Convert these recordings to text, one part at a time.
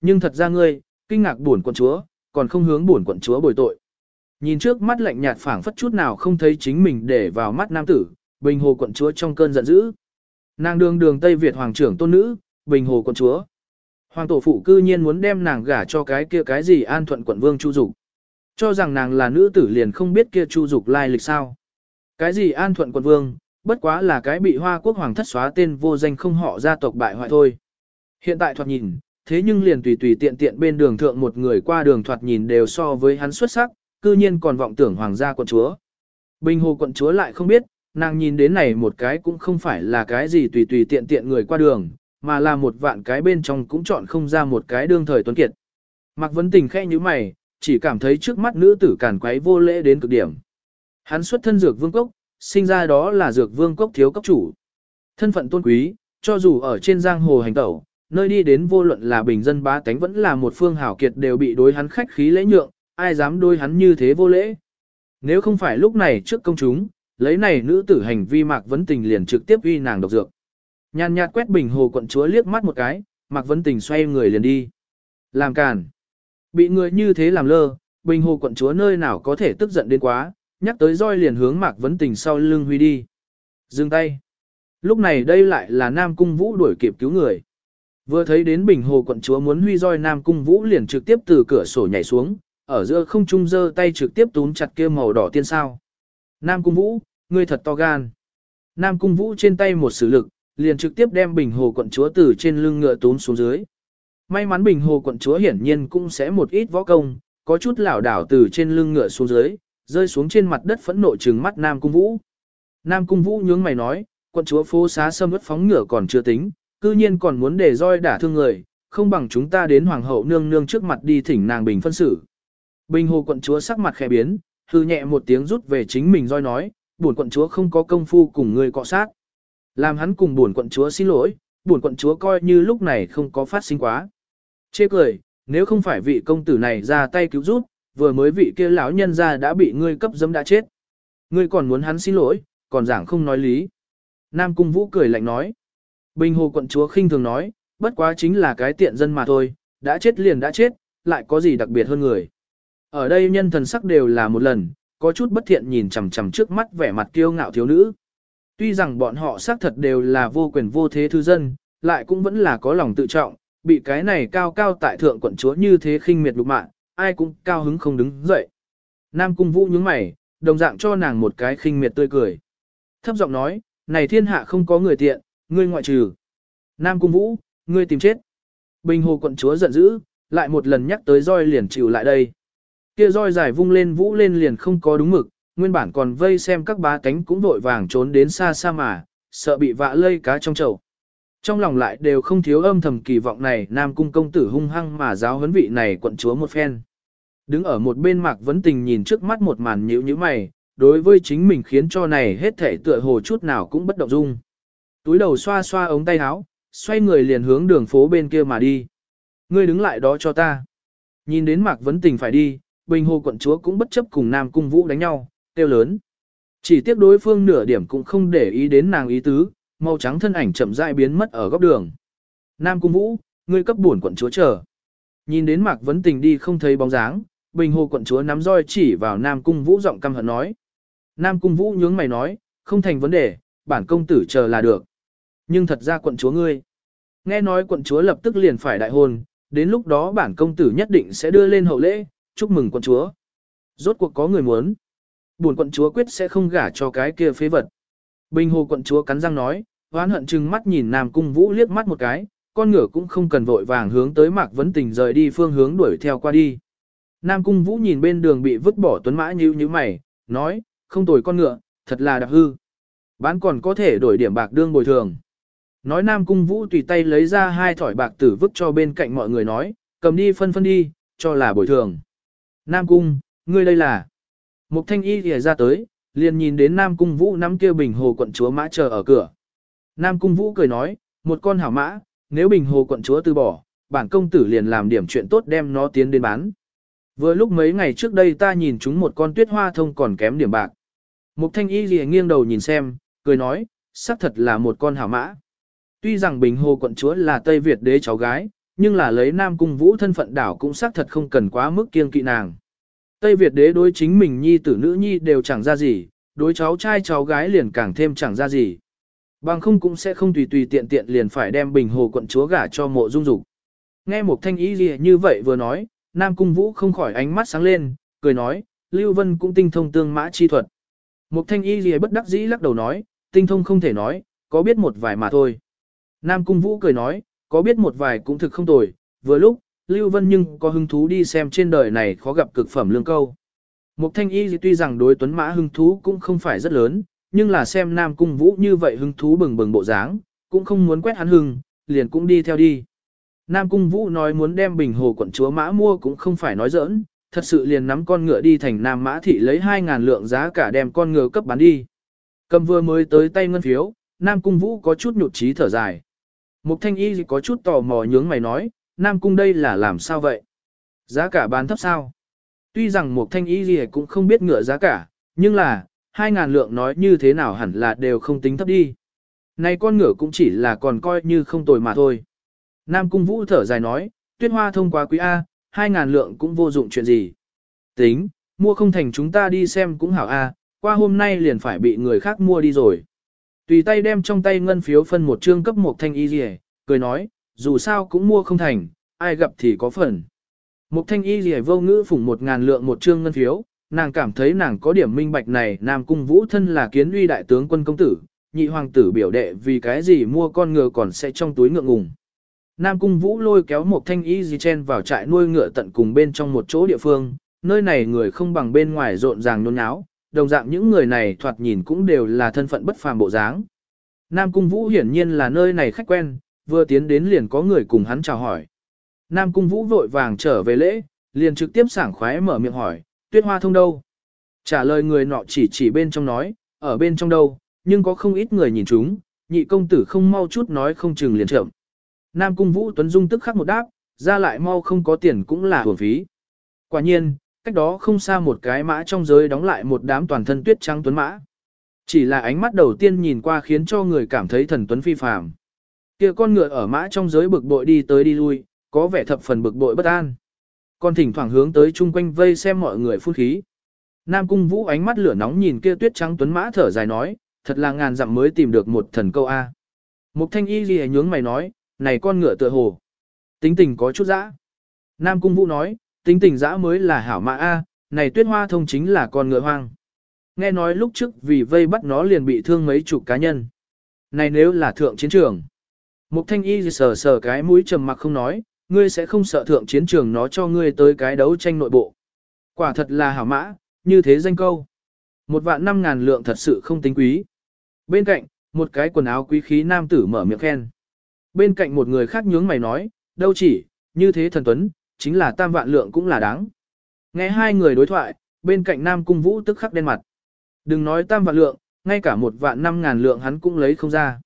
Nhưng thật ra ngươi, kinh ngạc buồn quận chúa, còn không hướng buồn quận chúa bồi tội. Nhìn trước mắt lạnh nhạt phảng phất chút nào không thấy chính mình để vào mắt nam tử, bình hồ quận chúa trong cơn giận dữ. Nàng đường đường Tây Việt hoàng trưởng tôn nữ, bình hồ quận chúa. Hoàng tổ phụ cư nhiên muốn đem nàng gả cho cái kia cái gì an thuận quận vương Chu Dục. Cho rằng nàng là nữ tử liền không biết kia Chu Dục lai lịch sao. Cái gì an thuận quận vương, bất quá là cái bị hoa quốc hoàng thất xóa tên vô danh không họ gia tộc bại hoại thôi. Hiện tại thoạt nhìn, thế nhưng liền tùy tùy tiện tiện bên đường thượng một người qua đường thoạt nhìn đều so với hắn xuất sắc, cư nhiên còn vọng tưởng hoàng gia quận chúa. Bình hồ quận chúa lại không biết, nàng nhìn đến này một cái cũng không phải là cái gì tùy tùy tiện tiện người qua đường, mà là một vạn cái bên trong cũng chọn không ra một cái đương thời tuấn kiệt. Mạc Vấn Tình khẽ như mày, chỉ cảm thấy trước mắt nữ tử càn quấy vô lễ đến cực điểm. Hắn xuất thân dược vương cốc, sinh ra đó là dược vương cốc thiếu cấp chủ. Thân phận tôn quý, cho dù ở trên giang hồ hành tẩu, nơi đi đến vô luận là bình dân bá tánh vẫn là một phương hảo kiệt đều bị đối hắn khách khí lễ nhượng, ai dám đối hắn như thế vô lễ. Nếu không phải lúc này trước công chúng, lấy này nữ tử hành vi Mạc Vấn Tình liền trực tiếp uy nàng độc dược. Nhàn nhạt quét bình hồ quận chúa liếc mắt một cái, Mạc Vấn Tình xoay người liền đi. Làm càn. Bị người như thế làm lơ, bình hồ quận chúa nơi nào có thể tức giận đến quá, nhắc tới roi liền hướng Mạc Vấn Tình sau lưng huy đi. Dừng tay. Lúc này đây lại là Nam Cung Vũ đuổi kịp cứu người. Vừa thấy đến bình hồ quận chúa muốn huy roi Nam Cung Vũ liền trực tiếp từ cửa sổ nhảy xuống, ở giữa không trung giơ tay trực tiếp túm chặt kia màu đỏ tiên sao. Nam Cung Vũ, ngươi thật to gan. Nam Cung Vũ trên tay một sử lực, liền trực tiếp đem bình hồ quận chúa từ trên lưng ngựa túm xuống dưới. May mắn bình hồ quận chúa hiển nhiên cũng sẽ một ít võ công, có chút lảo đảo từ trên lưng ngựa xuống dưới, rơi xuống trên mặt đất phẫn nộ trừng mắt Nam Cung Vũ. Nam Cung Vũ nhướng mày nói, quận chúa phố xá sâm ướt phóng ngựa còn chưa tính, cư nhiên còn muốn để roi đả thương người, không bằng chúng ta đến hoàng hậu nương nương trước mặt đi thỉnh nàng bình phân xử. Bình hồ quận chúa sắc mặt khẽ biến, hư nhẹ một tiếng rút về chính mình roi nói, buồn quận chúa không có công phu cùng người cọ sát. Làm hắn cùng buồn quận chúa xin lỗi, buồn quận chúa coi như lúc này không có phát sinh quá. Chê cười, nếu không phải vị công tử này ra tay cứu rút, vừa mới vị kia lão nhân ra đã bị ngươi cấp dâm đã chết. Ngươi còn muốn hắn xin lỗi, còn giảng không nói lý. Nam Cung Vũ cười lạnh nói. Bình hồ quận chúa khinh thường nói, bất quá chính là cái tiện dân mà thôi, đã chết liền đã chết, lại có gì đặc biệt hơn người. Ở đây nhân thần sắc đều là một lần, có chút bất thiện nhìn chằm chằm trước mắt vẻ mặt kiêu ngạo thiếu nữ. Tuy rằng bọn họ xác thật đều là vô quyền vô thế thư dân, lại cũng vẫn là có lòng tự trọng, bị cái này cao cao tại thượng quận chúa như thế khinh miệt lục mạng, ai cũng cao hứng không đứng dậy. Nam cung vũ nhướng mày, đồng dạng cho nàng một cái khinh miệt tươi cười. Thấp giọng nói, này thiên hạ không có người tiện, ngươi ngoại trừ. Nam cung vũ, ngươi tìm chết. Bình hồ quận chúa giận dữ, lại một lần nhắc tới roi liền chịu lại đây. Kia roi dài vung lên vũ lên liền không có đúng mực, nguyên bản còn vây xem các bá tánh cũng vội vàng trốn đến xa xa mà, sợ bị vạ lây cá trong chậu. Trong lòng lại đều không thiếu âm thầm kỳ vọng này Nam Cung công tử hung hăng mà giáo huấn vị này quận chúa một phen. Đứng ở một bên mạc vấn tình nhìn trước mắt một màn nhữ như mày, đối với chính mình khiến cho này hết thể tựa hồ chút nào cũng bất động dung. Túi đầu xoa xoa ống tay áo, xoay người liền hướng đường phố bên kia mà đi. Ngươi đứng lại đó cho ta. Nhìn đến mạc vấn tình phải đi, bình hồ quận chúa cũng bất chấp cùng Nam Cung Vũ đánh nhau, tiêu lớn. Chỉ tiếc đối phương nửa điểm cũng không để ý đến nàng ý tứ, màu trắng thân ảnh chậm rãi biến mất ở góc đường. Nam Cung Vũ, ngươi cấp buồn quận chúa chờ. Nhìn đến Mạc Vấn Tình đi không thấy bóng dáng, Bình Hồ quận chúa nắm roi chỉ vào Nam Cung Vũ giọng căm hận nói. Nam Cung Vũ nhướng mày nói, không thành vấn đề, bản công tử chờ là được. Nhưng thật ra quận chúa ngươi. Nghe nói quận chúa lập tức liền phải đại hôn, đến lúc đó bản công tử nhất định sẽ đưa lên hậu lễ, chúc mừng quận chúa. Rốt cuộc có người muốn. Buồn quận chúa quyết sẽ không gả cho cái kia phế vật. Bình hồ quận chúa cắn răng nói, hoán hận chừng mắt nhìn Nam Cung Vũ liếc mắt một cái, con ngựa cũng không cần vội vàng hướng tới Mạc Vấn Tình rời đi phương hướng đuổi theo qua đi. Nam Cung Vũ nhìn bên đường bị vứt bỏ tuấn mã như như mày, nói, không tồi con ngựa, thật là đặc hư. Bán còn có thể đổi điểm bạc đương bồi thường. Nói Nam Cung Vũ tùy tay lấy ra hai thỏi bạc tử vứt cho bên cạnh mọi người nói, cầm đi phân phân đi, cho là bồi thường. Nam Cung, ngươi đây là. Mục thanh y thì ra tới, liền nhìn đến Nam Cung Vũ nắm kia bình hồ quận chúa mã chờ ở cửa. Nam Cung Vũ cười nói, một con hảo mã, nếu bình hồ quận chúa từ bỏ, bản công tử liền làm điểm chuyện tốt đem nó tiến đến bán. Vừa lúc mấy ngày trước đây ta nhìn chúng một con tuyết hoa thông còn kém điểm bạc. Mục thanh y lìa nghiêng đầu nhìn xem, cười nói, xác thật là một con hảo mã. Tuy rằng bình hồ quận chúa là Tây Việt đế cháu gái, nhưng là lấy Nam Cung Vũ thân phận đảo cũng xác thật không cần quá mức kiêng kỵ nàng. Tây Việt đế đối chính mình nhi tử nữ nhi đều chẳng ra gì, đối cháu trai cháu gái liền càng thêm chẳng ra gì. Bằng không cũng sẽ không tùy tùy tiện tiện liền phải đem bình hồ quận chúa gả cho mộ dung dục. Nghe một thanh ý gì như vậy vừa nói, Nam Cung Vũ không khỏi ánh mắt sáng lên, cười nói, Lưu Vân cũng tinh thông tương mã chi thuật. Một thanh y gì bất đắc dĩ lắc đầu nói, tinh thông không thể nói, có biết một vài mà thôi. Nam Cung Vũ cười nói, có biết một vài cũng thực không tồi, vừa lúc, Lưu Vân nhưng có hứng thú đi xem trên đời này khó gặp cực phẩm lương câu. Mục thanh y tuy rằng đối tuấn mã hứng thú cũng không phải rất lớn, nhưng là xem Nam Cung Vũ như vậy hứng thú bừng bừng bộ dáng, cũng không muốn quét hắn hưng, liền cũng đi theo đi. Nam Cung Vũ nói muốn đem bình hồ quận chúa mã mua cũng không phải nói giỡn, thật sự liền nắm con ngựa đi thành Nam Mã Thị lấy 2.000 lượng giá cả đem con ngựa cấp bán đi. Cầm vừa mới tới tay ngân phiếu, Nam Cung Vũ có chút nhụt chí thở dài. Mục Thanh Y có chút tò mò nhướng mày nói, Nam Cung đây là làm sao vậy? Giá cả bán thấp sao? Tuy rằng Mục Thanh Y gì cũng không biết ngựa giá cả, nhưng là, 2.000 lượng nói như thế nào hẳn là đều không tính thấp đi. Này con ngựa cũng chỉ là còn coi như không tồi mà thôi. Nam Cung Vũ thở dài nói, tuyết hoa thông qua quý A, 2.000 lượng cũng vô dụng chuyện gì. Tính, mua không thành chúng ta đi xem cũng hảo A, qua hôm nay liền phải bị người khác mua đi rồi. Tùy tay đem trong tay ngân phiếu phân một trương cấp một thanh y rìa, cười nói, dù sao cũng mua không thành, ai gặp thì có phần. Một thanh y rìa vô ngữ phủng một ngàn lượng một trương ngân phiếu, nàng cảm thấy nàng có điểm minh bạch này Nam Cung Vũ thân là kiến uy đại tướng quân công tử, nhị hoàng tử biểu đệ vì cái gì mua con ngựa còn sẽ trong túi ngựa ngùng. Nam Cung Vũ lôi kéo một thanh y gì chen vào trại nuôi ngựa tận cùng bên trong một chỗ địa phương, nơi này người không bằng bên ngoài rộn ràng nôn náo, đồng dạng những người này thoạt nhìn cũng đều là thân phận bất phàm bộ dáng. Nam Cung Vũ hiển nhiên là nơi này khách quen, vừa tiến đến liền có người cùng hắn chào hỏi. Nam Cung Vũ vội vàng trở về lễ, liền trực tiếp sảng khoái mở miệng hỏi, tuyết hoa thông đâu? Trả lời người nọ chỉ chỉ bên trong nói, ở bên trong đâu, nhưng có không ít người nhìn chúng, nhị công tử không mau chút nói không chừng liền chậm. Nam Cung Vũ Tuấn Dung tức khắc một đáp, ra lại mau không có tiền cũng là hưởng phí. Quả nhiên, cách đó không xa một cái mã trong giới đóng lại một đám toàn thân tuyết trắng tuấn mã. Chỉ là ánh mắt đầu tiên nhìn qua khiến cho người cảm thấy thần tuấn phi phàm. Kia con ngựa ở mã trong giới bực bội đi tới đi lui, có vẻ thập phần bực bội bất an. Còn thỉnh thoảng hướng tới chung quanh vây xem mọi người phun khí. Nam Cung Vũ ánh mắt lửa nóng nhìn kia tuyết trắng tuấn mã thở dài nói, thật là ngàn dặm mới tìm được một thần câu A. Mục thanh y liễu nhướng mày nói, này con ngựa tựa hồ. Tính tình có chút dã. Nam Cung Vũ nói, tính tình dã mới là hảo mã A, này tuyết hoa thông chính là con ngựa hoang. Nghe nói lúc trước vì vây bắt nó liền bị thương mấy chục cá nhân. Này nếu là thượng chiến trường. Mục thanh y sờ sờ cái mũi trầm mặc không nói, ngươi sẽ không sợ thượng chiến trường nó cho ngươi tới cái đấu tranh nội bộ. Quả thật là hảo mã, như thế danh câu. Một vạn năm ngàn lượng thật sự không tính quý. Bên cạnh, một cái quần áo quý khí nam tử mở miệng khen. Bên cạnh một người khác nhướng mày nói, đâu chỉ, như thế thần tuấn, chính là tam vạn lượng cũng là đáng. Nghe hai người đối thoại, bên cạnh nam cung vũ tức khắc đen mặt. Đừng nói tam vạn lượng, ngay cả một vạn năm ngàn lượng hắn cũng lấy không ra.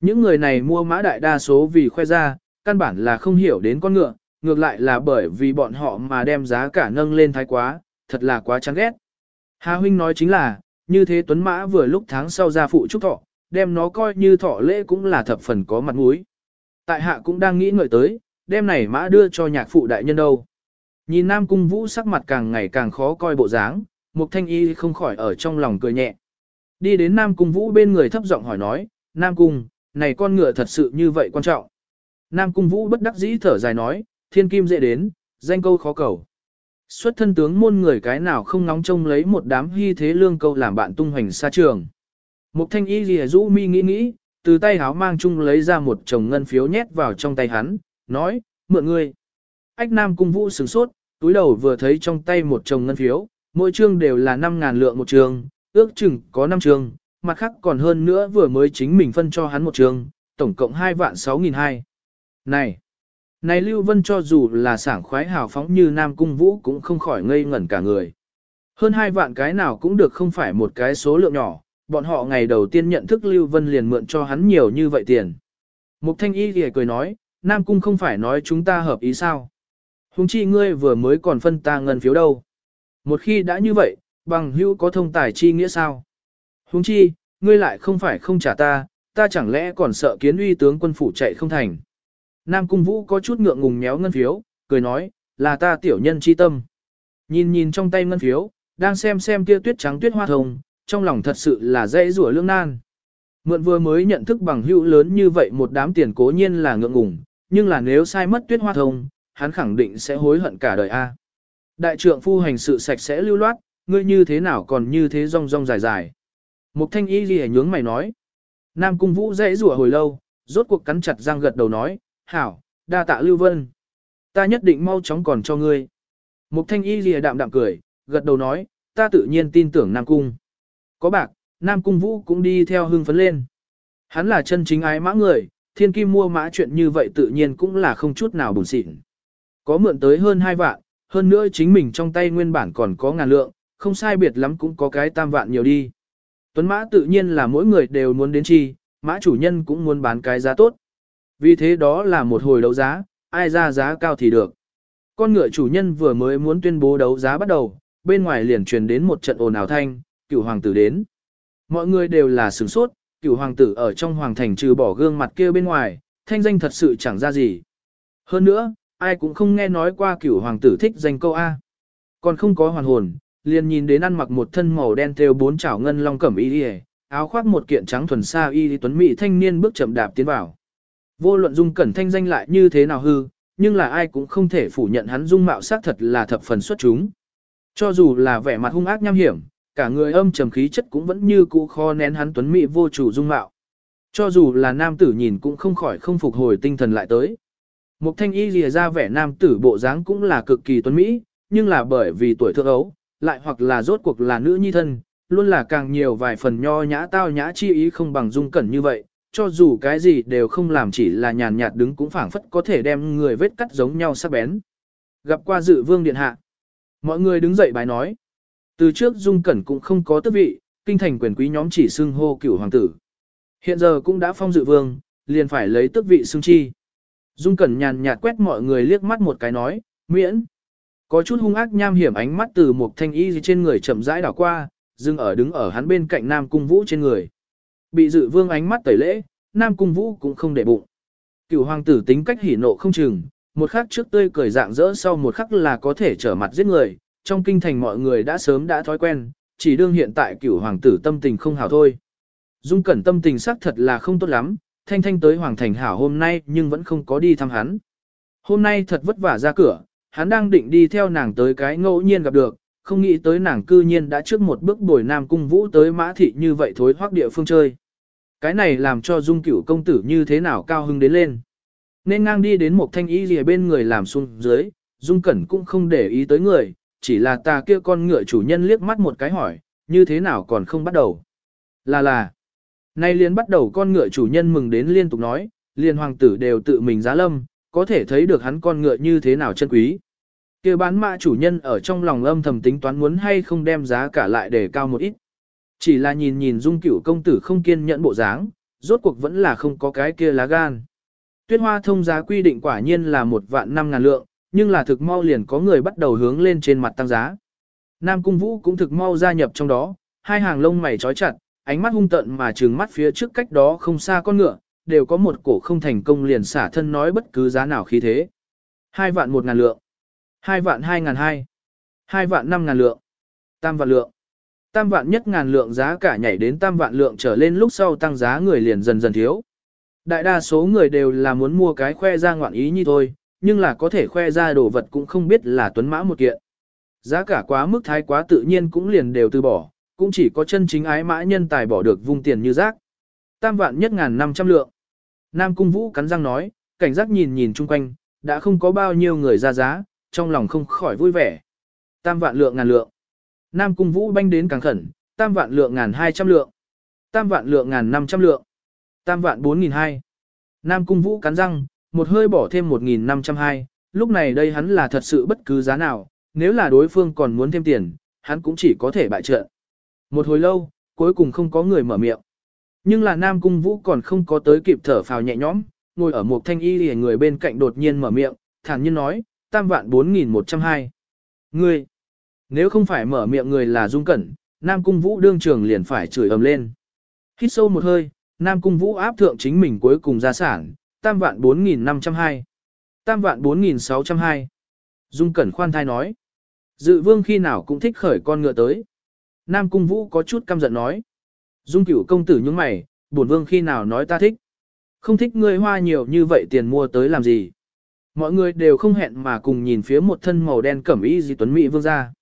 Những người này mua mã đại đa số vì khoe ra, căn bản là không hiểu đến con ngựa, ngược lại là bởi vì bọn họ mà đem giá cả nâng lên thái quá, thật là quá chán ghét. Hà huynh nói chính là, như thế tuấn mã vừa lúc tháng sau ra phụ trúc thọ, đem nó coi như thọ lễ cũng là thập phần có mặt mũi. Tại hạ cũng đang nghĩ ngợi tới, đem này mã đưa cho nhạc phụ đại nhân đâu. Nhìn Nam Cung Vũ sắc mặt càng ngày càng khó coi bộ dáng, Mục Thanh Y không khỏi ở trong lòng cười nhẹ. Đi đến Nam Cung Vũ bên người thấp giọng hỏi nói, Nam Cung, này con ngựa thật sự như vậy quan trọng. Nam Cung Vũ bất đắc dĩ thở dài nói, thiên kim dễ đến, danh câu khó cầu. Xuất thân tướng môn người cái nào không nóng trông lấy một đám hy thế lương câu làm bạn tung hoành xa trường. Mục thanh y ghi rũ mi nghĩ nghĩ, từ tay háo mang chung lấy ra một chồng ngân phiếu nhét vào trong tay hắn, nói, mượn ngươi. Ách Nam Cung Vũ sửng sốt, túi đầu vừa thấy trong tay một chồng ngân phiếu, mỗi chương đều là 5.000 lượng một trường, ước chừng có 5 trường, mặt khác còn hơn nữa vừa mới chính mình phân cho hắn một trường, tổng cộng 2 vạn 6.200. Này! Này Lưu Vân cho dù là sảng khoái hào phóng như Nam Cung Vũ cũng không khỏi ngây ngẩn cả người. Hơn hai vạn cái nào cũng được không phải một cái số lượng nhỏ, bọn họ ngày đầu tiên nhận thức Lưu Vân liền mượn cho hắn nhiều như vậy tiền. Mục Thanh Y thì cười nói, Nam Cung không phải nói chúng ta hợp ý sao. Hùng chi ngươi vừa mới còn phân ta ngân phiếu đâu. Một khi đã như vậy, bằng hữu có thông tài chi nghĩa sao? Hùng chi, ngươi lại không phải không trả ta, ta chẳng lẽ còn sợ kiến uy tướng quân phủ chạy không thành. Nam Cung Vũ có chút ngượng ngùng méo ngân phiếu, cười nói, là ta tiểu nhân chi tâm. Nhìn nhìn trong tay ngân phiếu, đang xem xem kia tuyết trắng tuyết hoa thông, trong lòng thật sự là dễ rủa lương nan. Mượn vừa mới nhận thức bằng hữu lớn như vậy một đám tiền cố nhiên là ngượng ngùng, nhưng là nếu sai mất tuyết hoa thông, hắn khẳng định sẽ hối hận cả đời A. Đại trượng phu hành sự sạch sẽ lưu loát, ngươi như thế nào còn như thế rong rong dài dài. Mục thanh y gì nhướng mày nói. Nam cung vũ dễ rủa hồi lâu, rốt cuộc cắn chặt răng gật đầu nói, hảo, đa tạ lưu vân. Ta nhất định mau chóng còn cho ngươi. Mục thanh y gì đạm đạm cười, gật đầu nói, ta tự nhiên tin tưởng Nam cung. Có bạc, Nam cung vũ cũng đi theo hưng phấn lên. Hắn là chân chính ái mã người, thiên kim mua mã chuyện như vậy tự nhiên cũng là không chút nào buồn xịn. Có mượn tới hơn hai vạn, hơn nữa chính mình trong tay nguyên bản còn có ngàn lượng, không sai biệt lắm cũng có cái tam vạn nhiều đi. Tuấn mã tự nhiên là mỗi người đều muốn đến chi, mã chủ nhân cũng muốn bán cái giá tốt. Vì thế đó là một hồi đấu giá, ai ra giá cao thì được. Con ngựa chủ nhân vừa mới muốn tuyên bố đấu giá bắt đầu, bên ngoài liền truyền đến một trận ồn ào thanh, cựu hoàng tử đến. Mọi người đều là sửng sốt, cựu hoàng tử ở trong hoàng thành trừ bỏ gương mặt kia bên ngoài, thanh danh thật sự chẳng ra gì. Hơn nữa, ai cũng không nghe nói qua cửu hoàng tử thích danh câu A. Còn không có hoàn hồn, liền nhìn đến ăn mặc một thân màu đen theo bốn chảo ngân long cẩm y đi áo khoác một kiện trắng thuần sa y tuấn mỹ thanh niên bước chậm đạp tiến vào. Vô luận dung cẩn thanh danh lại như thế nào hư, nhưng là ai cũng không thể phủ nhận hắn dung mạo sắc thật là thập phần xuất chúng. Cho dù là vẻ mặt hung ác nham hiểm, cả người âm trầm khí chất cũng vẫn như cũ kho nén hắn tuấn mỹ vô chủ dung mạo. Cho dù là nam tử nhìn cũng không khỏi không phục hồi tinh thần lại tới. Mục thanh y lìa ra vẻ nam tử bộ dáng cũng là cực kỳ tuấn mỹ, nhưng là bởi vì tuổi thượng ấu, lại hoặc là rốt cuộc là nữ nhi thân, luôn là càng nhiều vài phần nho nhã tao nhã chi ý không bằng dung cẩn như vậy, cho dù cái gì đều không làm chỉ là nhàn nhạt đứng cũng phảng phất có thể đem người vết cắt giống nhau sắc bén. Gặp qua dự vương điện hạ. Mọi người đứng dậy bài nói. Từ trước dung cẩn cũng không có tước vị, kinh thành quyền quý nhóm chỉ xưng hô cửu hoàng tử. Hiện giờ cũng đã phong dự vương, liền phải lấy tước vị xưng chi. Dung Cẩn nhàn nhạt quét mọi người liếc mắt một cái nói, miễn. Có chút hung ác nham hiểm ánh mắt từ một thanh y trên người chậm rãi đảo qua, dừng ở đứng ở hắn bên cạnh Nam Cung Vũ trên người. Bị dự vương ánh mắt tẩy lễ, Nam Cung Vũ cũng không để bụng. cửu hoàng tử tính cách hỉ nộ không chừng, một khắc trước tươi cười dạng dỡ sau một khắc là có thể trở mặt giết người, trong kinh thành mọi người đã sớm đã thói quen, chỉ đương hiện tại cửu hoàng tử tâm tình không hảo thôi. Dung Cẩn tâm tình xác thật là không tốt lắm, Thanh Thanh tới Hoàng Thành Hảo hôm nay nhưng vẫn không có đi thăm hắn. Hôm nay thật vất vả ra cửa, hắn đang định đi theo nàng tới cái ngẫu nhiên gặp được, không nghĩ tới nàng cư nhiên đã trước một bước bồi Nam Cung Vũ tới mã thị như vậy thối hoác địa phương chơi. Cái này làm cho dung cửu công tử như thế nào cao hưng đến lên. Nên ngang đi đến một thanh y lìa bên người làm xuống dưới, dung cẩn cũng không để ý tới người, chỉ là ta kia con ngựa chủ nhân liếc mắt một cái hỏi, như thế nào còn không bắt đầu. Là là, Nay liền bắt đầu con ngựa chủ nhân mừng đến liên tục nói, liền hoàng tử đều tự mình giá lâm, có thể thấy được hắn con ngựa như thế nào chân quý. kia bán mã chủ nhân ở trong lòng âm thầm tính toán muốn hay không đem giá cả lại để cao một ít. Chỉ là nhìn nhìn dung cửu công tử không kiên nhẫn bộ dáng, rốt cuộc vẫn là không có cái kia lá gan. Tuyết hoa thông giá quy định quả nhiên là một vạn năm ngàn lượng, nhưng là thực mau liền có người bắt đầu hướng lên trên mặt tăng giá. Nam Cung Vũ cũng thực mau gia nhập trong đó, hai hàng lông mày trói chặt, ánh mắt hung tận mà trừng mắt phía trước cách đó không xa con ngựa, đều có một cổ không thành công liền xả thân nói bất cứ giá nào khí thế. Hai vạn một ngàn lượng, hai vạn hai ngàn hai, hai vạn năm ngàn lượng, tam vạn lượng. Tam vạn nhất ngàn lượng giá cả nhảy đến tam vạn lượng trở lên lúc sau tăng giá người liền dần dần thiếu. Đại đa số người đều là muốn mua cái khoe ra ngoạn ý như thôi, nhưng là có thể khoe ra đồ vật cũng không biết là tuấn mã một kiện. Giá cả quá mức thái quá tự nhiên cũng liền đều từ bỏ, cũng chỉ có chân chính ái mã nhân tài bỏ được vung tiền như rác. Tam vạn nhất ngàn năm trăm lượng. Nam Cung Vũ cắn răng nói, cảnh giác nhìn nhìn chung quanh, đã không có bao nhiêu người ra giá, trong lòng không khỏi vui vẻ. Tam vạn lượng ngàn lượng. Nam Cung Vũ banh đến càng khẩn, tam vạn lượng ngàn hai trăm lượng. Tam vạn lượng ngàn năm trăm lượng. Tam vạn bốn nghìn hai. Nam Cung Vũ cắn răng, một hơi bỏ thêm một nghìn năm trăm hai. lúc này đây hắn là thật sự bất cứ giá nào, nếu là đối phương còn muốn thêm tiền, hắn cũng chỉ có thể bại trận. Một hồi lâu, cuối cùng không có người mở miệng. Nhưng là Nam Cung Vũ còn không có tới kịp thở phào nhẹ nhõm, ngồi ở một thanh y lìa người bên cạnh đột nhiên mở miệng, thản nhiên nói, tam vạn 4.120. Ngươi, nếu không phải mở miệng người là Dung Cẩn, Nam Cung Vũ đương trường liền phải chửi ầm lên. Hít sâu một hơi, Nam Cung Vũ áp thượng chính mình cuối cùng ra sản, tam vạn 4.502. Tam vạn 4.602. Dung Cẩn khoan thai nói. Dự vương khi nào cũng thích khởi con ngựa tới. Nam Cung Vũ có chút căm giận nói. Dung cửu công tử nhướng mày, bổn vương khi nào nói ta thích. Không thích ngươi hoa nhiều như vậy tiền mua tới làm gì. Mọi người đều không hẹn mà cùng nhìn phía một thân màu đen cẩm y di tuấn mỹ vương ra.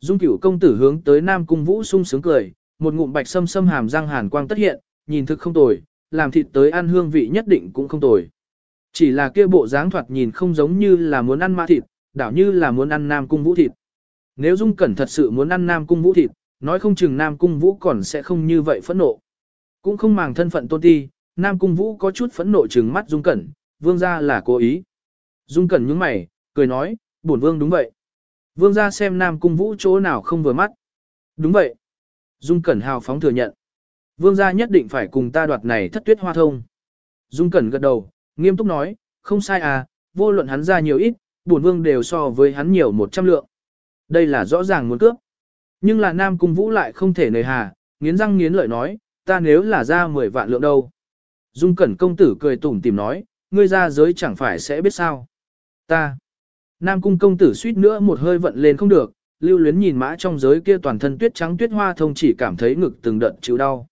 Dung cửu công tử hướng tới Nam Cung Vũ sung sướng cười, một ngụm bạch sâm sâm hàm răng hàn quang tất hiện, nhìn thực không tồi, làm thịt tới ăn hương vị nhất định cũng không tồi. Chỉ là kia bộ dáng thoạt nhìn không giống như là muốn ăn ma thịt, đảo như là muốn ăn Nam Cung Vũ thịt. Nếu Dung Cẩn thật sự muốn ăn Nam Cung Vũ thịt, nói không chừng Nam Cung Vũ còn sẽ không như vậy phẫn nộ. Cũng không màng thân phận tôn ti, Nam Cung Vũ có chút phẫn nộ trừng mắt Dung Cẩn, vương gia là cố ý. Dung Cẩn nhướng mày, cười nói, bổn vương đúng vậy. Vương gia xem Nam Cung Vũ chỗ nào không vừa mắt. Đúng vậy. Dung Cẩn hào phóng thừa nhận. Vương gia nhất định phải cùng ta đoạt này thất tuyết hoa thông. Dung Cẩn gật đầu, nghiêm túc nói, không sai à, vô luận hắn ra nhiều ít, bổn vương đều so với hắn nhiều 100 lượng. Đây là rõ ràng muốn cướp. Nhưng là Nam Cung Vũ lại không thể nề hà, nghiến răng nghiến lợi nói, ta nếu là ra 10 vạn lượng đâu. Dung Cẩn công tử cười tủm tìm nói, ngươi ra giới chẳng phải sẽ biết sao. Ta. Nam Cung công tử suýt nữa một hơi vận lên không được, lưu luyến nhìn mã trong giới kia toàn thân tuyết trắng tuyết hoa thông chỉ cảm thấy ngực từng đợt chịu đau.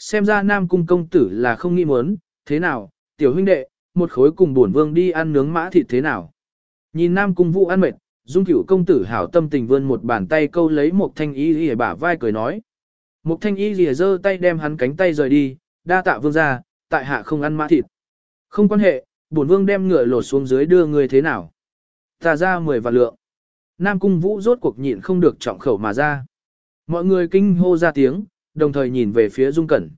Xem ra Nam Cung công tử là không nghĩ muốn, thế nào, tiểu huynh đệ, một khối cùng bổn vương đi ăn nướng mã thịt thế nào. Nhìn Nam Cung Vũ ăn mệt, Dung Cửu công tử hảo tâm tình vươn một bàn tay câu lấy một thanh y lìa bả vai cười nói. Một thanh y lìa giơ tay đem hắn cánh tay rời đi, đa tạ vương ra, tại hạ không ăn mã thịt. Không quan hệ, bổn vương đem ngựa lột xuống dưới đưa người thế nào. Ta ra mười vạn lượng. Nam Cung Vũ rốt cuộc nhịn không được trọng khẩu mà ra. Mọi người kinh hô ra tiếng, đồng thời nhìn về phía Dung Cẩn.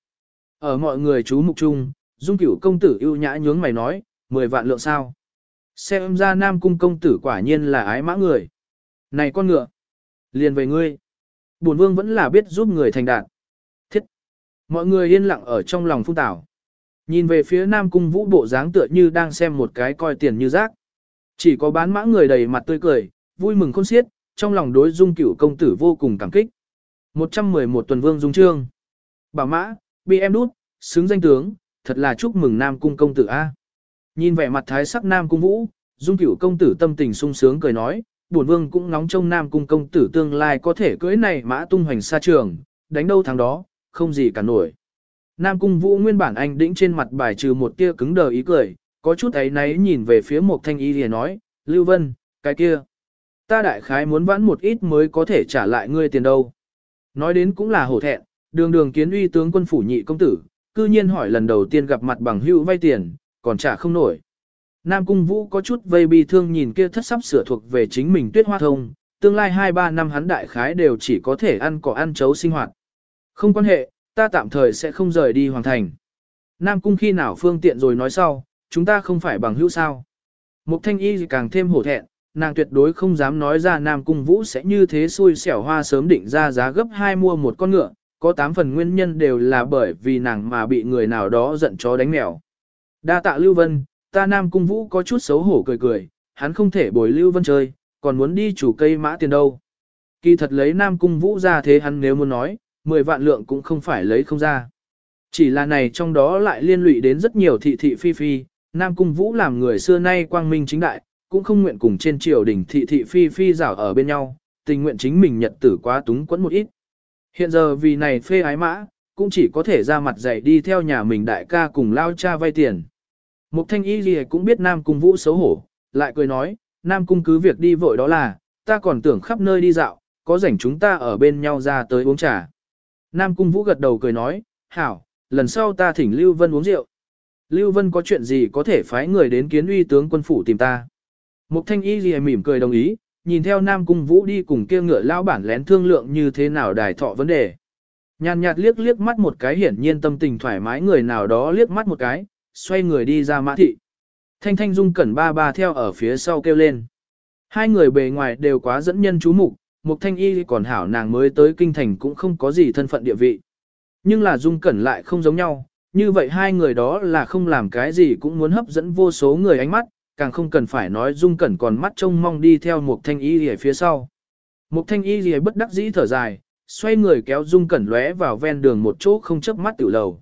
Ở mọi người chú mục chung, Dung Cửu công tử ưu nhã nhướng mày nói, mười vạn lượng sao? Xem ra Nam Cung công tử quả nhiên là ái mã người. Này con ngựa, liền về ngươi. Bổn vương vẫn là biết giúp người thành đạt. Thiết. Mọi người yên lặng ở trong lòng phung tảo. Nhìn về phía Nam Cung vũ bộ dáng tựa như đang xem một cái coi tiền như rác. Chỉ có bán mã người đầy mặt tươi cười, vui mừng khôn xiết, trong lòng đối dung cửu công tử vô cùng cảm kích. 111 tuần vương dung trương. Bảo mã, bị em đút, xứng danh tướng, thật là chúc mừng Nam Cung công tử A. Nhìn vẻ mặt thái sắc Nam Cung Vũ, Dung Cửu công tử tâm tình sung sướng cười nói, bổn vương cũng ngóng trông Nam Cung công tử tương lai có thể cưới này mã tung hoành xa trường, đánh đâu thắng đó, không gì cả nổi. Nam Cung Vũ nguyên bản anh đĩnh trên mặt bài trừ một tia cứng đờ ý cười, có chút ấy náy nhìn về phía một thanh y thì nói, Lưu Vân, cái kia. Ta đại khái muốn vãn một ít mới có thể trả lại ngươi tiền đâu. Nói đến cũng là hổ thẹn, đường đường kiến uy tướng quân phủ nhị công tử, cư nhiên hỏi lần đầu tiên gặp mặt bằng hữu vay tiền, còn trả không nổi. Nam Cung Vũ có chút vây bi thương nhìn kia thất sắp sửa thuộc về chính mình tuyết hoa thông, tương lai 2-3 năm hắn đại khái đều chỉ có thể ăn cỏ ăn chấu sinh hoạt. Không quan hệ, ta tạm thời sẽ không rời đi hoàng thành. Nam Cung khi nào phương tiện rồi nói sau, chúng ta không phải bằng hữu sao. Mục thanh y càng thêm hổ thẹn, nàng tuyệt đối không dám nói ra Nam Cung Vũ sẽ như thế xui xẻo hoa sớm định ra giá gấp 2 mua một con ngựa, có 8 phần nguyên nhân đều là bởi vì nàng mà bị người nào đó giận chó đánh mèo. Đa tạ Lưu Vân, ta Nam Cung Vũ có chút xấu hổ cười cười, hắn không thể bồi Lưu Vân chơi, còn muốn đi chủ cây mã tiền đâu. Kỳ thật lấy Nam Cung Vũ ra thế hắn nếu muốn nói, 10 vạn lượng cũng không phải lấy không ra. Chỉ là này trong đó lại liên lụy đến rất nhiều thị thị phi phi, Nam Cung Vũ làm người xưa nay quang minh chính đại, cũng không nguyện cùng trên triều đình thị thị phi phi rảo ở bên nhau, tình nguyện chính mình nhật tử quá túng quẫn một ít. Hiện giờ vì này phê ái mã, cũng chỉ có thể ra mặt dạy đi theo nhà mình đại ca cùng lao cha vay tiền. Mục thanh y gì cũng biết Nam Cung Vũ xấu hổ, lại cười nói, Nam Cung cứ việc đi vội đó là, ta còn tưởng khắp nơi đi dạo, có rảnh chúng ta ở bên nhau ra tới uống trà. Nam Cung Vũ gật đầu cười nói, hảo, lần sau ta thỉnh Lưu Vân uống rượu. Lưu Vân có chuyện gì có thể phái người đến kiến uy tướng quân phủ tìm ta. Mục thanh y gì mỉm cười đồng ý, nhìn theo Nam Cung Vũ đi cùng kia ngựa lao bản lén thương lượng như thế nào đài thọ vấn đề. Nhàn nhạt liếc liếc mắt một cái hiển nhiên tâm tình thoải mái người nào đó liếc mắt một cái, xoay người đi ra mã thị. Thanh Thanh Dung cẩn ba ba theo ở phía sau kêu lên. Hai người bề ngoài đều quá dẫn nhân chú mục, Mục Thanh Y còn hảo nàng mới tới kinh thành cũng không có gì thân phận địa vị. Nhưng là Dung cẩn lại không giống nhau, như vậy hai người đó là không làm cái gì cũng muốn hấp dẫn vô số người ánh mắt, càng không cần phải nói Dung cẩn còn mắt trông mong đi theo một Thanh Y lìa phía sau. một Thanh Y lìa bất đắc dĩ thở dài, xoay người kéo Dung cẩn lóe vào ven đường một chỗ không chớp mắt tiểu lầu.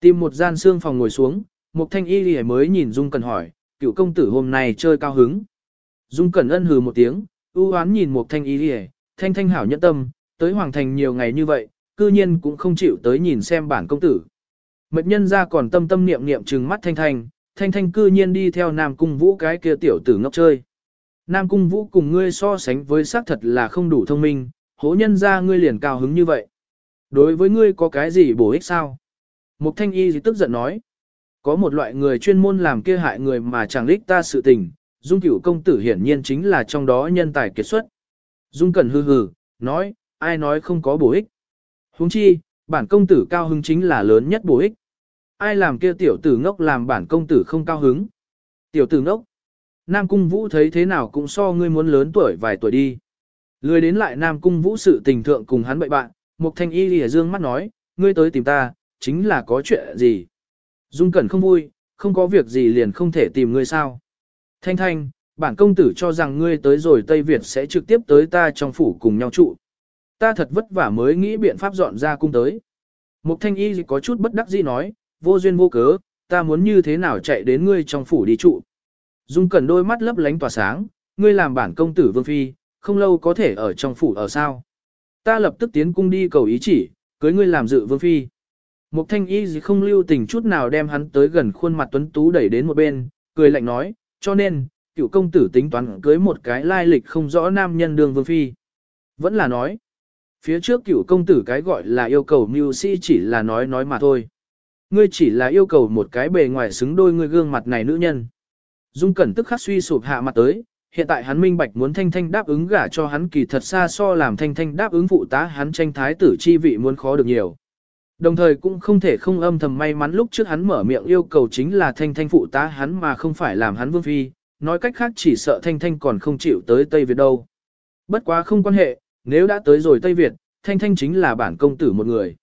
Tìm một gian xương phòng ngồi xuống, một Thanh Y lìa mới nhìn Dung Cẩn hỏi, cựu công tử hôm nay chơi cao hứng. Dung Cẩn ân hừ một tiếng, ưu oán nhìn một Thanh Y lìa, thanh thanh hảo nhẫn tâm, tới Hoàng Thành nhiều ngày như vậy, cư nhiên cũng không chịu tới nhìn xem bản công tử. Mật nhân ra còn tâm tâm niệm niệm trừng mắt thanh thanh, thanh thanh cư nhiên đi theo Nam Cung Vũ cái kia tiểu tử ngốc chơi. Nam Cung Vũ cùng ngươi so sánh với xác thật là không đủ thông minh, hố nhân ra ngươi liền cao hứng như vậy. Đối với ngươi có cái gì bổ ích sao? Mục thanh y thì tức giận nói. Có một loại người chuyên môn làm kia hại người mà chẳng lích ta sự tình, dung cửu công tử hiển nhiên chính là trong đó nhân tài kiệt xuất. Dung cẩn hư hừ, nói, ai nói không có bổ ích. huống chi, bản công tử cao hứng chính là lớn nhất bổ ích. Ai làm kia tiểu tử ngốc làm bản công tử không cao hứng. Tiểu tử ngốc. Nam cung vũ thấy thế nào cũng so ngươi muốn lớn tuổi vài tuổi đi. Lười đến lại Nam cung vũ sự tình thượng cùng hắn bậy bạn, Mục thanh y lìa dương mắt nói, ngươi tới tìm ta, chính là có chuyện gì. Dung cẩn không vui, không có việc gì liền không thể tìm ngươi sao. Thanh thanh, bản công tử cho rằng ngươi tới rồi Tây Việt sẽ trực tiếp tới ta trong phủ cùng nhau trụ. Ta thật vất vả mới nghĩ biện pháp dọn ra cung tới. Mục thanh y có chút bất đắc dĩ nói, vô duyên vô cớ, ta muốn như thế nào chạy đến ngươi trong phủ đi trụ. Dung cẩn đôi mắt lấp lánh tỏa sáng, ngươi làm bản công tử vương phi, không lâu có thể ở trong phủ ở sao. Ta lập tức tiến cung đi cầu ý chỉ, cưới ngươi làm dự vương phi. Mục thanh y gì không lưu tình chút nào đem hắn tới gần khuôn mặt tuấn tú đẩy đến một bên, cười lạnh nói, cho nên, cựu công tử tính toán cưới một cái lai lịch không rõ nam nhân đường vương phi. Vẫn là nói, phía trước cựu công tử cái gọi là yêu cầu mưu sĩ chỉ là nói nói mà thôi. Ngươi chỉ là yêu cầu một cái bề ngoài xứng đôi ngươi gương mặt này nữ nhân. Dung Cẩn tức khắc suy sụp hạ mặt tới, hiện tại hắn minh bạch muốn Thanh Thanh đáp ứng gả cho hắn kỳ thật xa so làm Thanh Thanh đáp ứng phụ tá hắn tranh thái tử chi vị muốn khó được nhiều. Đồng thời cũng không thể không âm thầm may mắn lúc trước hắn mở miệng yêu cầu chính là Thanh Thanh phụ tá hắn mà không phải làm hắn vương phi, nói cách khác chỉ sợ Thanh Thanh còn không chịu tới Tây Việt đâu. Bất quá không quan hệ, nếu đã tới rồi Tây Việt, Thanh Thanh chính là bản công tử một người.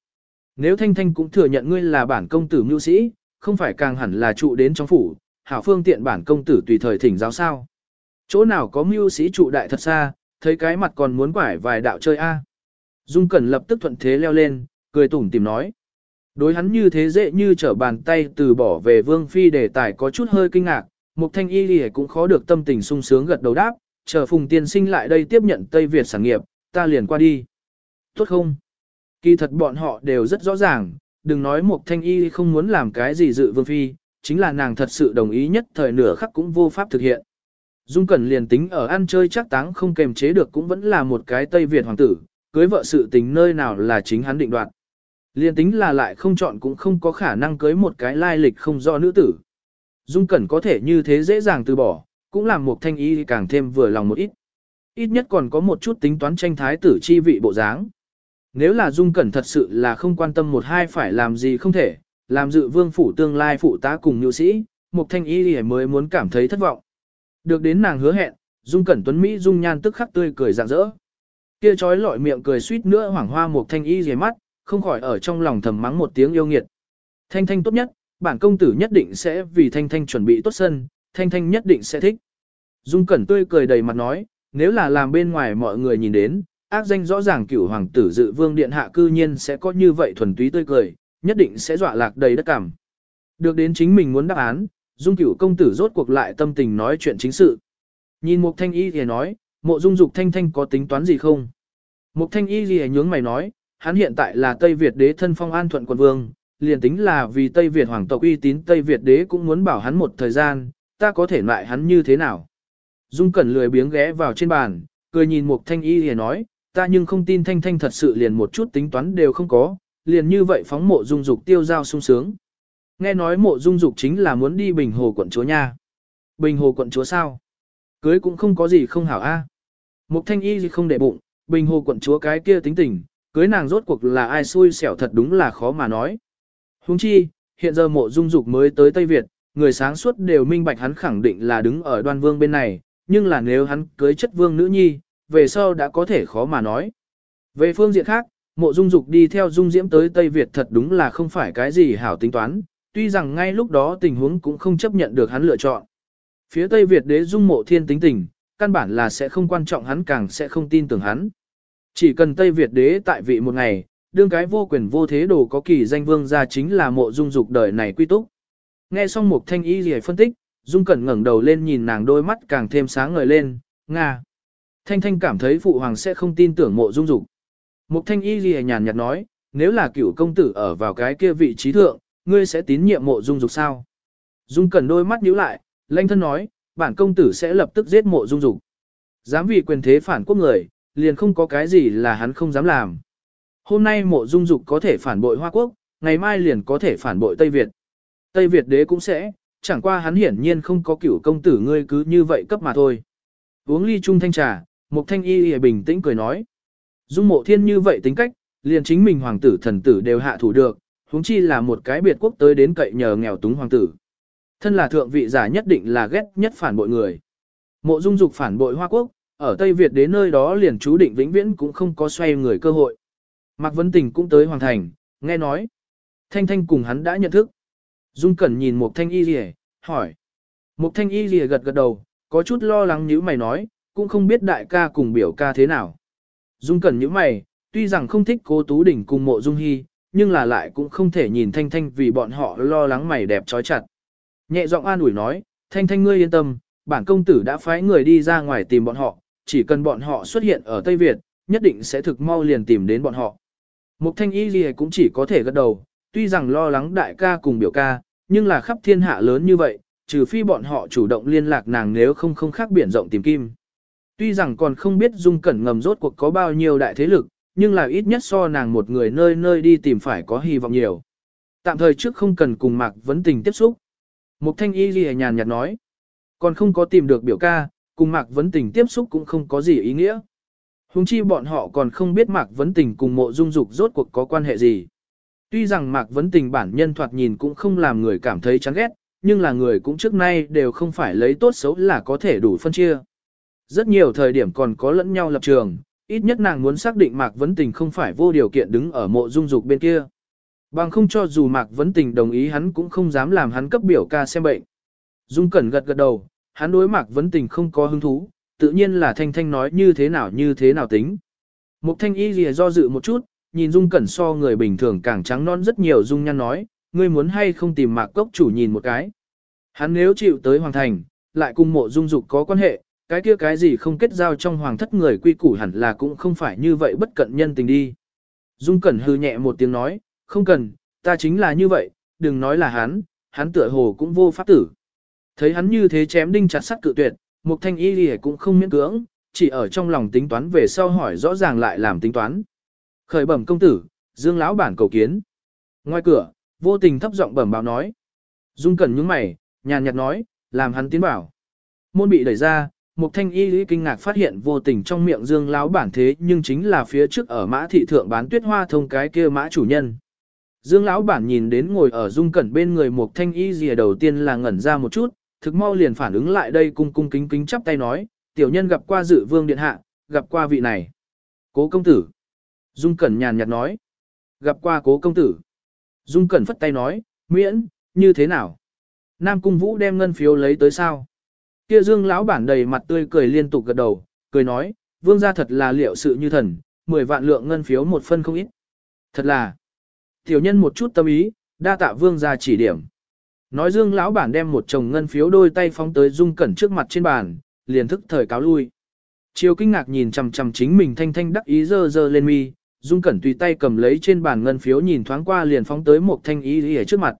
Nếu Thanh Thanh cũng thừa nhận ngươi là bản công tử mưu sĩ, không phải càng hẳn là trụ đến trong phủ, hảo phương tiện bản công tử tùy thời thỉnh giáo sao. Chỗ nào có mưu sĩ trụ đại thật xa, thấy cái mặt còn muốn quải vài đạo chơi a. Dung Cẩn lập tức thuận thế leo lên, cười tủm tìm nói. Đối hắn như thế dễ như trở bàn tay từ bỏ về Vương Phi đề tài có chút hơi kinh ngạc, Mục Thanh Y Lì cũng khó được tâm tình sung sướng gật đầu đáp, chờ Phùng Tiên Sinh lại đây tiếp nhận Tây Việt sản nghiệp, ta liền qua đi. Tốt không? Kỳ thật bọn họ đều rất rõ ràng, đừng nói Mục Thanh Y không muốn làm cái gì dự Vương Phi, chính là nàng thật sự đồng ý nhất thời nửa khắc cũng vô pháp thực hiện. Dung Cẩn liền tính ở ăn chơi chắc táng không kềm chế được cũng vẫn là một cái Tây Việt hoàng tử, cưới vợ sự tình nơi nào là chính hắn định đoạt. Liền tính là lại không chọn cũng không có khả năng cưới một cái lai lịch không do nữ tử. Dung Cẩn có thể như thế dễ dàng từ bỏ, cũng làm một thanh Y càng thêm vừa lòng một ít. Ít nhất còn có một chút tính toán tranh thái tử chi vị bộ dáng. Nếu là Dung Cẩn thật sự là không quan tâm một hai phải làm gì không thể, làm dự vương phủ tương lai phụ tá cùng nhu sĩ, một thanh ý mới muốn cảm thấy thất vọng. Được đến nàng hứa hẹn, Dung Cẩn Tuấn Mỹ dung nhan tức khắc tươi cười rạng rỡ. Kia trói lọi miệng cười suýt nữa hoảng hoa một thanh y dề mắt, không khỏi ở trong lòng thầm mắng một tiếng yêu nghiệt. Thanh Thanh tốt nhất, bản công tử nhất định sẽ vì Thanh Thanh chuẩn bị tốt sân, Thanh Thanh nhất định sẽ thích. Dung Cẩn tươi cười đầy mặt nói, nếu là làm bên ngoài mọi người nhìn đến, ác danh rõ ràng cửu hoàng tử dự vương điện hạ cư nhiên sẽ có như vậy thuần túy tươi cười, nhất định sẽ dọa lạc đầy đất cảm. Được đến chính mình muốn đáp án, Dung cửu công tử rốt cuộc lại tâm tình nói chuyện chính sự. Nhìn Mục Thanh Y thì nói, mộ dung dục thanh thanh có tính toán gì không? Mục Thanh Y thì nhướng mày nói, hắn hiện tại là Tây Việt đế thân phong an thuận quận vương, liền tính là vì Tây Việt hoàng tộc uy tín Tây Việt đế cũng muốn bảo hắn một thời gian, ta có thể loại hắn như thế nào? Dung Cẩn lười biếng ghé vào trên bàn, cười nhìn Mục Thanh Y thì nói, ta nhưng không tin Thanh Thanh thật sự liền một chút tính toán đều không có, liền như vậy phóng mộ dung dục tiêu giao sung sướng. Nghe nói mộ dung dục chính là muốn đi Bình Hồ quận chúa nha. Bình Hồ quận chúa sao? Cưới cũng không có gì không hảo a. Mục thanh y gì không để bụng, Bình Hồ quận chúa cái kia tính tình, cưới nàng rốt cuộc là ai xui xẻo thật đúng là khó mà nói. Huống chi, hiện giờ mộ dung dục mới tới Tây Việt, người sáng suốt đều minh bạch hắn khẳng định là đứng ở đoan vương bên này, nhưng là nếu hắn cưới chất vương nữ nhi, về sau đã có thể khó mà nói. Về phương diện khác, mộ dung dục đi theo dung diễm tới Tây Việt thật đúng là không phải cái gì hảo tính toán, tuy rằng ngay lúc đó tình huống cũng không chấp nhận được hắn lựa chọn. Phía Tây Việt đế dung mộ thiên tính tình, căn bản là sẽ không quan trọng hắn càng sẽ không tin tưởng hắn. Chỉ cần Tây Việt đế tại vị một ngày, đương cái vô quyền vô thế đồ có kỳ danh vương ra chính là mộ dung dục đời này quy túc. Nghe xong một thanh y gì phân tích, Dung Cẩn ngẩng đầu lên nhìn nàng đôi mắt càng thêm sáng ngời lên, Nga. Thanh Thanh cảm thấy phụ hoàng sẽ không tin tưởng mộ dung dục. Mục thanh y lìa nhàn nhạt nói, nếu là cửu công tử ở vào cái kia vị trí thượng, ngươi sẽ tín nhiệm mộ dung dục sao? Dung Cẩn đôi mắt nhíu lại, lanh thân nói, bản công tử sẽ lập tức giết mộ dung dục. Dám vì quyền thế phản quốc người, liền không có cái gì là hắn không dám làm. Hôm nay mộ dung dục có thể phản bội Hoa Quốc, ngày mai liền có thể phản bội Tây Việt. Tây Việt đế cũng sẽ, chẳng qua hắn hiển nhiên không có cửu công tử ngươi cứ như vậy cấp mà thôi. Uống ly chung thanh trà, Mục thanh y bình tĩnh cười nói. Dung mộ thiên như vậy tính cách, liền chính mình hoàng tử thần tử đều hạ thủ được, huống chi là một cái biệt quốc tới đến cậy nhờ nghèo túng hoàng tử. Thân là thượng vị giả nhất định là ghét nhất phản bội người. Mộ dung dục phản bội Hoa Quốc, ở Tây Việt đến nơi đó liền chú định vĩnh viễn cũng không có xoay người cơ hội. Mạc Vấn Tình cũng tới Hoàng Thành, nghe nói. Thanh Thanh cùng hắn đã nhận thức. Dung Cẩn nhìn Mục Thanh Y Lìa, hỏi. Mục Thanh Y Lìa gật gật đầu, có chút lo lắng như mày nói, cũng không biết đại ca cùng biểu ca thế nào. Dung Cẩn như mày, tuy rằng không thích cô Tú Đỉnh cùng mộ Dung Hy, nhưng là lại cũng không thể nhìn Thanh Thanh vì bọn họ lo lắng mày đẹp trói chặt. Nhẹ giọng an ủi nói, Thanh Thanh ngươi yên tâm, bản công tử đã phái người đi ra ngoài tìm bọn họ, chỉ cần bọn họ xuất hiện ở Tây Việt, nhất định sẽ thực mau liền tìm đến bọn họ. Mục Thanh Y Ghi cũng chỉ có thể gật đầu, tuy rằng lo lắng đại ca cùng biểu ca, nhưng là khắp thiên hạ lớn như vậy, trừ phi bọn họ chủ động liên lạc nàng nếu không không khác biển rộng tìm kim. Tuy rằng còn không biết Dung Cẩn ngầm rốt cuộc có bao nhiêu đại thế lực, nhưng là ít nhất so nàng một người nơi nơi đi tìm phải có hy vọng nhiều. Tạm thời trước không cần cùng Mạc Vấn Tình tiếp xúc. Mục Thanh Y Ghi nhàn nhạt nói. Còn không có tìm được biểu ca, cùng Mạc Vấn Tình tiếp xúc cũng không có gì ý nghĩa. Hùng chi bọn họ còn không biết Mạc Vấn Tình cùng mộ dung dục rốt cuộc có quan hệ gì. Tuy rằng Mạc Vấn Tình bản nhân thoạt nhìn cũng không làm người cảm thấy chán ghét, nhưng là người cũng trước nay đều không phải lấy tốt xấu là có thể đủ phân chia. Rất nhiều thời điểm còn có lẫn nhau lập trường, ít nhất nàng muốn xác định Mạc Vấn Tình không phải vô điều kiện đứng ở mộ dung dục bên kia. Bằng không cho dù Mạc Vấn Tình đồng ý hắn cũng không dám làm hắn cấp biểu ca xem bệnh. Dung Cẩn gật gật đầu, hắn đối Mạc Vấn Tình không có hứng thú, tự nhiên là Thanh Thanh nói như thế nào như thế nào tính. Mục Thanh Y lìa do dự một chút, nhìn Dung Cẩn so người bình thường càng trắng non rất nhiều Dung nhăn nói, ngươi muốn hay không tìm Mạc Cốc chủ nhìn một cái. Hắn nếu chịu tới Hoàng Thành, lại cùng mộ dung dục có quan hệ, cái kia cái gì không kết giao trong hoàng thất người quy củ hẳn là cũng không phải như vậy bất cận nhân tình đi. Dung Cẩn hư nhẹ một tiếng nói, không cần, ta chính là như vậy, đừng nói là hắn, hắn tựa hồ cũng vô pháp tử. Thấy hắn như thế chém đinh chặt sắt cự tuyệt, Mục Thanh Y Lì cũng không miễn cưỡng, chỉ ở trong lòng tính toán về sau hỏi rõ ràng lại làm tính toán. Khởi bẩm công tử, Dương lão bản cầu kiến. Ngoài cửa, vô tình thấp giọng bẩm báo nói. Dung Cẩn nhướng mày, nhàn nhạt nói, làm hắn tiến bảo. Môn bị đẩy ra, Mục thanh y lý kinh ngạc phát hiện vô tình trong miệng dương lão bản thế nhưng chính là phía trước ở mã thị thượng bán tuyết hoa thông cái kia mã chủ nhân. Dương lão bản nhìn đến ngồi ở dung cẩn bên người Mục thanh y rìa đầu tiên là ngẩn ra một chút, thực mau liền phản ứng lại đây cung cung kính kính chắp tay nói, tiểu nhân gặp qua dự vương điện hạ, gặp qua vị này. Cố công tử. Dung cẩn nhàn nhạt nói. Gặp qua cố công tử. Dung cẩn phất tay nói, miễn, như thế nào? Nam cung vũ đem ngân phiếu lấy tới sao? Kia Dương lão bản đầy mặt tươi cười liên tục gật đầu, cười nói, vương gia thật là liệu sự như thần, 10 vạn lượng ngân phiếu một phân không ít. Thật là, tiểu nhân một chút tâm ý, đa tạ vương gia chỉ điểm. Nói Dương lão bản đem một chồng ngân phiếu đôi tay phóng tới Dung Cẩn trước mặt trên bàn, liền thức thời cáo lui. Chiều kinh ngạc nhìn chằm chằm chính mình thanh thanh đắc ý dơ dơ lên mi, Dung Cẩn tùy tay cầm lấy trên bàn ngân phiếu nhìn thoáng qua liền phóng tới một thanh y ở trước mặt.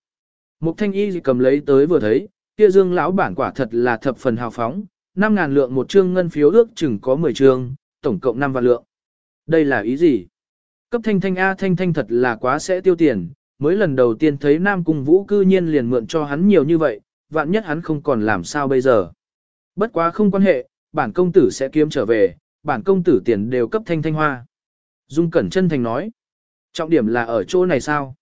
Một thanh y cầm lấy tới vừa thấy, kia dương lão bản quả thật là thập phần hào phóng, 5.000 lượng một trương ngân phiếu ước chừng có 10 trương, tổng cộng 5 vạn lượng. Đây là ý gì? Cấp thanh thanh A thanh thanh thật là quá sẽ tiêu tiền, mới lần đầu tiên thấy Nam Cung Vũ cư nhiên liền mượn cho hắn nhiều như vậy, vạn nhất hắn không còn làm sao bây giờ. Bất quá không quan hệ, bản công tử sẽ kiếm trở về, bản công tử tiền đều cấp thanh thanh hoa. Dung Cẩn chân thành nói. Trọng điểm là ở chỗ này sao?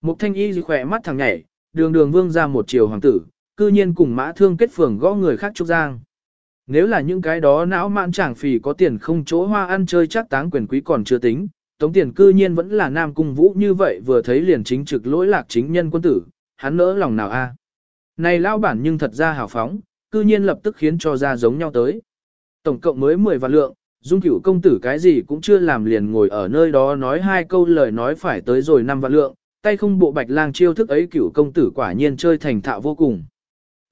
Mục thanh y khỏe mắt thằng nhảy, đường đường vương ra một chiều hoàng tử, cư nhiên cùng mã thương kết phường gõ người khác trúc giang. Nếu là những cái đó não mạn chẳng phì có tiền không chỗ hoa ăn chơi chắc táng quyền quý còn chưa tính, tống tiền cư nhiên vẫn là nam cung vũ như vậy vừa thấy liền chính trực lỗi lạc chính nhân quân tử, hắn nỡ lòng nào a? À? Này lao bản nhưng thật ra hào phóng, cư nhiên lập tức khiến cho ra giống nhau tới. Tổng cộng mới 10 vạn lượng, dung cửu công tử cái gì cũng chưa làm liền ngồi ở nơi đó nói hai câu lời nói phải tới rồi năm vạn lượng, tay không bộ bạch lang chiêu thức ấy cửu công tử quả nhiên chơi thành thạo vô cùng.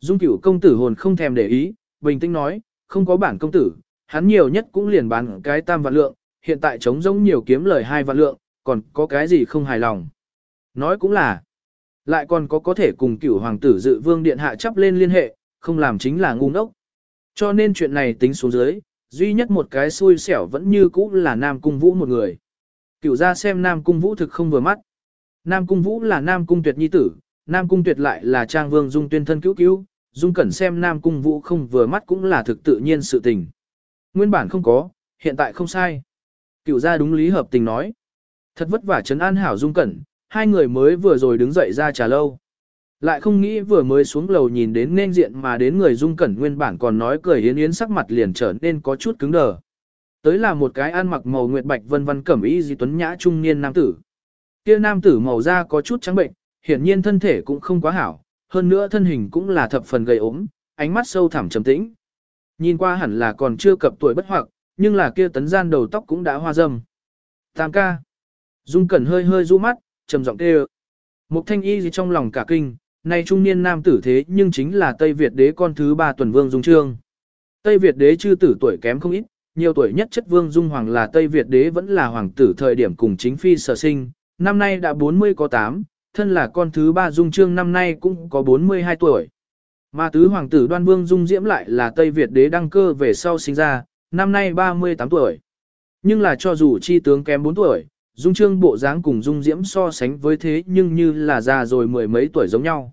Dung cửu công tử hồn không thèm để ý, bình tĩnh nói, không có bản công tử, hắn nhiều nhất cũng liền bán cái tam vạn lượng, hiện tại trống rỗng nhiều kiếm lời hai vạn lượng, còn có cái gì không hài lòng. Nói cũng là, lại còn có có thể cùng cửu hoàng tử dự vương điện hạ chấp lên liên hệ, không làm chính là ngu ngốc. Cho nên chuyện này tính xuống dưới, duy nhất một cái xui xẻo vẫn như cũ là Nam Cung Vũ một người. Cửu ra xem Nam Cung Vũ thực không vừa mắt. Nam Cung Vũ là Nam Cung Tuyệt nhi tử, Nam Cung Tuyệt lại là Trang Vương Dung tuyên thân cứu cứu, Dung Cẩn xem Nam Cung Vũ không vừa mắt cũng là thực tự nhiên sự tình. Nguyên bản không có, hiện tại không sai. Cựu gia đúng lý hợp tình nói. Thật vất vả trấn an hảo Dung Cẩn, hai người mới vừa rồi đứng dậy ra trà lâu. Lại không nghĩ vừa mới xuống lầu nhìn đến nên diện mà đến người Dung Cẩn nguyên bản còn nói cười yến yến sắc mặt liền trở nên có chút cứng đờ. Tới là một cái ăn mặc màu nguyệt bạch vân vân cẩm y di tuấn nhã trung niên nam tử. Kia nam tử màu da có chút trắng bệnh, hiển nhiên thân thể cũng không quá hảo, hơn nữa thân hình cũng là thập phần gầy ốm, ánh mắt sâu thẳm trầm tĩnh. Nhìn qua hẳn là còn chưa cập tuổi bất hoặc, nhưng là kia tấn gian đầu tóc cũng đã hoa râm. Tam ca. Dung Cẩn hơi hơi du mắt, trầm giọng kêu. Mục thanh y gì trong lòng cả kinh, này trung niên nam tử thế nhưng chính là Tây Việt đế con thứ ba tuần vương Dung Trương. Tây Việt đế chư tử tuổi kém không ít, nhiều tuổi nhất chất vương Dung Hoàng là Tây Việt đế vẫn là hoàng tử thời điểm cùng chính phi sở sinh, năm nay đã 40 có 8, thân là con thứ ba Dung Trương năm nay cũng có 42 tuổi. Mà tứ hoàng tử đoan vương Dung Diễm lại là Tây Việt đế đăng cơ về sau sinh ra, năm nay 38 tuổi. Nhưng là cho dù chi tướng kém 4 tuổi, Dung Trương bộ dáng cùng Dung Diễm so sánh với thế nhưng như là già rồi mười mấy tuổi giống nhau.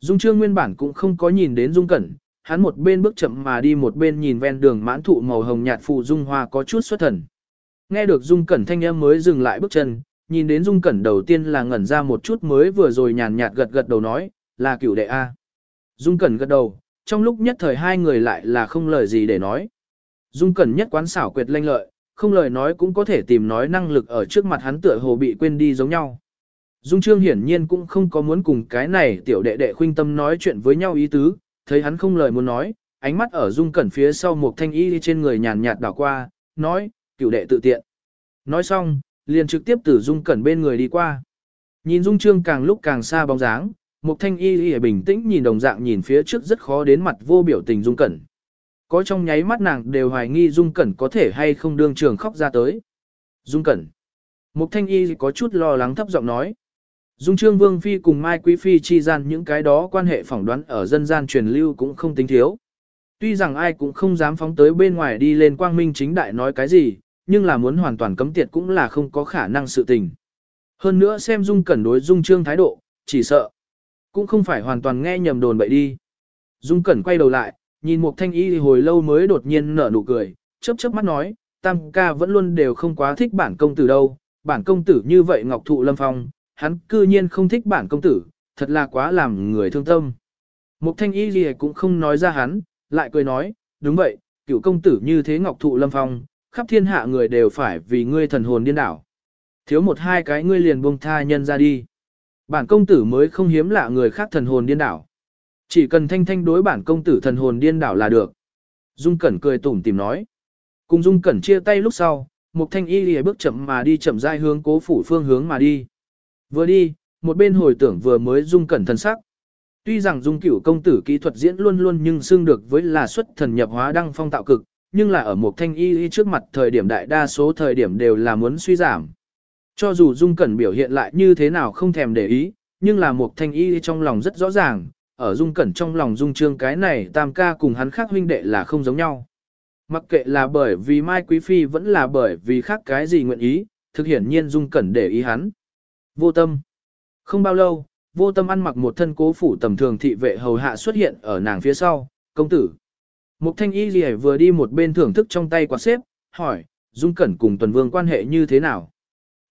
Dung Trương nguyên bản cũng không có nhìn đến Dung Cẩn, hắn một bên bước chậm mà đi một bên nhìn ven đường mãn thụ màu hồng nhạt phụ Dung Hoa có chút xuất thần. Nghe được Dung Cẩn thanh âm mới dừng lại bước chân, nhìn đến Dung Cẩn đầu tiên là ngẩn ra một chút mới vừa rồi nhàn nhạt gật gật đầu nói, là cửu đệ A. Dung Cẩn gật đầu, trong lúc nhất thời hai người lại là không lời gì để nói. Dung Cẩn nhất quán xảo quyệt lanh lợi, không lời nói cũng có thể tìm nói năng lực ở trước mặt hắn tựa hồ bị quên đi giống nhau. Dung Trương hiển nhiên cũng không có muốn cùng cái này tiểu đệ đệ khuynh tâm nói chuyện với nhau ý tứ, thấy hắn không lời muốn nói, ánh mắt ở Dung Cẩn phía sau một thanh y trên người nhàn nhạt đảo qua, nói, cửu đệ tự tiện. Nói xong, liền trực tiếp từ Dung Cẩn bên người đi qua. Nhìn Dung Trương càng lúc càng xa bóng dáng, một thanh y y bình tĩnh nhìn đồng dạng nhìn phía trước rất khó đến mặt vô biểu tình Dung Cẩn. Có trong nháy mắt nàng đều hoài nghi Dung Cẩn có thể hay không đương trường khóc ra tới. Dung Cẩn. Mục Thanh Y có chút lo lắng thấp giọng nói. Dung Trương Vương Phi cùng Mai Quý Phi chi gian những cái đó quan hệ phỏng đoán ở dân gian truyền lưu cũng không tính thiếu. Tuy rằng ai cũng không dám phóng tới bên ngoài đi lên quang minh chính đại nói cái gì, nhưng là muốn hoàn toàn cấm tiệt cũng là không có khả năng sự tình. Hơn nữa xem Dung Cẩn đối Dung Trương thái độ, chỉ sợ. Cũng không phải hoàn toàn nghe nhầm đồn bậy đi. Dung Cẩn quay đầu lại, nhìn một thanh y hồi lâu mới đột nhiên nở nụ cười, chớp chớp mắt nói, tam ca vẫn luôn đều không quá thích bản công tử đâu, bản công tử như vậy ngọc thụ lâm phong, hắn cư nhiên không thích bản công tử, thật là quá làm người thương tâm. mục thanh y gì cũng không nói ra hắn, lại cười nói, đúng vậy, cựu công tử như thế ngọc thụ lâm phong, khắp thiên hạ người đều phải vì ngươi thần hồn điên đảo. Thiếu một hai cái ngươi liền buông tha nhân ra đi. Bản công tử mới không hiếm lạ người khác thần hồn điên đảo. Chỉ cần thanh thanh đối bản công tử thần hồn điên đảo là được. Dung Cẩn cười tủm tìm nói. Cùng Dung Cẩn chia tay lúc sau, một thanh y lìa bước chậm mà đi chậm rãi hướng cố phủ phương hướng mà đi. Vừa đi, một bên hồi tưởng vừa mới Dung Cẩn thần sắc. Tuy rằng Dung cửu công tử kỹ thuật diễn luôn luôn nhưng xưng được với là xuất thần nhập hóa đăng phong tạo cực, nhưng là ở một thanh y trước mặt thời điểm đại đa số thời điểm đều là muốn suy giảm. Cho dù Dung Cẩn biểu hiện lại như thế nào không thèm để ý, nhưng là một thanh y trong lòng rất rõ ràng, ở Dung Cẩn trong lòng Dung Trương cái này tam ca cùng hắn khác huynh đệ là không giống nhau. Mặc kệ là bởi vì Mai Quý Phi vẫn là bởi vì khác cái gì nguyện ý, thực hiển nhiên Dung Cẩn để ý hắn. Vô tâm. Không bao lâu, vô tâm ăn mặc một thân cố phủ tầm thường thị vệ hầu hạ xuất hiện ở nàng phía sau, công tử. Mục thanh y gì vừa đi một bên thưởng thức trong tay quạt xếp, hỏi, Dung Cẩn cùng Tuần Vương quan hệ như thế nào?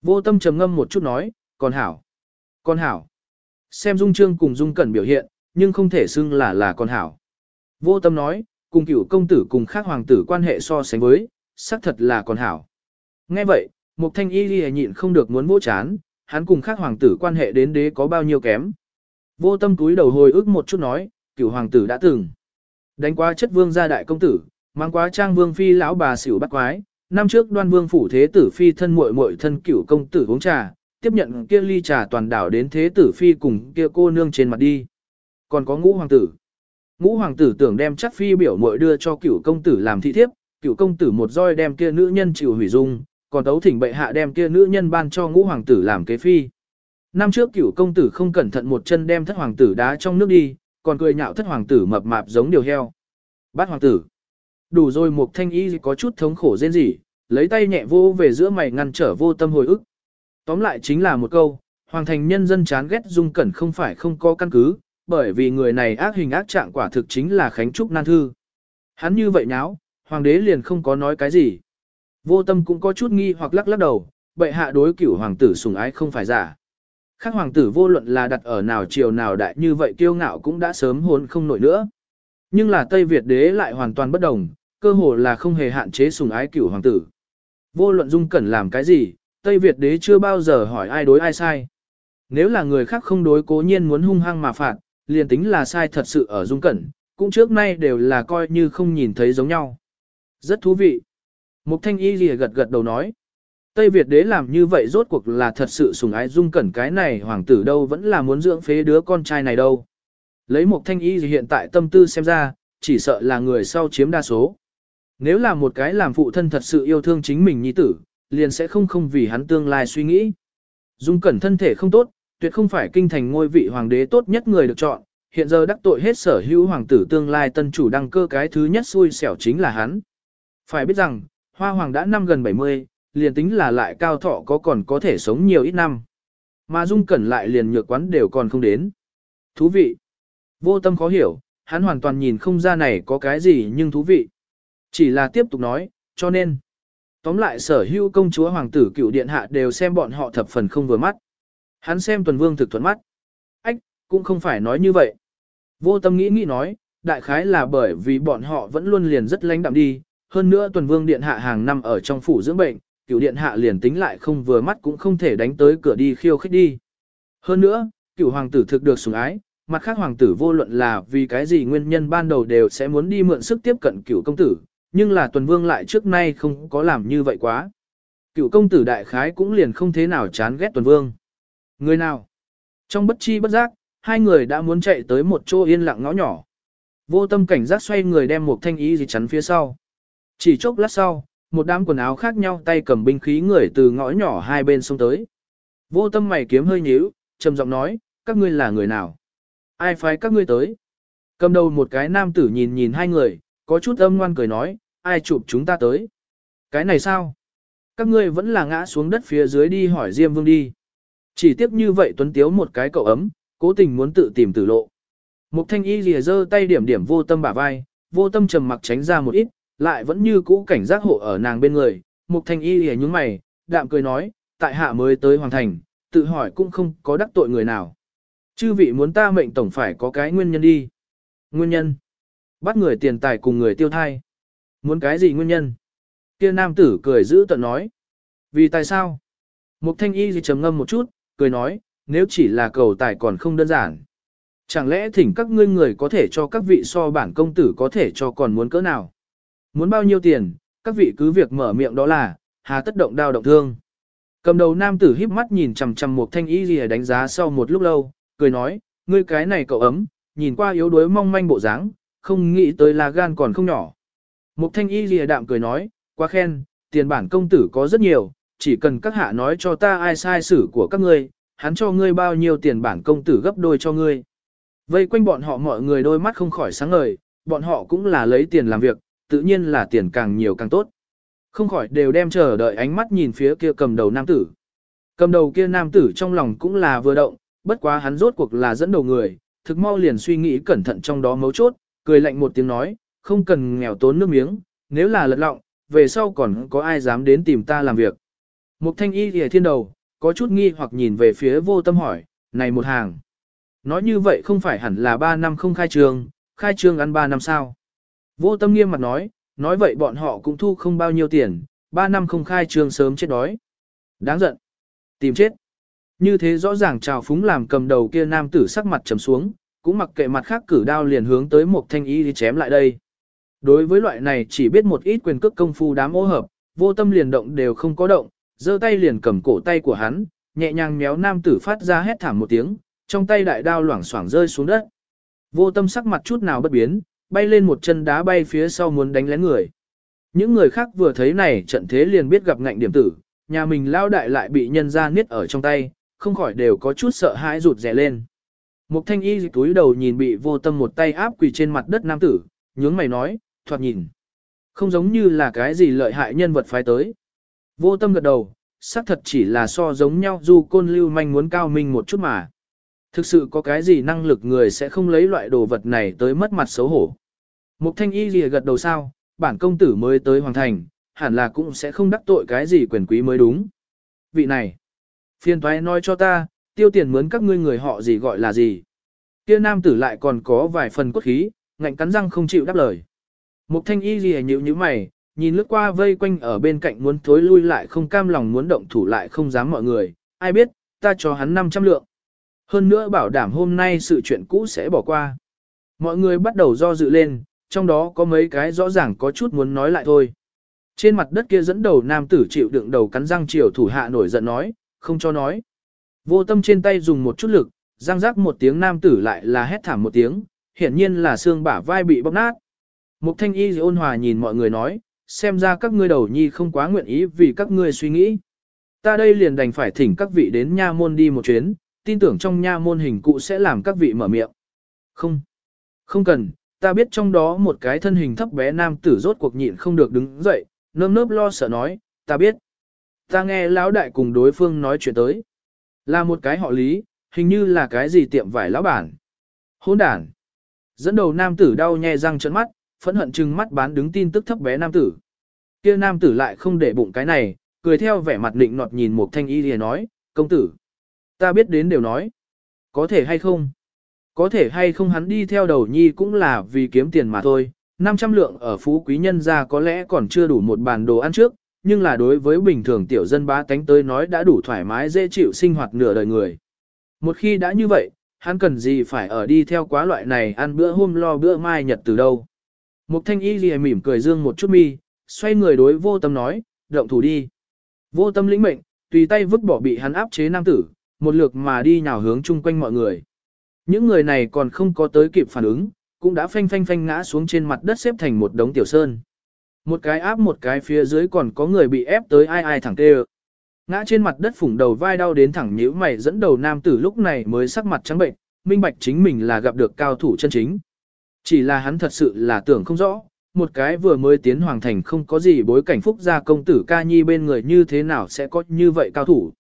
Vô tâm trầm ngâm một chút nói, còn hảo. Con hảo. Xem Dung Trương cùng Dung Cẩn biểu hiện, nhưng không thể xưng là là con hảo. Vô tâm nói, cùng cựu công tử cùng khác hoàng tử quan hệ so sánh với, xác thật là con hảo. Nghe vậy, Mục thanh y ghi nhịn không được muốn vỗ chán, hắn cùng khác hoàng tử quan hệ đến đế có bao nhiêu kém. Vô tâm túi đầu hồi ức một chút nói, cựu hoàng tử đã từng. Đánh quá chất vương gia đại công tử, mang quá trang vương phi lão bà xỉu bắt quái, năm trước đoan vương phủ thế tử phi thân muội muội thân cửu công tử uống trà, tiếp nhận kia ly trà toàn đảo đến thế tử phi cùng kia cô nương trên mặt đi. Còn có ngũ hoàng tử. Ngũ hoàng tử tưởng đem chắc phi biểu muội đưa cho cửu công tử làm thị thiếp, cửu công tử một roi đem kia nữ nhân chịu hủy dung, còn tấu thỉnh bệ hạ đem kia nữ nhân ban cho ngũ hoàng tử làm kế phi. Năm trước cửu công tử không cẩn thận một chân đem thất hoàng tử đá trong nước đi, còn cười nhạo thất hoàng tử mập mạp giống điều heo. Bát hoàng tử. Đủ rồi một thanh y có chút thống khổ rên rỉ, lấy tay nhẹ vô về giữa mày ngăn trở vô tâm hồi ức. Tóm lại chính là một câu, hoàng thành nhân dân chán ghét dung cẩn không phải không có căn cứ, bởi vì người này ác hình ác trạng quả thực chính là Khánh Trúc Nan Thư. Hắn như vậy nháo, hoàng đế liền không có nói cái gì. Vô tâm cũng có chút nghi hoặc lắc lắc đầu, bệ hạ đối cửu hoàng tử sùng ái không phải giả. Khác hoàng tử vô luận là đặt ở nào triều nào đại như vậy kiêu ngạo cũng đã sớm hôn không nổi nữa. Nhưng là Tây Việt đế lại hoàn toàn bất đồng, cơ hồ là không hề hạn chế sùng ái cửu hoàng tử. Vô luận dung cẩn làm cái gì, Tây Việt đế chưa bao giờ hỏi ai đối ai sai. Nếu là người khác không đối cố nhiên muốn hung hăng mà phạt, liền tính là sai thật sự ở dung cẩn, cũng trước nay đều là coi như không nhìn thấy giống nhau. Rất thú vị. Mục thanh y lìa gật gật đầu nói. Tây Việt đế làm như vậy rốt cuộc là thật sự sùng ái dung cẩn cái này hoàng tử đâu vẫn là muốn dưỡng phế đứa con trai này đâu. Lấy một thanh y hiện tại tâm tư xem ra, chỉ sợ là người sau chiếm đa số. Nếu là một cái làm phụ thân thật sự yêu thương chính mình nhi tử, liền sẽ không không vì hắn tương lai suy nghĩ. Dung cẩn thân thể không tốt, tuyệt không phải kinh thành ngôi vị hoàng đế tốt nhất người được chọn, hiện giờ đắc tội hết sở hữu hoàng tử tương lai tân chủ đăng cơ cái thứ nhất xui xẻo chính là hắn. Phải biết rằng, hoa hoàng đã năm gần 70, liền tính là lại cao thọ có còn có thể sống nhiều ít năm. Mà dung cẩn lại liền nhược quán đều còn không đến. Thú vị. Vô tâm khó hiểu, hắn hoàn toàn nhìn không ra này có cái gì nhưng thú vị. Chỉ là tiếp tục nói, cho nên. Tóm lại sở hữu công chúa hoàng tử cựu điện hạ đều xem bọn họ thập phần không vừa mắt. Hắn xem tuần vương thực thuận mắt. Ách, cũng không phải nói như vậy. Vô tâm nghĩ nghĩ nói, đại khái là bởi vì bọn họ vẫn luôn liền rất lánh đạm đi. Hơn nữa tuần vương điện hạ hàng năm ở trong phủ dưỡng bệnh, cựu điện hạ liền tính lại không vừa mắt cũng không thể đánh tới cửa đi khiêu khích đi. Hơn nữa, cựu hoàng tử thực được sủng ái, mặt khác hoàng tử vô luận là vì cái gì nguyên nhân ban đầu đều sẽ muốn đi mượn sức tiếp cận cựu công tử, nhưng là tuần vương lại trước nay không có làm như vậy quá. Cựu công tử đại khái cũng liền không thế nào chán ghét tuần vương. Người nào? Trong bất chi bất giác, hai người đã muốn chạy tới một chỗ yên lặng ngõ nhỏ. Vô tâm cảnh giác xoay người đem một thanh ý gì chắn phía sau. Chỉ chốc lát sau, một đám quần áo khác nhau tay cầm binh khí người từ ngõ nhỏ hai bên xông tới. Vô tâm mày kiếm hơi nhíu, trầm giọng nói, các ngươi là người nào? Ai phái các ngươi tới? Cầm đầu một cái nam tử nhìn nhìn hai người, có chút âm ngoan cười nói, ai chụp chúng ta tới? Cái này sao? Các ngươi vẫn là ngã xuống đất phía dưới đi hỏi Diêm Vương đi. Chỉ tiếp như vậy tuấn tiếu một cái cậu ấm, cố tình muốn tự tìm tử lộ. Mục thanh y lìa giơ tay điểm điểm vô tâm bả vai, vô tâm trầm mặc tránh ra một ít, lại vẫn như cũ cảnh giác hộ ở nàng bên người. Mục thanh y hề nhúng mày, đạm cười nói, tại hạ mới tới hoàng thành, tự hỏi cũng không có đắc tội người nào. Chư vị muốn ta mệnh tổng phải có cái nguyên nhân đi. Nguyên nhân. Bắt người tiền tài cùng người tiêu thai. Muốn cái gì nguyên nhân? Kia nam tử cười giữ tận nói. Vì tại sao? Mục thanh y gì trầm ngâm một chút, cười nói, nếu chỉ là cầu tài còn không đơn giản. Chẳng lẽ thỉnh các ngươi người có thể cho các vị so bản công tử có thể cho còn muốn cỡ nào? Muốn bao nhiêu tiền, các vị cứ việc mở miệng đó là, hà tất động đao động thương. Cầm đầu nam tử híp mắt nhìn chằm chằm một thanh y gì đánh giá sau một lúc lâu, cười nói, ngươi cái này cậu ấm, nhìn qua yếu đuối mong manh bộ dáng, không nghĩ tới là gan còn không nhỏ. Một thanh y gì đạm cười nói, quá khen, tiền bản công tử có rất nhiều, chỉ cần các hạ nói cho ta ai sai xử của các ngươi, hắn cho ngươi bao nhiêu tiền bản công tử gấp đôi cho ngươi. Vây quanh bọn họ mọi người đôi mắt không khỏi sáng ngời, bọn họ cũng là lấy tiền làm việc, tự nhiên là tiền càng nhiều càng tốt. Không khỏi đều đem chờ đợi ánh mắt nhìn phía kia cầm đầu nam tử. Cầm đầu kia nam tử trong lòng cũng là vừa động, bất quá hắn rốt cuộc là dẫn đầu người, thực mau liền suy nghĩ cẩn thận trong đó mấu chốt, cười lạnh một tiếng nói, không cần nghèo tốn nước miếng, nếu là lật lọng, về sau còn có ai dám đến tìm ta làm việc. Mục thanh y thìa thiên đầu, có chút nghi hoặc nhìn về phía vô tâm hỏi, này một hàng. Nói như vậy không phải hẳn là 3 năm không khai trương, khai trương ăn 3 năm sao. Vô tâm nghiêm mặt nói, nói vậy bọn họ cũng thu không bao nhiêu tiền, 3 năm không khai trương sớm chết đói. Đáng giận. Tìm chết. Như thế rõ ràng trào phúng làm cầm đầu kia nam tử sắc mặt trầm xuống, cũng mặc kệ mặt khác cử đao liền hướng tới một thanh y đi chém lại đây. Đối với loại này chỉ biết một ít quyền cước công phu đám ô hợp, vô tâm liền động đều không có động, giơ tay liền cầm cổ tay của hắn, nhẹ nhàng méo nam tử phát ra hét thảm một tiếng, trong tay đại đao loảng xoảng rơi xuống đất. Vô tâm sắc mặt chút nào bất biến, bay lên một chân đá bay phía sau muốn đánh lén người. Những người khác vừa thấy này trận thế liền biết gặp ngạnh điểm tử, nhà mình lao đại lại bị nhân ra niết ở trong tay, không khỏi đều có chút sợ hãi rụt rè lên. Mục thanh y túi đầu nhìn bị vô tâm một tay áp quỳ trên mặt đất nam tử, nhướng mày nói, thoạt nhìn. Không giống như là cái gì lợi hại nhân vật phái tới. Vô tâm gật đầu, xác thật chỉ là so giống nhau dù côn lưu manh muốn cao minh một chút mà. Thực sự có cái gì năng lực người sẽ không lấy loại đồ vật này tới mất mặt xấu hổ. Mục thanh y gì gật đầu sao, bản công tử mới tới hoàng thành, hẳn là cũng sẽ không đắc tội cái gì quyền quý mới đúng. Vị này, phiền thoái nói cho ta, tiêu tiền mướn các ngươi người họ gì gọi là gì. Kia nam tử lại còn có vài phần cốt khí, ngạnh cắn răng không chịu đáp lời. Mục thanh y gì nhíu như mày, nhìn lướt qua vây quanh ở bên cạnh muốn thối lui lại không cam lòng muốn động thủ lại không dám mọi người, ai biết, ta cho hắn 500 lượng. Hơn nữa bảo đảm hôm nay sự chuyện cũ sẽ bỏ qua. Mọi người bắt đầu do dự lên, trong đó có mấy cái rõ ràng có chút muốn nói lại thôi. Trên mặt đất kia dẫn đầu nam tử chịu đựng đầu cắn răng chiều thủ hạ nổi giận nói, không cho nói. Vô tâm trên tay dùng một chút lực, răng rắc một tiếng nam tử lại là hét thảm một tiếng, hiển nhiên là xương bả vai bị bóc nát. Mục thanh y ôn hòa nhìn mọi người nói, xem ra các ngươi đầu nhi không quá nguyện ý vì các ngươi suy nghĩ. Ta đây liền đành phải thỉnh các vị đến nha môn đi một chuyến, tin tưởng trong nha môn hình cụ sẽ làm các vị mở miệng. Không, không cần, ta biết trong đó một cái thân hình thấp bé nam tử rốt cuộc nhịn không được đứng dậy, nơm nớp lo sợ nói, ta biết. Ta nghe lão đại cùng đối phương nói chuyện tới. Là một cái họ lý, hình như là cái gì tiệm vải lão bản. Hôn đản. Dẫn đầu nam tử đau nhè răng trợn mắt, phẫn hận chừng mắt bán đứng tin tức thấp bé nam tử. Kia nam tử lại không để bụng cái này, cười theo vẻ mặt định nọt nhìn một thanh y lìa nói, công tử. Ta biết đến đều nói. Có thể hay không? Có thể hay không hắn đi theo đầu nhi cũng là vì kiếm tiền mà thôi. 500 lượng ở phú quý nhân ra có lẽ còn chưa đủ một bàn đồ ăn trước, nhưng là đối với bình thường tiểu dân bá tánh tới nói đã đủ thoải mái dễ chịu sinh hoạt nửa đời người. Một khi đã như vậy, hắn cần gì phải ở đi theo quá loại này ăn bữa hôm lo bữa mai nhật từ đâu. Mục thanh y lìa mỉm cười dương một chút mi, xoay người đối vô tâm nói, động thủ đi. Vô tâm lĩnh mệnh, tùy tay vứt bỏ bị hắn áp chế nam tử, một lượt mà đi nhào hướng chung quanh mọi người. Những người này còn không có tới kịp phản ứng, cũng đã phanh phanh phanh ngã xuống trên mặt đất xếp thành một đống tiểu sơn. Một cái áp một cái phía dưới còn có người bị ép tới ai ai thẳng tê Ngã trên mặt đất phủng đầu vai đau đến thẳng nhíu mày dẫn đầu nam tử lúc này mới sắc mặt trắng bệnh, minh bạch chính mình là gặp được cao thủ chân chính. Chỉ là hắn thật sự là tưởng không rõ, một cái vừa mới tiến hoàng thành không có gì bối cảnh phúc gia công tử ca nhi bên người như thế nào sẽ có như vậy cao thủ.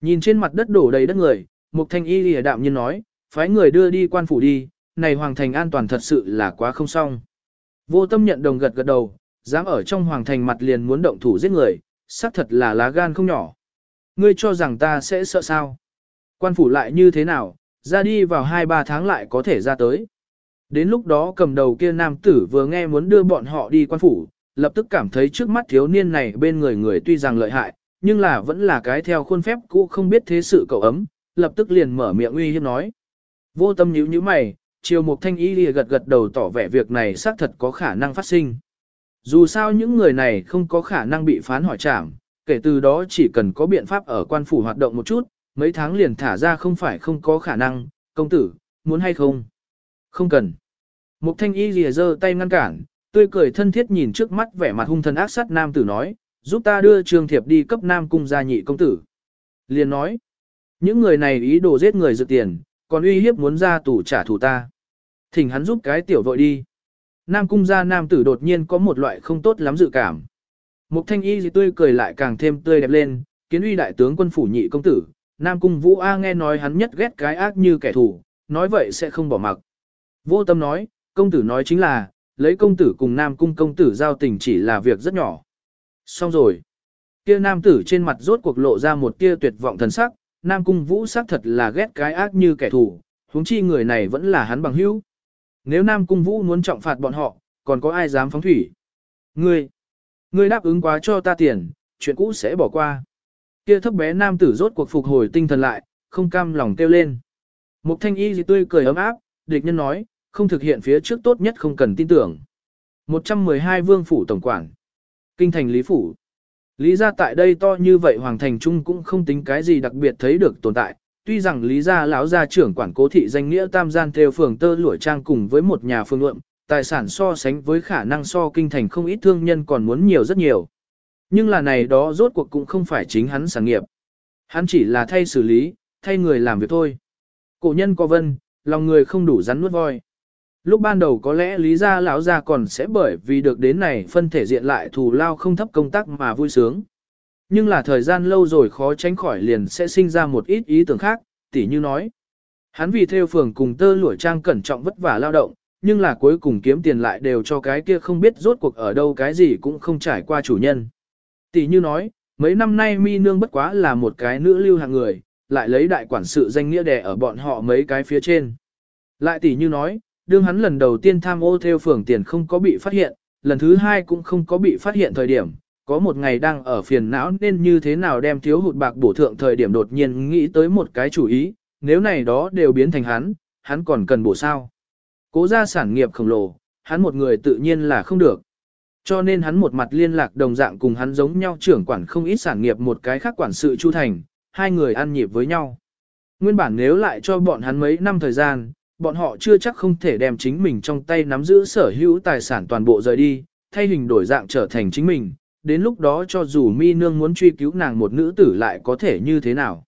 Nhìn trên mặt đất đổ đầy đất người, một Thanh Y lìa đạm nhiên nói, phái người đưa đi quan phủ đi, này hoàng thành an toàn thật sự là quá không xong. Vô tâm nhận đồng gật gật đầu, dám ở trong hoàng thành mặt liền muốn động thủ giết người, xác thật là lá gan không nhỏ. Ngươi cho rằng ta sẽ sợ sao? Quan phủ lại như thế nào, ra đi vào 2-3 tháng lại có thể ra tới. Đến lúc đó cầm đầu kia nam tử vừa nghe muốn đưa bọn họ đi quan phủ, lập tức cảm thấy trước mắt thiếu niên này bên người người tuy rằng lợi hại, nhưng là vẫn là cái theo khuôn phép cũ không biết thế sự cậu ấm, lập tức liền mở miệng uy hiếp nói. Vô tâm nhíu nhíu mày, chiều Mục thanh y lìa gật gật đầu tỏ vẻ việc này xác thật có khả năng phát sinh. Dù sao những người này không có khả năng bị phán hỏi trảm, kể từ đó chỉ cần có biện pháp ở quan phủ hoạt động một chút, mấy tháng liền thả ra không phải không có khả năng, công tử, muốn hay không? Không cần. Mục thanh y lìa giơ tay ngăn cản, tươi cười thân thiết nhìn trước mắt vẻ mặt hung thần ác sát nam tử nói, giúp ta đưa trường thiệp đi cấp nam cung gia nhị công tử. Liền nói, những người này ý đồ giết người dự tiền, còn uy hiếp muốn ra tù trả thù ta. Thỉnh hắn giúp cái tiểu vội đi. Nam cung gia nam tử đột nhiên có một loại không tốt lắm dự cảm. Mục thanh y gì tươi cười lại càng thêm tươi đẹp lên, kiến uy đại tướng quân phủ nhị công tử, Nam cung vũ A nghe nói hắn nhất ghét cái ác như kẻ thù, nói vậy sẽ không bỏ mặc. Vô tâm nói, công tử nói chính là, lấy công tử cùng Nam cung công tử giao tình chỉ là việc rất nhỏ. Xong rồi. Kia nam tử trên mặt rốt cuộc lộ ra một tia tuyệt vọng thần sắc, Nam cung vũ xác thật là ghét cái ác như kẻ thù, huống chi người này vẫn là hắn bằng hữu. Nếu Nam cung vũ muốn trọng phạt bọn họ, còn có ai dám phóng thủy? Ngươi, ngươi đáp ứng quá cho ta tiền, chuyện cũ sẽ bỏ qua. Kia thấp bé nam tử rốt cuộc phục hồi tinh thần lại, không cam lòng kêu lên. Mục thanh y gì tươi cười ấm áp, địch nhân nói, không thực hiện phía trước tốt nhất không cần tin tưởng. 112 Vương Phủ Tổng Quản Kinh thành Lý Phủ Lý gia tại đây to như vậy Hoàng Thành Trung cũng không tính cái gì đặc biệt thấy được tồn tại. Tuy rằng Lý gia lão gia trưởng quản cố thị danh nghĩa tam gian theo phường tơ lụa trang cùng với một nhà phương luận, tài sản so sánh với khả năng so kinh thành không ít thương nhân còn muốn nhiều rất nhiều. Nhưng là này đó rốt cuộc cũng không phải chính hắn sản nghiệp. Hắn chỉ là thay xử lý, thay người làm việc thôi. Cổ nhân có vân, lòng người không đủ rắn nuốt voi. Lúc ban đầu có lẽ lý gia lão gia còn sẽ bởi vì được đến này phân thể diện lại thù lao không thấp công tác mà vui sướng. Nhưng là thời gian lâu rồi khó tránh khỏi liền sẽ sinh ra một ít ý tưởng khác, tỉ như nói. Hắn vì theo phường cùng tơ lụa trang cẩn trọng vất vả lao động, nhưng là cuối cùng kiếm tiền lại đều cho cái kia không biết rốt cuộc ở đâu cái gì cũng không trải qua chủ nhân. Tỷ như nói, mấy năm nay mi nương bất quá là một cái nữ lưu hàng người, lại lấy đại quản sự danh nghĩa đè ở bọn họ mấy cái phía trên. Lại tỷ như nói, đương hắn lần đầu tiên tham ô theo phường tiền không có bị phát hiện, lần thứ hai cũng không có bị phát hiện thời điểm, có một ngày đang ở phiền não nên như thế nào đem thiếu hụt bạc bổ thượng thời điểm đột nhiên nghĩ tới một cái chủ ý, nếu này đó đều biến thành hắn, hắn còn cần bổ sao. Cố ra sản nghiệp khổng lồ, hắn một người tự nhiên là không được. Cho nên hắn một mặt liên lạc đồng dạng cùng hắn giống nhau trưởng quản không ít sản nghiệp một cái khác quản sự Chu Thành, hai người ăn nhịp với nhau. Nguyên bản nếu lại cho bọn hắn mấy năm thời gian, bọn họ chưa chắc không thể đem chính mình trong tay nắm giữ sở hữu tài sản toàn bộ rời đi, thay hình đổi dạng trở thành chính mình, đến lúc đó cho dù mi nương muốn truy cứu nàng một nữ tử lại có thể như thế nào.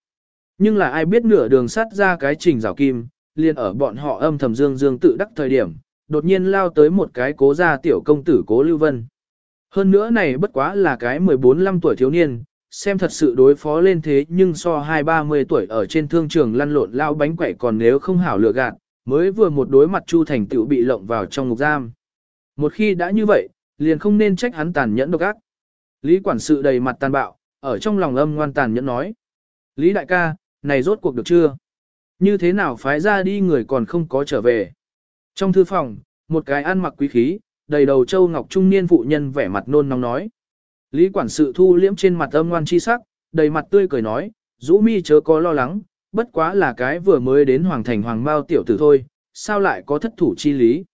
Nhưng là ai biết nửa đường sắt ra cái trình rào kim, liền ở bọn họ âm thầm dương dương tự đắc thời điểm, đột nhiên lao tới một cái cố gia tiểu công tử cố Lưu Vân. Hơn nữa này bất quá là cái 14-15 tuổi thiếu niên, xem thật sự đối phó lên thế nhưng so 2-30 tuổi ở trên thương trường lăn lộn lao bánh quẩy còn nếu không hảo lừa gạt, mới vừa một đối mặt Chu Thành tiểu bị lộng vào trong ngục giam. Một khi đã như vậy, liền không nên trách hắn tàn nhẫn độc ác. Lý quản sự đầy mặt tàn bạo, ở trong lòng âm ngoan tàn nhẫn nói. Lý đại ca, này rốt cuộc được chưa? Như thế nào phái ra đi người còn không có trở về? Trong thư phòng, một cái ăn mặc quý khí, đầy đầu châu ngọc trung niên phụ nhân vẻ mặt nôn nóng nói. Lý quản sự thu liễm trên mặt âm ngoan chi sắc, đầy mặt tươi cười nói, rũ mi chớ có lo lắng, bất quá là cái vừa mới đến hoàng thành hoàng mao tiểu tử thôi, sao lại có thất thủ chi lý.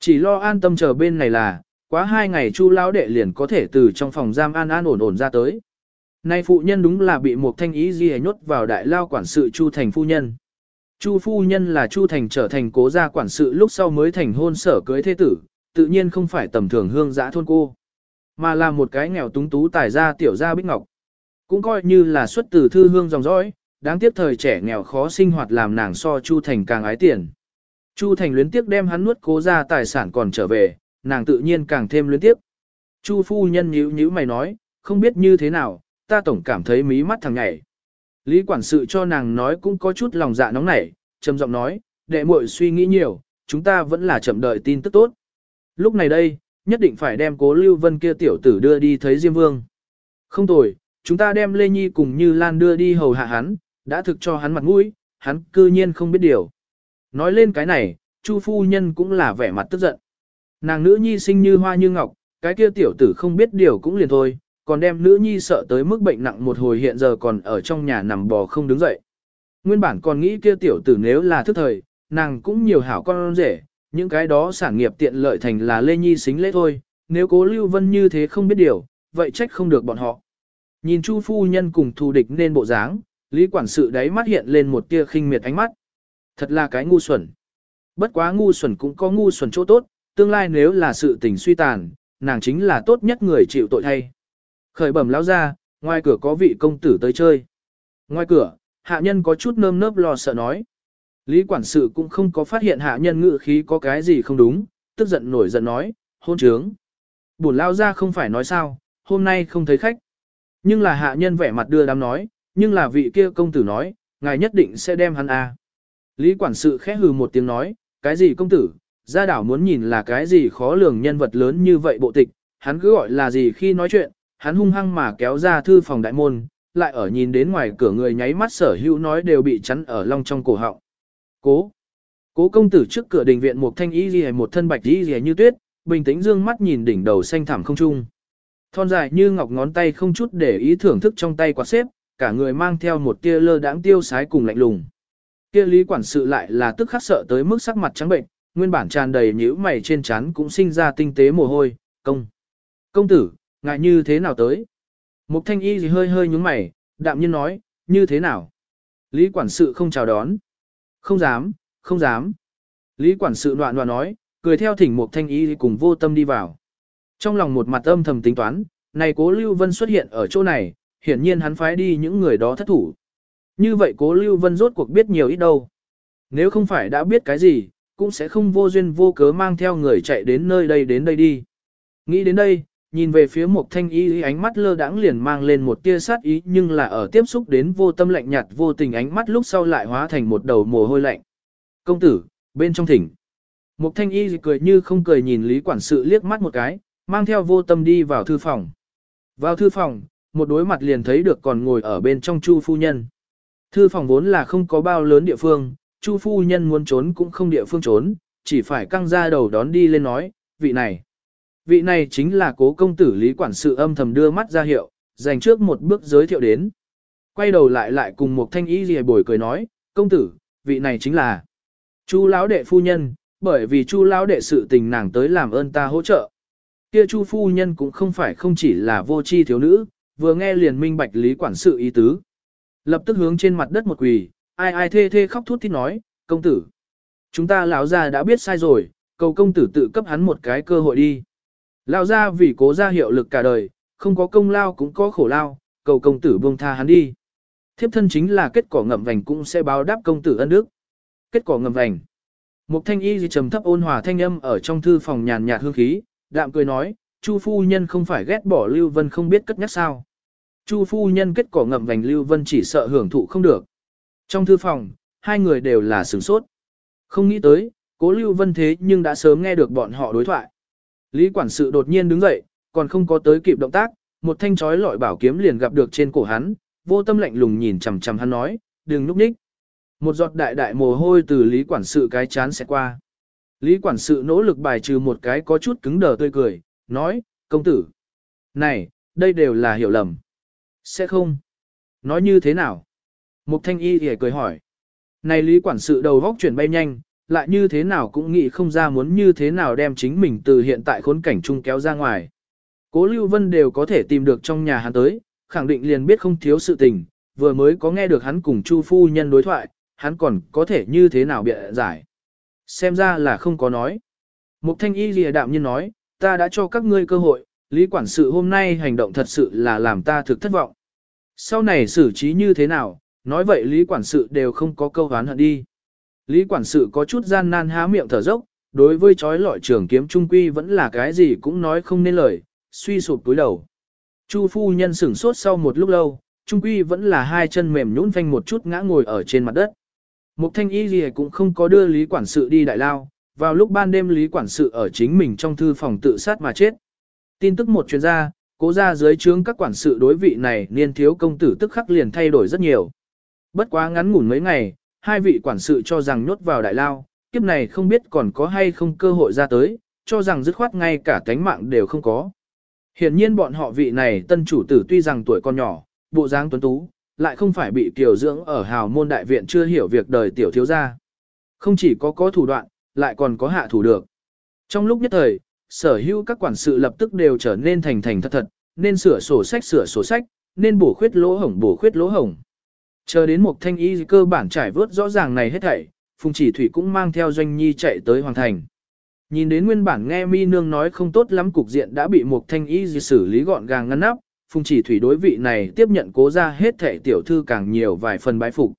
Chỉ lo an tâm chờ bên này là, quá hai ngày chu lão đệ liền có thể từ trong phòng giam an an ổn ổn ra tới. Nay phụ nhân đúng là bị một thanh ý gì nhốt vào đại lao quản sự chu thành phu nhân. Chu phu nhân là chu thành trở thành cố gia quản sự lúc sau mới thành hôn sở cưới thế tử, tự nhiên không phải tầm thường hương giã thôn cô, mà là một cái nghèo túng tú tài gia tiểu gia bích ngọc. Cũng coi như là xuất từ thư hương dòng dõi, đáng tiếc thời trẻ nghèo khó sinh hoạt làm nàng so Chu Thành càng ái tiền. Chu Thành luyến tiếc đem hắn nuốt cố ra tài sản còn trở về, nàng tự nhiên càng thêm luyến tiếc. Chu phu nhân nhíu nhíu mày nói, không biết như thế nào, ta tổng cảm thấy mí mắt thằng nhảy. Lý quản sự cho nàng nói cũng có chút lòng dạ nóng nảy, trầm giọng nói, đệ muội suy nghĩ nhiều, chúng ta vẫn là chậm đợi tin tức tốt. Lúc này đây, nhất định phải đem cố Lưu Vân kia tiểu tử đưa đi thấy Diêm Vương. Không tồi, chúng ta đem Lê Nhi cùng Như Lan đưa đi hầu hạ hắn, đã thực cho hắn mặt mũi, hắn cư nhiên không biết điều. Nói lên cái này, Chu phu nhân cũng là vẻ mặt tức giận. Nàng nữ nhi sinh như hoa như ngọc, cái kia tiểu tử không biết điều cũng liền thôi, còn đem nữ nhi sợ tới mức bệnh nặng một hồi hiện giờ còn ở trong nhà nằm bò không đứng dậy. Nguyên bản còn nghĩ kia tiểu tử nếu là thức thời, nàng cũng nhiều hảo con rể, những cái đó sản nghiệp tiện lợi thành là Lê Nhi xính lễ thôi, nếu cố Lưu Vân như thế không biết điều, vậy trách không được bọn họ. Nhìn Chu phu nhân cùng thù địch nên bộ dáng, Lý quản sự đáy mắt hiện lên một tia khinh miệt ánh mắt. Thật là cái ngu xuẩn. Bất quá ngu xuẩn cũng có ngu xuẩn chỗ tốt, tương lai nếu là sự tình suy tàn, nàng chính là tốt nhất người chịu tội thay. Khởi bẩm lão ra, ngoài cửa có vị công tử tới chơi. Ngoài cửa, hạ nhân có chút nơm nớp lo sợ nói. Lý quản sự cũng không có phát hiện hạ nhân ngự khí có cái gì không đúng, tức giận nổi giận nói, hôn trướng. Bổn lao ra không phải nói sao, hôm nay không thấy khách. Nhưng là hạ nhân vẻ mặt đưa đám nói, nhưng là vị kia công tử nói, ngài nhất định sẽ đem hắn a. Lý quản sự khẽ hừ một tiếng nói, cái gì công tử, gia đảo muốn nhìn là cái gì khó lường nhân vật lớn như vậy bộ tịch, hắn cứ gọi là gì khi nói chuyện, hắn hung hăng mà kéo ra thư phòng đại môn, lại ở nhìn đến ngoài cửa người nháy mắt sở hữu nói đều bị chắn ở long trong cổ họng. Cố. Cố công tử trước cửa đình viện một thanh y liễu một thân bạch y liễu như tuyết, bình tĩnh dương mắt nhìn đỉnh đầu xanh thẳm không trung. Thon dài như ngọc ngón tay không chút để ý thưởng thức trong tay quạt xếp, cả người mang theo một tia lơ đãng tiêu sái cùng lạnh lùng. Kia lý quản sự lại là tức khắc sợ tới mức sắc mặt trắng bệnh, nguyên bản tràn đầy nhíu mày trên trán cũng sinh ra tinh tế mồ hôi, công. Công tử, ngại như thế nào tới? Mục thanh y gì hơi hơi nhúng mày, đạm nhiên nói, như thế nào? Lý quản sự không chào đón. Không dám, không dám. Lý quản sự đoạn đoạn nói, cười theo thỉnh mục thanh y cùng vô tâm đi vào. Trong lòng một mặt âm thầm tính toán, này cố Lưu Vân xuất hiện ở chỗ này, hiển nhiên hắn phái đi những người đó thất thủ. Như vậy cố Lưu Vân rốt cuộc biết nhiều ít đâu. Nếu không phải đã biết cái gì, cũng sẽ không vô duyên vô cớ mang theo người chạy đến nơi đây đến đây đi. Nghĩ đến đây, nhìn về phía một thanh y ánh mắt lơ đãng liền mang lên một tia sát ý nhưng là ở tiếp xúc đến vô tâm lạnh nhạt vô tình ánh mắt lúc sau lại hóa thành một đầu mồ hôi lạnh. Công tử, bên trong thỉnh. Một thanh y cười như không cười nhìn Lý Quản sự liếc mắt một cái, mang theo vô tâm đi vào thư phòng. Vào thư phòng, một đối mặt liền thấy được còn ngồi ở bên trong Chu phu nhân. Thư phòng vốn là không có bao lớn địa phương, Chu phu nhân muốn trốn cũng không địa phương trốn, chỉ phải căng ra đầu đón đi lên nói, vị này. Vị này chính là cố công tử Lý Quản sự âm thầm đưa mắt ra hiệu, dành trước một bước giới thiệu đến. Quay đầu lại lại cùng một thanh y gì bồi cười nói, công tử, vị này chính là Chu lão đệ phu nhân, bởi vì Chu lão đệ sự tình nàng tới làm ơn ta hỗ trợ. Kia Chu phu nhân cũng không phải không chỉ là vô chi thiếu nữ, vừa nghe liền minh bạch Lý Quản sự ý tứ. Lập tức hướng trên mặt đất một quỳ, ai ai thê thê khóc thút thít nói, công tử. Chúng ta lão gia đã biết sai rồi, cầu công tử tự cấp hắn một cái cơ hội đi. Lão gia vì cố ra hiệu lực cả đời, không có công lao cũng có khổ lao, cầu công tử buông tha hắn đi. Thiếp thân chính là kết quả ngậm vành cũng sẽ báo đáp công tử ân đức. Kết quả ngậm vành. Mục thanh y gì trầm thấp ôn hòa thanh âm ở trong thư phòng nhàn nhạt hương khí, đạm cười nói, Chu phu nhân không phải ghét bỏ Lưu Vân không biết cất nhắc sao. Chu phu nhân kết quả ngậm vành Lưu Vân chỉ sợ hưởng thụ không được. Trong thư phòng, hai người đều là sửng sốt. Không nghĩ tới, cố Lưu Vân thế nhưng đã sớm nghe được bọn họ đối thoại. Lý quản sự đột nhiên đứng dậy, còn không có tới kịp động tác, một thanh chói lọi bảo kiếm liền gặp được trên cổ hắn, vô tâm lạnh lùng nhìn chằm chằm hắn nói, đừng núp ních. Một giọt đại đại mồ hôi từ Lý quản sự cái chán sẽ qua. Lý quản sự nỗ lực bài trừ một cái có chút cứng đờ tươi cười, nói, công tử. Này, đây đều là hiểu lầm. Sẽ không. Nói như thế nào? Mục thanh y thì cười hỏi. Này lý quản sự đầu góc chuyển bay nhanh, lại như thế nào cũng nghĩ không ra muốn như thế nào đem chính mình từ hiện tại khốn cảnh chung kéo ra ngoài. Cố Lưu Vân đều có thể tìm được trong nhà hắn tới, khẳng định liền biết không thiếu sự tình, vừa mới có nghe được hắn cùng Chu phu nhân đối thoại, hắn còn có thể như thế nào bịa giải. Xem ra là không có nói. Mục thanh y lìa đạm nhiên nói, ta đã cho các ngươi cơ hội, lý quản sự hôm nay hành động thật sự là làm ta thực thất vọng. Sau này xử trí như thế nào, nói vậy lý quản sự đều không có câu hán hận đi. Lý quản sự có chút gian nan há miệng thở dốc, đối với chói lọi trưởng kiếm trung quy vẫn là cái gì cũng nói không nên lời, suy sụp túi đầu. Chu phu nhân sửng sốt sau một lúc lâu, trung quy vẫn là hai chân mềm nhũn phanh một chút ngã ngồi ở trên mặt đất. Mục thanh y gì cũng không có đưa lý quản sự đi đại lao, vào lúc ban đêm lý quản sự ở chính mình trong thư phòng tự sát mà chết. Tin tức một chuyên gia, cố ra dưới trướng các quản sự đối vị này niên thiếu công tử tức khắc liền thay đổi rất nhiều. Bất quá ngắn ngủn mấy ngày, hai vị quản sự cho rằng nhốt vào đại lao, kiếp này không biết còn có hay không cơ hội ra tới, cho rằng dứt khoát ngay cả cánh mạng đều không có. Hiển nhiên bọn họ vị này tân chủ tử tuy rằng tuổi còn nhỏ, bộ dáng tuấn tú, lại không phải bị tiểu dưỡng ở hào môn đại viện chưa hiểu việc đời tiểu thiếu gia. Không chỉ có có thủ đoạn, lại còn có hạ thủ được. Trong lúc nhất thời, sở hữu các quản sự lập tức đều trở nên thành thành thật thật, nên sửa sổ sách sửa sổ sách, nên bổ khuyết lỗ hổng bổ khuyết lỗ hổng. Chờ đến một thanh y cơ bản trải vớt rõ ràng này hết thảy, Phùng Chỉ Thủy cũng mang theo doanh nhi chạy tới Hoàng Thành. Nhìn đến nguyên bản nghe mi nương nói không tốt lắm cục diện đã bị một thanh y xử lý gọn gàng ngăn nắp, Phùng Chỉ Thủy đối vị này tiếp nhận cố ra hết thảy tiểu thư càng nhiều vài phần bái phục.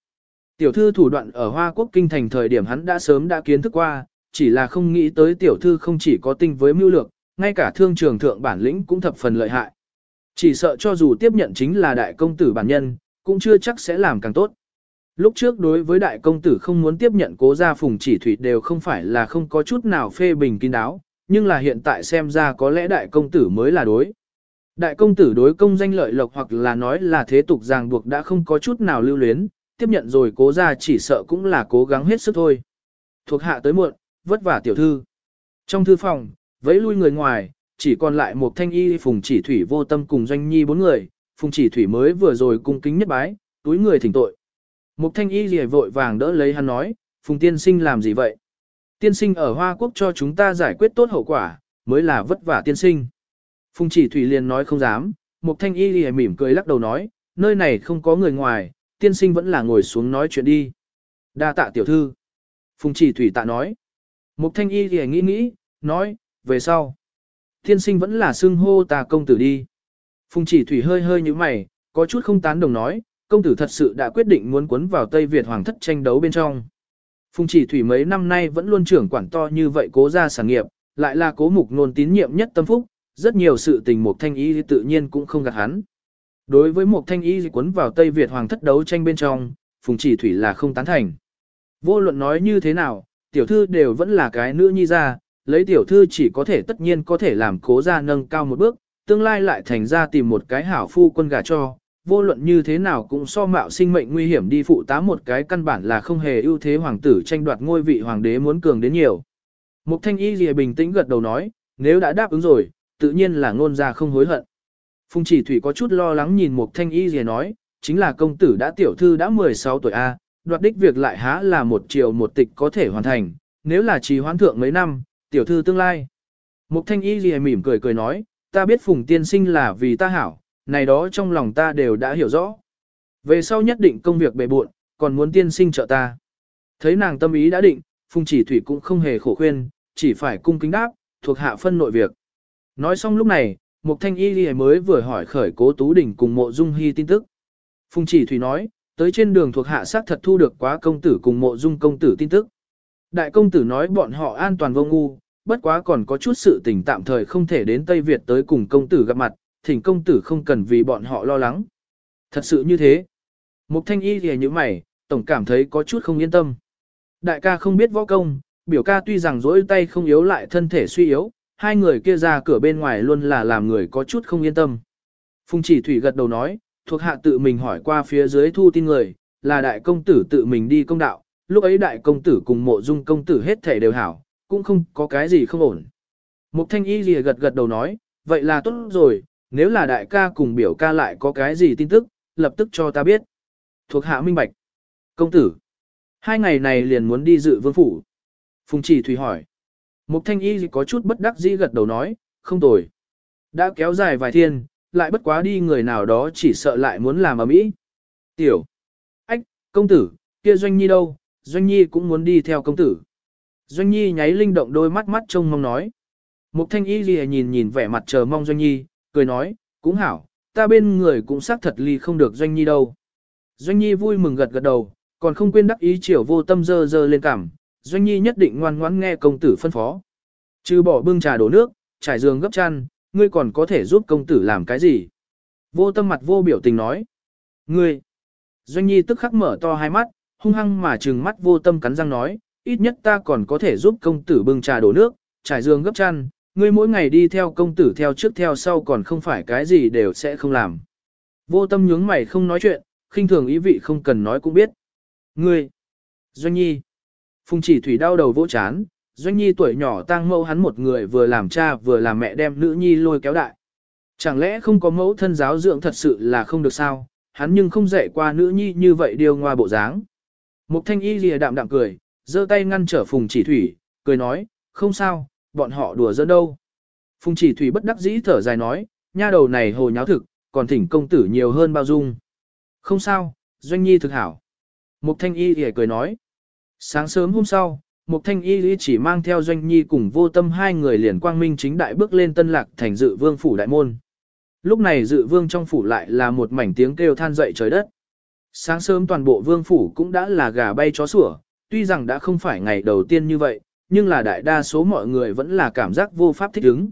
Tiểu thư thủ đoạn ở Hoa Quốc Kinh Thành thời điểm hắn đã sớm đã kiến thức qua, chỉ là không nghĩ tới tiểu thư không chỉ có tinh với mưu lược, ngay cả thương trường thượng bản lĩnh cũng thập phần lợi hại. Chỉ sợ cho dù tiếp nhận chính là đại công tử bản nhân, cũng chưa chắc sẽ làm càng tốt. Lúc trước đối với đại công tử không muốn tiếp nhận cố gia phùng chỉ thủy đều không phải là không có chút nào phê bình kín đáo, nhưng là hiện tại xem ra có lẽ đại công tử mới là đối. Đại công tử đối công danh lợi lộc hoặc là nói là thế tục ràng buộc đã không có chút nào lưu luyến, tiếp nhận rồi cố gia chỉ sợ cũng là cố gắng hết sức thôi. Thuộc hạ tới muộn, vất vả tiểu thư. Trong thư phòng, vẫy lui người ngoài, chỉ còn lại một thanh y phùng chỉ thủy vô tâm cùng doanh nhi bốn người, phùng chỉ thủy mới vừa rồi cung kính nhất bái, túi người thỉnh tội. Một thanh y rìa vội vàng đỡ lấy hắn nói, phùng tiên sinh làm gì vậy? Tiên sinh ở Hoa Quốc cho chúng ta giải quyết tốt hậu quả, mới là vất vả tiên sinh. Phùng chỉ thủy liền nói không dám, một thanh y lìa mỉm cười lắc đầu nói, nơi này không có người ngoài, tiên sinh vẫn là ngồi xuống nói chuyện đi. Đa tạ tiểu thư. Phùng chỉ thủy tạ nói. Mục thanh y thì nghĩ nghĩ, nói, về sau. Thiên sinh vẫn là xưng hô ta công tử đi. Phùng chỉ thủy hơi hơi như mày, có chút không tán đồng nói, công tử thật sự đã quyết định muốn cuốn vào Tây Việt hoàng thất tranh đấu bên trong. Phùng chỉ thủy mấy năm nay vẫn luôn trưởng quản to như vậy cố ra sản nghiệp, lại là cố mục nôn tín nhiệm nhất tâm phúc, rất nhiều sự tình mục thanh y tự nhiên cũng không gạt hắn. Đối với mục thanh y cuốn vào Tây Việt hoàng thất đấu tranh bên trong, phùng chỉ thủy là không tán thành. Vô luận nói như thế nào, tiểu thư đều vẫn là cái nữ nhi ra, lấy tiểu thư chỉ có thể tất nhiên có thể làm cố ra nâng cao một bước, tương lai lại thành ra tìm một cái hảo phu quân gà cho, vô luận như thế nào cũng so mạo sinh mệnh nguy hiểm đi phụ tá một cái căn bản là không hề ưu thế hoàng tử tranh đoạt ngôi vị hoàng đế muốn cường đến nhiều. Mục thanh y lìa bình tĩnh gật đầu nói, nếu đã đáp ứng rồi, tự nhiên là ngôn ra không hối hận. Phùng chỉ thủy có chút lo lắng nhìn mục thanh y lìa nói, chính là công tử đã tiểu thư đã 16 tuổi A, đoạt đích việc lại há là một triệu một tịch có thể hoàn thành, nếu là trì hoãn thượng mấy năm, tiểu thư tương lai. Mục thanh y lìa mỉm cười cười nói, ta biết phùng tiên sinh là vì ta hảo, này đó trong lòng ta đều đã hiểu rõ. Về sau nhất định công việc bề buộn, còn muốn tiên sinh trợ ta. Thấy nàng tâm ý đã định, phùng chỉ thủy cũng không hề khổ khuyên, chỉ phải cung kính đáp, thuộc hạ phân nội việc. Nói xong lúc này, Mục Thanh Y Ghi mới vừa hỏi khởi cố Tú Đình cùng mộ dung hy tin tức. Phùng chỉ thủy nói, tới trên đường thuộc hạ xác thật thu được quá công tử cùng mộ dung công tử tin tức. Đại công tử nói bọn họ an toàn vô ngu, bất quá còn có chút sự tình tạm thời không thể đến Tây Việt tới cùng công tử gặp mặt, thỉnh công tử không cần vì bọn họ lo lắng. Thật sự như thế. Mục thanh y thì như mày, tổng cảm thấy có chút không yên tâm. Đại ca không biết võ công, biểu ca tuy rằng dỗi tay không yếu lại thân thể suy yếu, hai người kia ra cửa bên ngoài luôn là làm người có chút không yên tâm. Phùng chỉ thủy gật đầu nói, thuộc hạ tự mình hỏi qua phía dưới thu tin người, là đại công tử tự mình đi công đạo, lúc ấy đại công tử cùng mộ dung công tử hết thể đều hảo, cũng không có cái gì không ổn. Mục thanh y lìa gật gật đầu nói, vậy là tốt rồi, nếu là đại ca cùng biểu ca lại có cái gì tin tức, lập tức cho ta biết. Thuộc hạ minh bạch. Công tử. Hai ngày này liền muốn đi dự vương phủ. Phùng chỉ thủy hỏi. Mục thanh y có chút bất đắc dĩ gật đầu nói, không tồi. Đã kéo dài vài thiên, lại bất quá đi người nào đó chỉ sợ lại muốn làm ở mỹ. Tiểu. Ách, công tử, kia Doanh Nhi đâu, Doanh Nhi cũng muốn đi theo công tử. Doanh Nhi nháy linh động đôi mắt mắt trông mong nói. Mục thanh y gì nhìn nhìn vẻ mặt chờ mong Doanh Nhi, cười nói, cũng hảo, ta bên người cũng xác thật ly không được Doanh Nhi đâu. Doanh Nhi vui mừng gật gật đầu, còn không quên đắc ý chiều vô tâm dơ dơ lên cảm, Doanh Nhi nhất định ngoan ngoãn nghe công tử phân phó. Trừ bỏ bưng trà đổ nước, trải giường gấp chăn, ngươi còn có thể giúp công tử làm cái gì? Vô tâm mặt vô biểu tình nói. Ngươi! Doanh Nhi tức khắc mở to hai mắt, hung hăng mà trừng mắt vô tâm cắn răng nói, ít nhất ta còn có thể giúp công tử bưng trà đổ nước, trải giường gấp chăn, ngươi mỗi ngày đi theo công tử theo trước theo sau còn không phải cái gì đều sẽ không làm. Vô tâm nhướng mày không nói chuyện, khinh thường ý vị không cần nói cũng biết. Ngươi! Doanh Nhi! Phùng chỉ thủy đau đầu vỗ chán, Doanh Nhi tuổi nhỏ tang mẫu hắn một người vừa làm cha vừa làm mẹ đem nữ nhi lôi kéo đại. Chẳng lẽ không có mẫu thân giáo dưỡng thật sự là không được sao, hắn nhưng không dạy qua nữ nhi như vậy điều ngoa bộ dáng. Mục thanh y lìa đạm đạm cười, giơ tay ngăn trở phùng chỉ thủy, cười nói, không sao, bọn họ đùa giỡn đâu. Phùng chỉ thủy bất đắc dĩ thở dài nói, nha đầu này hồ nháo thực, còn thỉnh công tử nhiều hơn bao dung. Không sao, doanh nhi thực hảo. Mục thanh y lìa cười nói. Sáng sớm hôm sau, Mục Thanh Y chỉ mang theo Doanh Nhi cùng vô tâm hai người liền quang minh chính đại bước lên tân lạc thành dự vương phủ đại môn. Lúc này dự vương trong phủ lại là một mảnh tiếng kêu than dậy trời đất. Sáng sớm toàn bộ vương phủ cũng đã là gà bay chó sủa, tuy rằng đã không phải ngày đầu tiên như vậy, nhưng là đại đa số mọi người vẫn là cảm giác vô pháp thích ứng.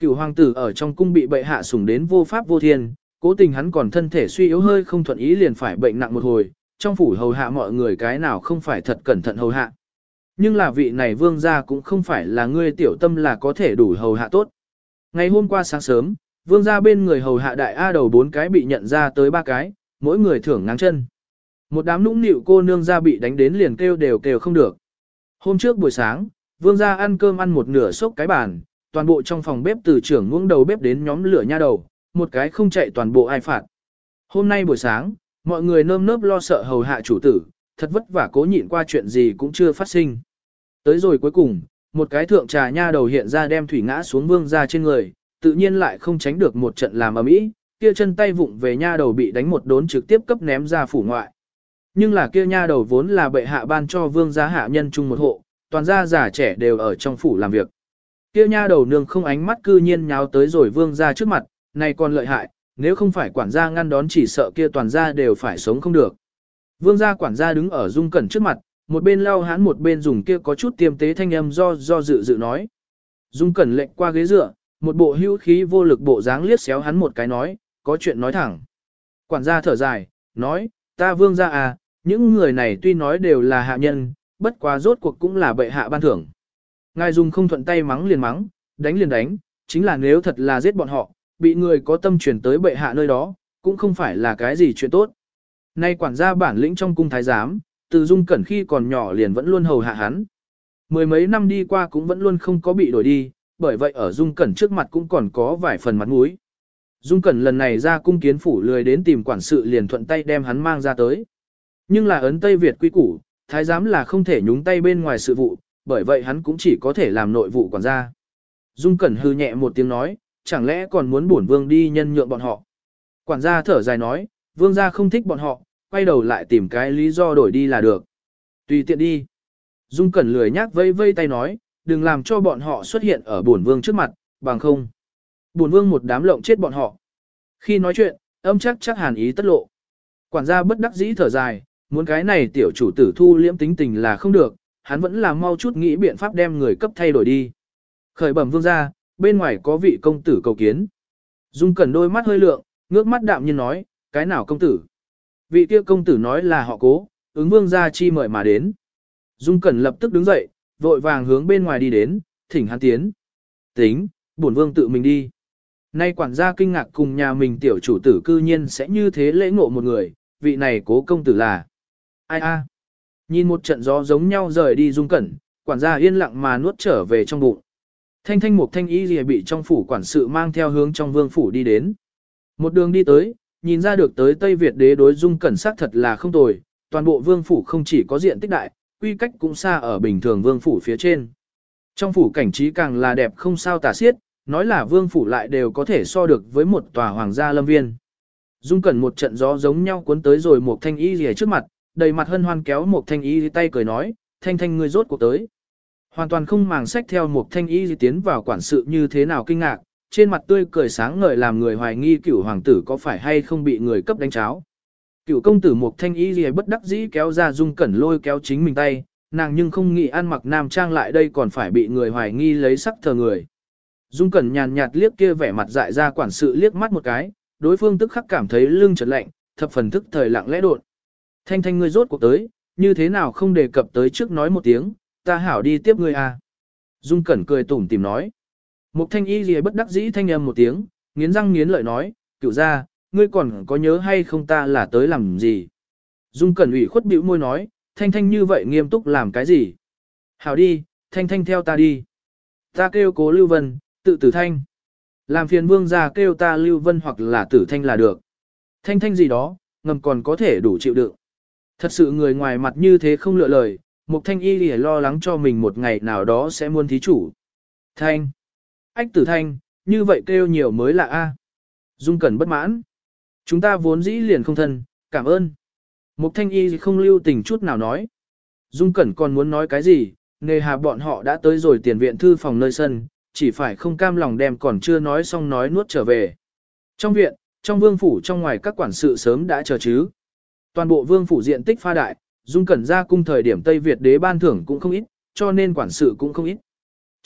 Cựu hoàng tử ở trong cung bị bệ hạ sủng đến vô pháp vô thiên, cố tình hắn còn thân thể suy yếu hơi không thuận ý liền phải bệnh nặng một hồi, trong phủ hầu hạ mọi người cái nào không phải thật cẩn thận hầu hạ. Nhưng là vị này vương gia cũng không phải là ngươi tiểu tâm là có thể đủ hầu hạ tốt. Ngày hôm qua sáng sớm, vương gia bên người hầu hạ đại A đầu bốn cái bị nhận ra tới ba cái, mỗi người thưởng ngang chân. Một đám nũng nịu cô nương gia bị đánh đến liền kêu đều kêu không được. Hôm trước buổi sáng, vương gia ăn cơm ăn một nửa sốc cái bàn, toàn bộ trong phòng bếp từ trưởng ngưỡng đầu bếp đến nhóm lửa nha đầu, một cái không chạy toàn bộ ai phạt. Hôm nay buổi sáng, mọi người nơm nớp lo sợ hầu hạ chủ tử, thật vất vả cố nhịn qua chuyện gì cũng chưa phát sinh. Tới rồi cuối cùng, một cái thượng trà nha đầu hiện ra đem thủy ngã xuống vương ra trên người, tự nhiên lại không tránh được một trận làm ầm ĩ, kia chân tay vụng về nha đầu bị đánh một đốn trực tiếp cấp ném ra phủ ngoại. Nhưng là kia nha đầu vốn là bệ hạ ban cho vương gia hạ nhân chung một hộ, toàn gia già trẻ đều ở trong phủ làm việc. Kia nha đầu nương không ánh mắt cư nhiên nháo tới rồi vương gia trước mặt, này còn lợi hại, nếu không phải quản gia ngăn đón chỉ sợ kia toàn gia đều phải sống không được. Vương gia quản gia đứng ở dung cẩn trước mặt, một bên lau hắn một bên dùng kia có chút tiêm tế thanh âm do do dự dự nói. Dung cẩn lệnh qua ghế dựa, một bộ hữu khí vô lực bộ dáng liếc xéo hắn một cái nói, có chuyện nói thẳng. Quản gia thở dài, nói, ta vương gia à, những người này tuy nói đều là hạ nhân, bất quá rốt cuộc cũng là bệ hạ ban thưởng. Ngài dùng không thuận tay mắng liền mắng, đánh liền đánh, chính là nếu thật là giết bọn họ, bị người có tâm chuyển tới bệ hạ nơi đó, cũng không phải là cái gì chuyện tốt. Nay quản gia bản lĩnh trong cung thái giám, từ dung cẩn khi còn nhỏ liền vẫn luôn hầu hạ hắn. Mười mấy năm đi qua cũng vẫn luôn không có bị đổi đi, bởi vậy ở dung cẩn trước mặt cũng còn có vài phần mặt mũi. Dung cẩn lần này ra cung kiến phủ lười đến tìm quản sự liền thuận tay đem hắn mang ra tới. Nhưng là ấn Tây Việt quy củ, thái giám là không thể nhúng tay bên ngoài sự vụ, bởi vậy hắn cũng chỉ có thể làm nội vụ quản gia. Dung Cẩn hư nhẹ một tiếng nói, chẳng lẽ còn muốn bổn vương đi nhân nhượng bọn họ. Quản gia thở dài nói, vương gia không thích bọn họ, quay đầu lại tìm cái lý do đổi đi là được. Tùy tiện đi. Dung Cẩn lười nhác vây vây tay nói, đừng làm cho bọn họ xuất hiện ở bổn vương trước mặt, bằng không. Bổn vương một đám lộng chết bọn họ. Khi nói chuyện, âm chắc chắc hàn ý tất lộ. Quản gia bất đắc dĩ thở dài, muốn cái này tiểu chủ tử thu liễm tính tình là không được, hắn vẫn là mau chút nghĩ biện pháp đem người cấp thay đổi đi. Khởi bẩm vương gia, bên ngoài có vị công tử cầu kiến. Dung cẩn đôi mắt hơi lượng, ngước mắt đạm nhiên nói, cái nào công tử? Vị kia công tử nói là họ cố, ứng vương gia chi mời mà đến. Dung cẩn lập tức đứng dậy, vội vàng hướng bên ngoài đi đến, thỉnh hắn tiến. Tính, bổn vương tự mình đi. Nay quản gia kinh ngạc cùng nhà mình tiểu chủ tử cư nhiên sẽ như thế lễ ngộ một người, vị này cố công tử là. Ai a? Nhìn một trận gió giống nhau rời đi dung cẩn, quản gia yên lặng mà nuốt trở về trong bụng. Thanh thanh mục thanh y gì bị trong phủ quản sự mang theo hướng trong vương phủ đi đến. Một đường đi tới, nhìn ra được tới Tây Việt đế đối dung cẩn sắc thật là không tồi, toàn bộ vương phủ không chỉ có diện tích đại, quy cách cũng xa ở bình thường vương phủ phía trên. Trong phủ cảnh trí càng là đẹp không sao tả xiết, nói là vương phủ lại đều có thể so được với một tòa hoàng gia lâm viên. Dung cẩn một trận gió giống nhau cuốn tới rồi một thanh y rìa trước mặt, đầy mặt hân hoan kéo một thanh y tay cười nói, thanh thanh ngươi rốt cuộc tới. Hoàn toàn không màng sách theo một thanh y tiến vào quản sự như thế nào kinh ngạc, trên mặt tươi cười sáng ngời làm người hoài nghi cửu hoàng tử có phải hay không bị người cấp đánh cháo. Cửu công tử một thanh y gì bất đắc dĩ kéo ra dung cẩn lôi kéo chính mình tay, nàng nhưng không nghĩ ăn mặc nam trang lại đây còn phải bị người hoài nghi lấy sắc thờ người. Dung cẩn nhàn nhạt liếc kia vẻ mặt dại ra quản sự liếc mắt một cái, đối phương tức khắc cảm thấy lưng chợt lạnh, thập phần thức thời lặng lẽ đột. Thanh thanh ngươi rốt cuộc tới, như thế nào không đề cập tới trước nói một tiếng, ta hảo đi tiếp ngươi à. Dung Cẩn cười tủm tìm nói. Mục thanh y gì bất đắc dĩ thanh âm một tiếng, nghiến răng nghiến lợi nói, cựu ra, ngươi còn có nhớ hay không ta là tới làm gì. Dung Cẩn ủy khuất bĩu môi nói, thanh thanh như vậy nghiêm túc làm cái gì. Hảo đi, thanh thanh theo ta đi. Ta kêu cố Lưu Vân, tự tử thanh. Làm phiền vương ra kêu ta Lưu Vân hoặc là tử thanh là được. Thanh thanh gì đó, ngầm còn có thể đủ chịu đựng. Thật sự người ngoài mặt như thế không lựa lời, Mục Thanh Y lìa lo lắng cho mình một ngày nào đó sẽ muôn thí chủ. Thanh! Ách tử thanh, như vậy kêu nhiều mới là A. Dung Cẩn bất mãn. Chúng ta vốn dĩ liền không thân, cảm ơn. Mục Thanh Y không lưu tình chút nào nói. Dung Cẩn còn muốn nói cái gì, nề hà bọn họ đã tới rồi tiền viện thư phòng nơi sân, chỉ phải không cam lòng đem còn chưa nói xong nói nuốt trở về. Trong viện, trong vương phủ trong ngoài các quản sự sớm đã chờ chứ. Toàn bộ vương phủ diện tích pha đại, dung cẩn ra cung thời điểm Tây Việt đế ban thưởng cũng không ít, cho nên quản sự cũng không ít.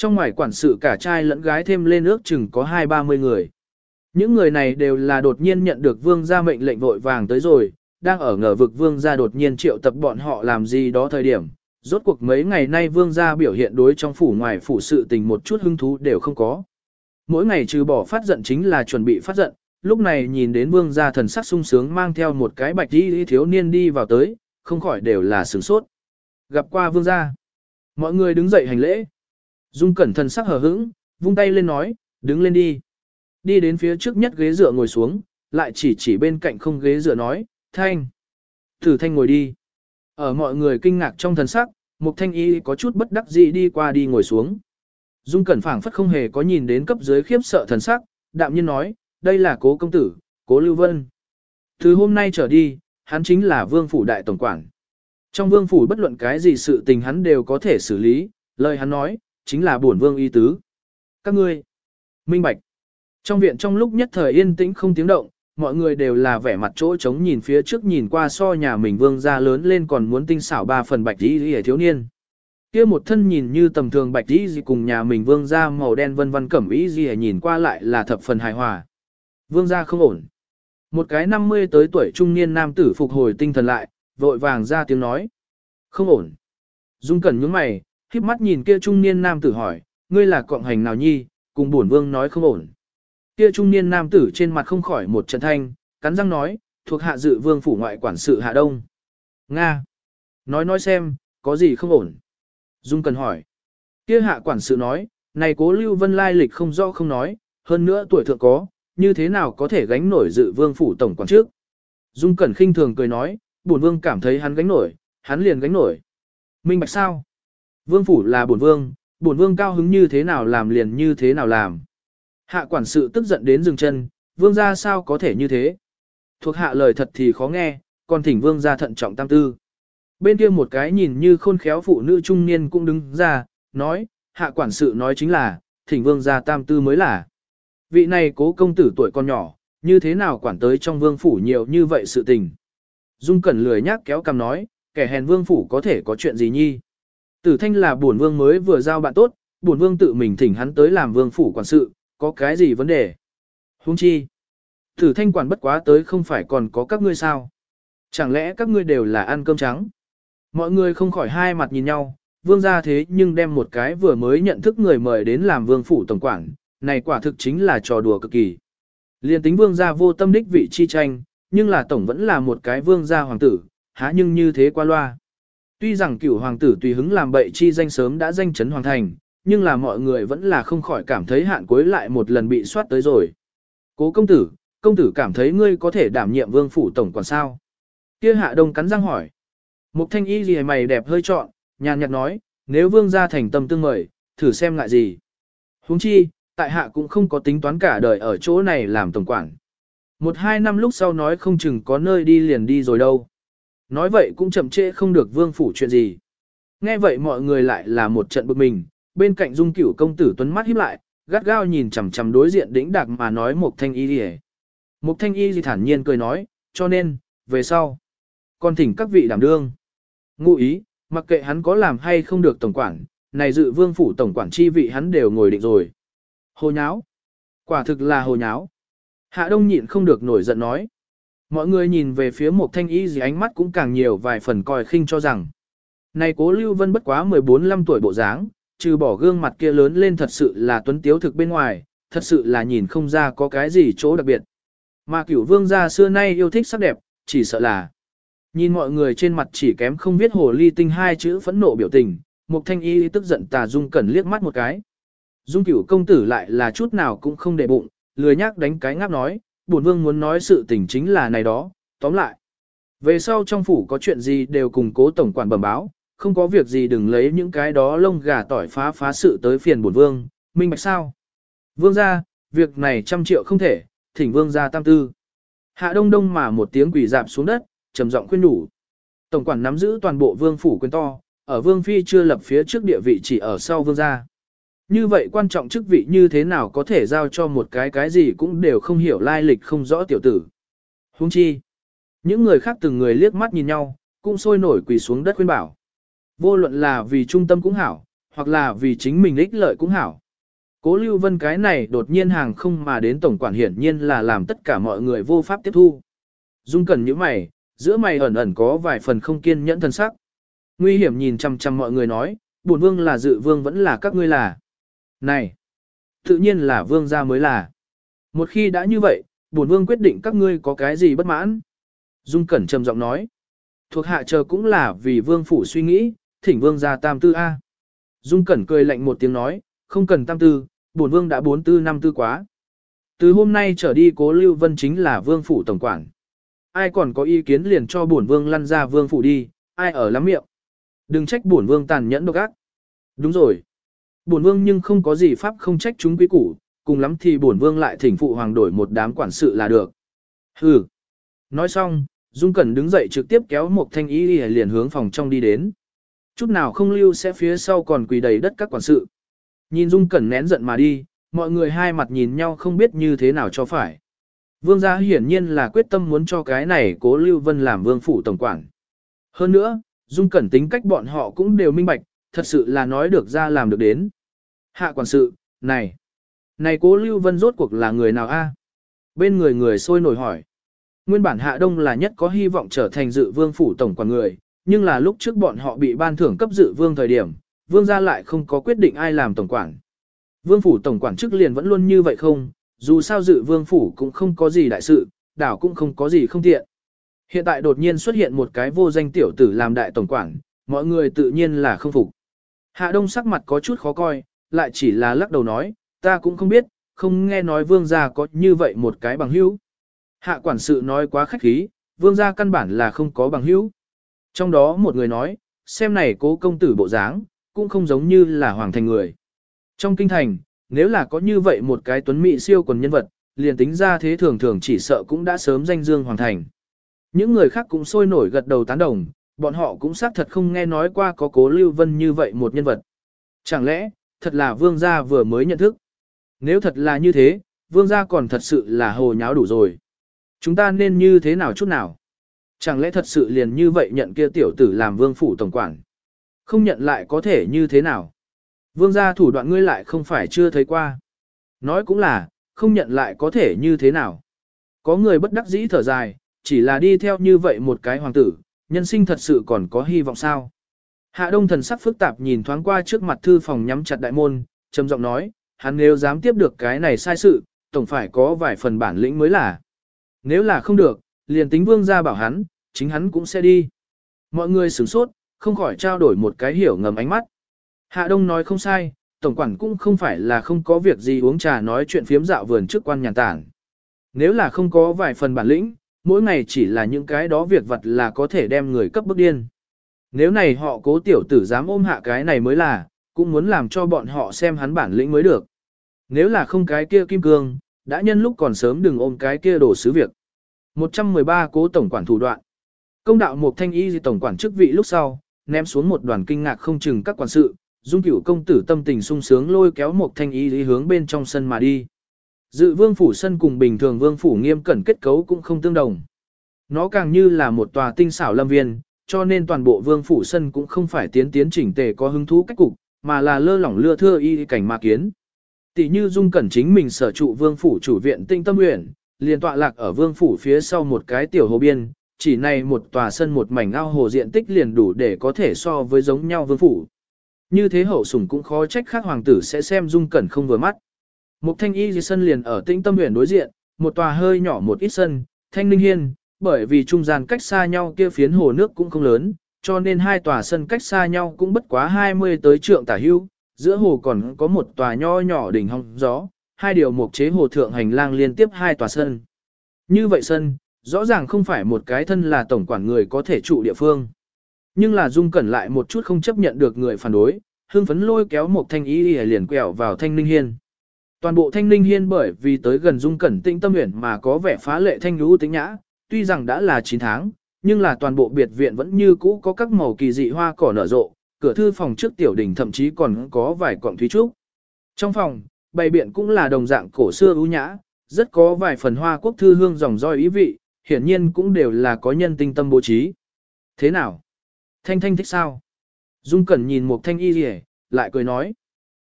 Trong ngoài quản sự cả trai lẫn gái thêm lên ước chừng có hai ba mươi người. Những người này đều là đột nhiên nhận được vương gia mệnh lệnh vội vàng tới rồi, đang ở ngờ vực vương gia đột nhiên triệu tập bọn họ làm gì đó thời điểm. Rốt cuộc mấy ngày nay vương gia biểu hiện đối trong phủ ngoài phủ sự tình một chút hứng thú đều không có. Mỗi ngày trừ bỏ phát giận chính là chuẩn bị phát giận, lúc này nhìn đến vương gia thần sắc sung sướng mang theo một cái bạch đi thiếu niên đi vào tới, không khỏi đều là sướng sốt. Gặp qua vương gia, mọi người đứng dậy hành lễ. Dung cẩn thần sắc hờ hững, vung tay lên nói, đứng lên đi. Đi đến phía trước nhất ghế dựa ngồi xuống, lại chỉ chỉ bên cạnh không ghế dựa nói, thanh. Thử thanh ngồi đi. Ở mọi người kinh ngạc trong thần sắc, Mục Thanh Y có chút bất đắc dĩ đi qua đi ngồi xuống. Dung Cẩn phảng phất không hề có nhìn đến cấp dưới khiếp sợ thần sắc, đạm nhiên nói, đây là cố công tử, Cố Lưu Vân. Từ hôm nay trở đi, hắn chính là vương phủ đại tổng quản. Trong vương phủ bất luận cái gì sự tình hắn đều có thể xử lý, lời hắn nói, chính là bổn vương y tứ. Các ngươi, minh bạch. Trong viện trong lúc nhất thời yên tĩnh không tiếng động, mọi người đều là vẻ mặt chỗ trống nhìn phía trước nhìn qua so nhà mình vương ra lớn lên còn muốn tinh xảo ba phần bạch y y thiếu niên. kia một thân nhìn như tầm thường bạch y y cùng nhà mình vương ra màu đen vân vân cẩm y y nhìn qua lại là thập phần hài hòa. Vương ra không ổn. Một cái 50 tới tuổi trung niên nam tử phục hồi tinh thần lại, vội vàng ra tiếng nói. Không ổn. Dung cẩn nhướng mày, híp mắt nhìn kia trung niên nam tử hỏi, ngươi là cộng hành nào nhi, cùng bổn vương nói không ổn. Kia trung niên nam tử trên mặt không khỏi một trận thanh, cắn răng nói, thuộc hạ dự vương phủ ngoại quản sự hạ đông. Nga. Nói nói xem, có gì không ổn. Dung cần hỏi. Kia hạ quản sự nói, này cố lưu vân lai lịch không rõ không nói, hơn nữa tuổi thượng có, như thế nào có thể gánh nổi dự vương phủ tổng quản trước. Dung Cẩn khinh thường cười nói, bổn vương cảm thấy hắn gánh nổi, hắn liền gánh nổi. Minh bạch sao? Vương phủ là bổn vương, bổn vương cao hứng như thế nào làm liền như thế nào làm. Hạ quản sự tức giận đến dừng chân, vương gia sao có thể như thế? Thuộc hạ lời thật thì khó nghe, còn thỉnh vương gia thận trọng tam tư. Bên kia một cái nhìn như khôn khéo phụ nữ trung niên cũng đứng ra, nói, hạ quản sự nói chính là, thỉnh vương gia tam tư mới là. Vị này cố công tử tuổi còn nhỏ, như thế nào quản tới trong vương phủ nhiều như vậy sự tình. Dung Cẩn lười nhác kéo cằm nói, kẻ hèn vương phủ có thể có chuyện gì nhi. Tử thanh là bổn vương mới vừa giao bạn tốt, bổn vương tự mình thỉnh hắn tới làm vương phủ quản sự, có cái gì vấn đề? Huống chi? Tử thanh quản bất quá tới không phải còn có các ngươi sao? Chẳng lẽ các ngươi đều là ăn cơm trắng? Mọi người không khỏi hai mặt nhìn nhau, vương gia thế nhưng đem một cái vừa mới nhận thức người mời đến làm vương phủ tổng quản, này quả thực chính là trò đùa cực kỳ. Liên tính vương gia vô tâm đích vị chi tranh, nhưng là tổng vẫn là một cái vương gia hoàng tử, há nhưng như thế qua loa. Tuy rằng cửu hoàng tử tùy hứng làm bậy chi danh sớm đã danh chấn hoàng thành, nhưng là mọi người vẫn là không khỏi cảm thấy hạn cuối lại một lần bị soát tới rồi. Cố công tử, công tử cảm thấy ngươi có thể đảm nhiệm vương phủ tổng quản sao? Kia hạ đông cắn răng hỏi. Mục thanh y gì mày đẹp hơi trọn, nhàn nhạt nói, nếu vương gia thành tâm tương mời, thử xem ngại gì. Huống chi, tại hạ cũng không có tính toán cả đời ở chỗ này làm tổng quản. Một hai năm lúc sau nói không chừng có nơi đi liền đi rồi đâu. Nói vậy cũng chậm trễ không được vương phủ chuyện gì. Nghe vậy mọi người lại là một trận bực mình, bên cạnh dung cửu công tử tuấn mắt híp lại, gắt gao nhìn chằm chằm đối diện đĩnh đạc mà nói một thanh y gì Một thanh y gì thản nhiên cười nói, cho nên, về sau, còn thỉnh các vị đảm đương. Ngụ ý, mặc kệ hắn có làm hay không được tổng quản, này dự vương phủ tổng quản chi vị hắn đều ngồi định rồi. Hồ nháo. Quả thực là hồ nháo. Hạ Đông nhịn không được nổi giận nói. Mọi người nhìn về phía một thanh y gì ánh mắt cũng càng nhiều vài phần coi khinh cho rằng. Này cố Lưu Vân bất quá 14-15 tuổi bộ dáng, trừ bỏ gương mặt kia lớn lên thật sự là tuấn tiếu thực bên ngoài, thật sự là nhìn không ra có cái gì chỗ đặc biệt. Mà cửu vương gia xưa nay yêu thích sắc đẹp, chỉ sợ là. Nhìn mọi người trên mặt chỉ kém không biết hồ ly tinh hai chữ phẫn nộ biểu tình, một thanh y tức giận tà dung cẩn liếc mắt một cái. Dung cửu công tử lại là chút nào cũng không để bụng, lười nhắc đánh cái ngáp nói, bổn vương muốn nói sự tình chính là này đó, tóm lại. Về sau trong phủ có chuyện gì đều cùng cố tổng quản bẩm báo, không có việc gì đừng lấy những cái đó lông gà tỏi phá phá sự tới phiền bổn vương, minh bạch sao. Vương ra, việc này trăm triệu không thể, thỉnh vương ra tam tư. Hạ đông đông mà một tiếng quỷ dạp xuống đất, trầm giọng khuyên đủ. Tổng quản nắm giữ toàn bộ vương phủ quyền to, ở vương phi chưa lập phía trước địa vị chỉ ở sau vương gia. Như vậy quan trọng chức vị như thế nào có thể giao cho một cái cái gì cũng đều không hiểu lai lịch không rõ tiểu tử. Huống chi. Những người khác từng người liếc mắt nhìn nhau, cũng sôi nổi quỳ xuống đất khuyên bảo. Vô luận là vì trung tâm cũng hảo, hoặc là vì chính mình ích lợi cũng hảo. Cố Lưu Vân cái này đột nhiên hàng không mà đến tổng quản hiển nhiên là làm tất cả mọi người vô pháp tiếp thu. Dung cần những mày, giữa mày ẩn ẩn có vài phần không kiên nhẫn thân sắc. Nguy hiểm nhìn chăm chăm mọi người nói, bổn vương là dự vương vẫn là các ngươi là. Này, tự nhiên là vương gia mới là. Một khi đã như vậy, bổn vương quyết định các ngươi có cái gì bất mãn. Dung Cẩn trầm giọng nói. Thuộc hạ chờ cũng là vì vương phủ suy nghĩ, thỉnh vương gia tam tư A. Dung Cẩn cười lạnh một tiếng nói, không cần tam tư, bổn vương đã bốn tư năm tư quá. Từ hôm nay trở đi cố Lưu Vân chính là vương phủ tổng quản. Ai còn có ý kiến liền cho bổn vương lăn ra vương phủ đi, ai ở lắm miệng. Đừng trách bổn vương tàn nhẫn độc ác. Đúng rồi. Bổn vương nhưng không có gì pháp không trách chúng quý củ, cùng lắm thì bổn vương lại thỉnh phụ hoàng đổi một đám quản sự là được. Hừ. Nói xong, Dung Cẩn đứng dậy trực tiếp kéo một thanh y liền hướng phòng trong đi đến. Chút nào không lưu sẽ phía sau còn quỳ đầy đất các quản sự. Nhìn Dung Cẩn nén giận mà đi, mọi người hai mặt nhìn nhau không biết như thế nào cho phải. Vương gia hiển nhiên là quyết tâm muốn cho cái này cố Lưu Vân làm vương phủ tổng quản. Hơn nữa, Dung Cẩn tính cách bọn họ cũng đều minh bạch, thật sự là nói được ra làm được đến. Hạ quản sự, này, này cố Lưu Vân rốt cuộc là người nào a? Bên người người sôi nổi hỏi. Nguyên bản Hạ Đông là nhất có hy vọng trở thành dự vương phủ tổng quản người, nhưng là lúc trước bọn họ bị ban thưởng cấp dự vương thời điểm, vương gia lại không có quyết định ai làm tổng quản. Vương phủ tổng quản chức liền vẫn luôn như vậy không, dù sao dự vương phủ cũng không có gì đại sự, đảo cũng không có gì không tiện. Hiện tại đột nhiên xuất hiện một cái vô danh tiểu tử làm đại tổng quản, mọi người tự nhiên là không phục. Hạ Đông sắc mặt có chút khó coi, lại chỉ là lắc đầu nói, ta cũng không biết, không nghe nói vương gia có như vậy một cái bằng hữu. Hạ quản sự nói quá khách khí, vương gia căn bản là không có bằng hữu. Trong đó một người nói, xem này cố công tử bộ dáng, cũng không giống như là hoàng thành người. Trong kinh thành, nếu là có như vậy một cái tuấn mỹ siêu quần nhân vật, liền tính ra thế thường thường chỉ sợ cũng đã sớm danh dương hoàng thành. Những người khác cũng sôi nổi gật đầu tán đồng, bọn họ cũng xác thật không nghe nói qua có cố Lưu Vân như vậy một nhân vật. Chẳng lẽ, thật là vương gia vừa mới nhận thức? Nếu thật là như thế, vương gia còn thật sự là hồ nháo đủ rồi. Chúng ta nên như thế nào chút nào? Chẳng lẽ thật sự liền như vậy nhận kia tiểu tử làm vương phủ tổng quản? Không nhận lại có thể như thế nào? Vương gia thủ đoạn ngươi lại không phải chưa thấy qua. Nói cũng là, không nhận lại có thể như thế nào? Có người bất đắc dĩ thở dài, chỉ là đi theo như vậy một cái hoàng tử, nhân sinh thật sự còn có hy vọng sao? Hạ Đông thần sắc phức tạp nhìn thoáng qua trước mặt thư phòng nhắm chặt đại môn, trầm giọng nói, hắn nếu dám tiếp được cái này sai sự, tổng phải có vài phần bản lĩnh mới là. Nếu là không được, liền tính vương gia bảo hắn, chính hắn cũng sẽ đi. Mọi người sửng sốt, không khỏi trao đổi một cái hiểu ngầm ánh mắt. Hạ Đông nói không sai, tổng quản cũng không phải là không có việc gì uống trà nói chuyện phiếm dạo vườn trước quan nhàn tản. Nếu là không có vài phần bản lĩnh, mỗi ngày chỉ là những cái đó việc vật là có thể đem người cấp bức điên. Nếu này họ cố tiểu tử dám ôm hạ cái này mới là, cũng muốn làm cho bọn họ xem hắn bản lĩnh mới được. Nếu là không cái kia kim cương, đã nhân lúc còn sớm đừng ôm cái kia đổ sứ việc. 113 cố tổng quản thủ đoạn. Công đạo một thanh y tổng quản chức vị lúc sau, ném xuống một đoàn kinh ngạc không chừng các quản sự, dung cửu công tử tâm tình sung sướng lôi kéo một thanh y lý hướng bên trong sân mà đi. Dự vương phủ sân cùng bình thường vương phủ nghiêm cẩn kết cấu cũng không tương đồng. Nó càng như là một tòa tinh xảo lâm viên, cho nên toàn bộ vương phủ sân cũng không phải tiến tiến chỉnh tề có hứng thú cách cục, mà là lơ lỏng lưa thưa y cảnh ma kiến. Tỷ như dung cẩn chính mình sở trụ vương phủ chủ viện tinh tâm nguyện, liền tọa lạc ở vương phủ phía sau một cái tiểu hồ biên, chỉ này một tòa sân một mảnh ao hồ diện tích liền đủ để có thể so với giống nhau vương phủ. Như thế hậu sủng cũng khó trách khác hoàng tử sẽ xem dung cẩn không vừa mắt. Một thanh y di sân liền ở tĩnh tâm nguyện đối diện, một tòa hơi nhỏ một ít sân, thanh ninh hiên, bởi vì trung gian cách xa nhau kia phiến hồ nước cũng không lớn, cho nên hai tòa sân cách xa nhau cũng bất quá 20 tới trượng tả hưu, giữa hồ còn có một tòa nho nhỏ đỉnh hong gió, hai điều mục chế hồ thượng hành lang liên tiếp hai tòa sân. Như vậy sân, rõ ràng không phải một cái thân là tổng quản người có thể trụ địa phương. Nhưng là Dung Cẩn lại một chút không chấp nhận được người phản đối, hưng phấn lôi kéo một thanh y liền quẹo vào thanh ninh hiên. Toàn bộ thanh ninh hiên bởi vì tới gần Dung Cẩn tĩnh tâm nguyện mà có vẻ phá lệ thanh lũ tính nhã, tuy rằng đã là 9 tháng, nhưng là toàn bộ biệt viện vẫn như cũ có các màu kỳ dị hoa cỏ nở rộ, cửa thư phòng trước tiểu đỉnh thậm chí còn có vài quặng thúy trúc. Trong phòng, bày biện cũng là đồng dạng cổ xưa ưu nhã, rất có vài phần hoa quốc thư hương dòng roi ý vị, hiển nhiên cũng đều là có nhân tinh tâm bố trí. Thế nào? Thanh Thanh thích sao? Dung Cẩn nhìn một thanh y gì lại cười nói.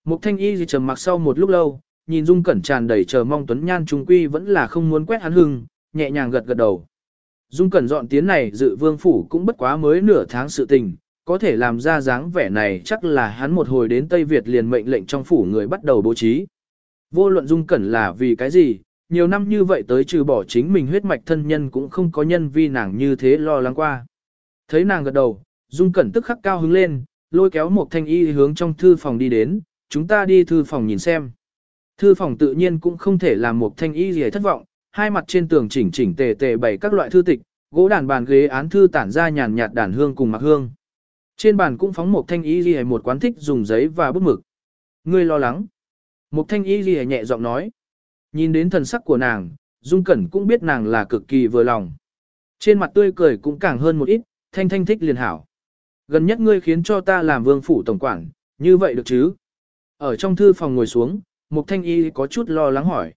Một thanh y gì trầm mặc sau một lúc lâu, nhìn Dung Cẩn tràn đầy chờ mong Tuấn Nhan trung quy vẫn là không muốn quét hắn hưng, nhẹ nhàng gật gật đầu. Dung Cẩn dọn tiến này dự vương phủ cũng bất quá mới nửa tháng sự tình, có thể làm ra dáng vẻ này chắc là hắn một hồi đến Tây Việt liền mệnh lệnh trong phủ người bắt đầu bố trí. Vô luận Dung Cẩn là vì cái gì, nhiều năm như vậy tới trừ bỏ chính mình huyết mạch thân nhân cũng không có nhân vi nàng như thế lo lắng qua. Thấy nàng gật đầu, Dung Cẩn tức khắc cao hứng lên, lôi kéo một thanh y hướng trong thư phòng đi đến, chúng ta đi thư phòng nhìn xem. Thư phòng tự nhiên cũng không thể làm một thanh y gì thất vọng, hai mặt trên tường chỉnh chỉnh tề tề bày các loại thư tịch, gỗ đàn bàn ghế án thư tản ra nhàn nhạt đàn hương cùng mặc hương. Trên bàn cũng phóng một thanh y ghi một quán thích dùng giấy và bút mực. Ngươi lo lắng. Một thanh y ghi nhẹ giọng nói. Nhìn đến thần sắc của nàng, Dung Cẩn cũng biết nàng là cực kỳ vừa lòng. Trên mặt tươi cười cũng càng hơn một ít, thanh thanh thích liền hảo. Gần nhất ngươi khiến cho ta làm vương phủ tổng quản, như vậy được chứ? Ở trong thư phòng ngồi xuống, Mục Thanh Y có chút lo lắng hỏi.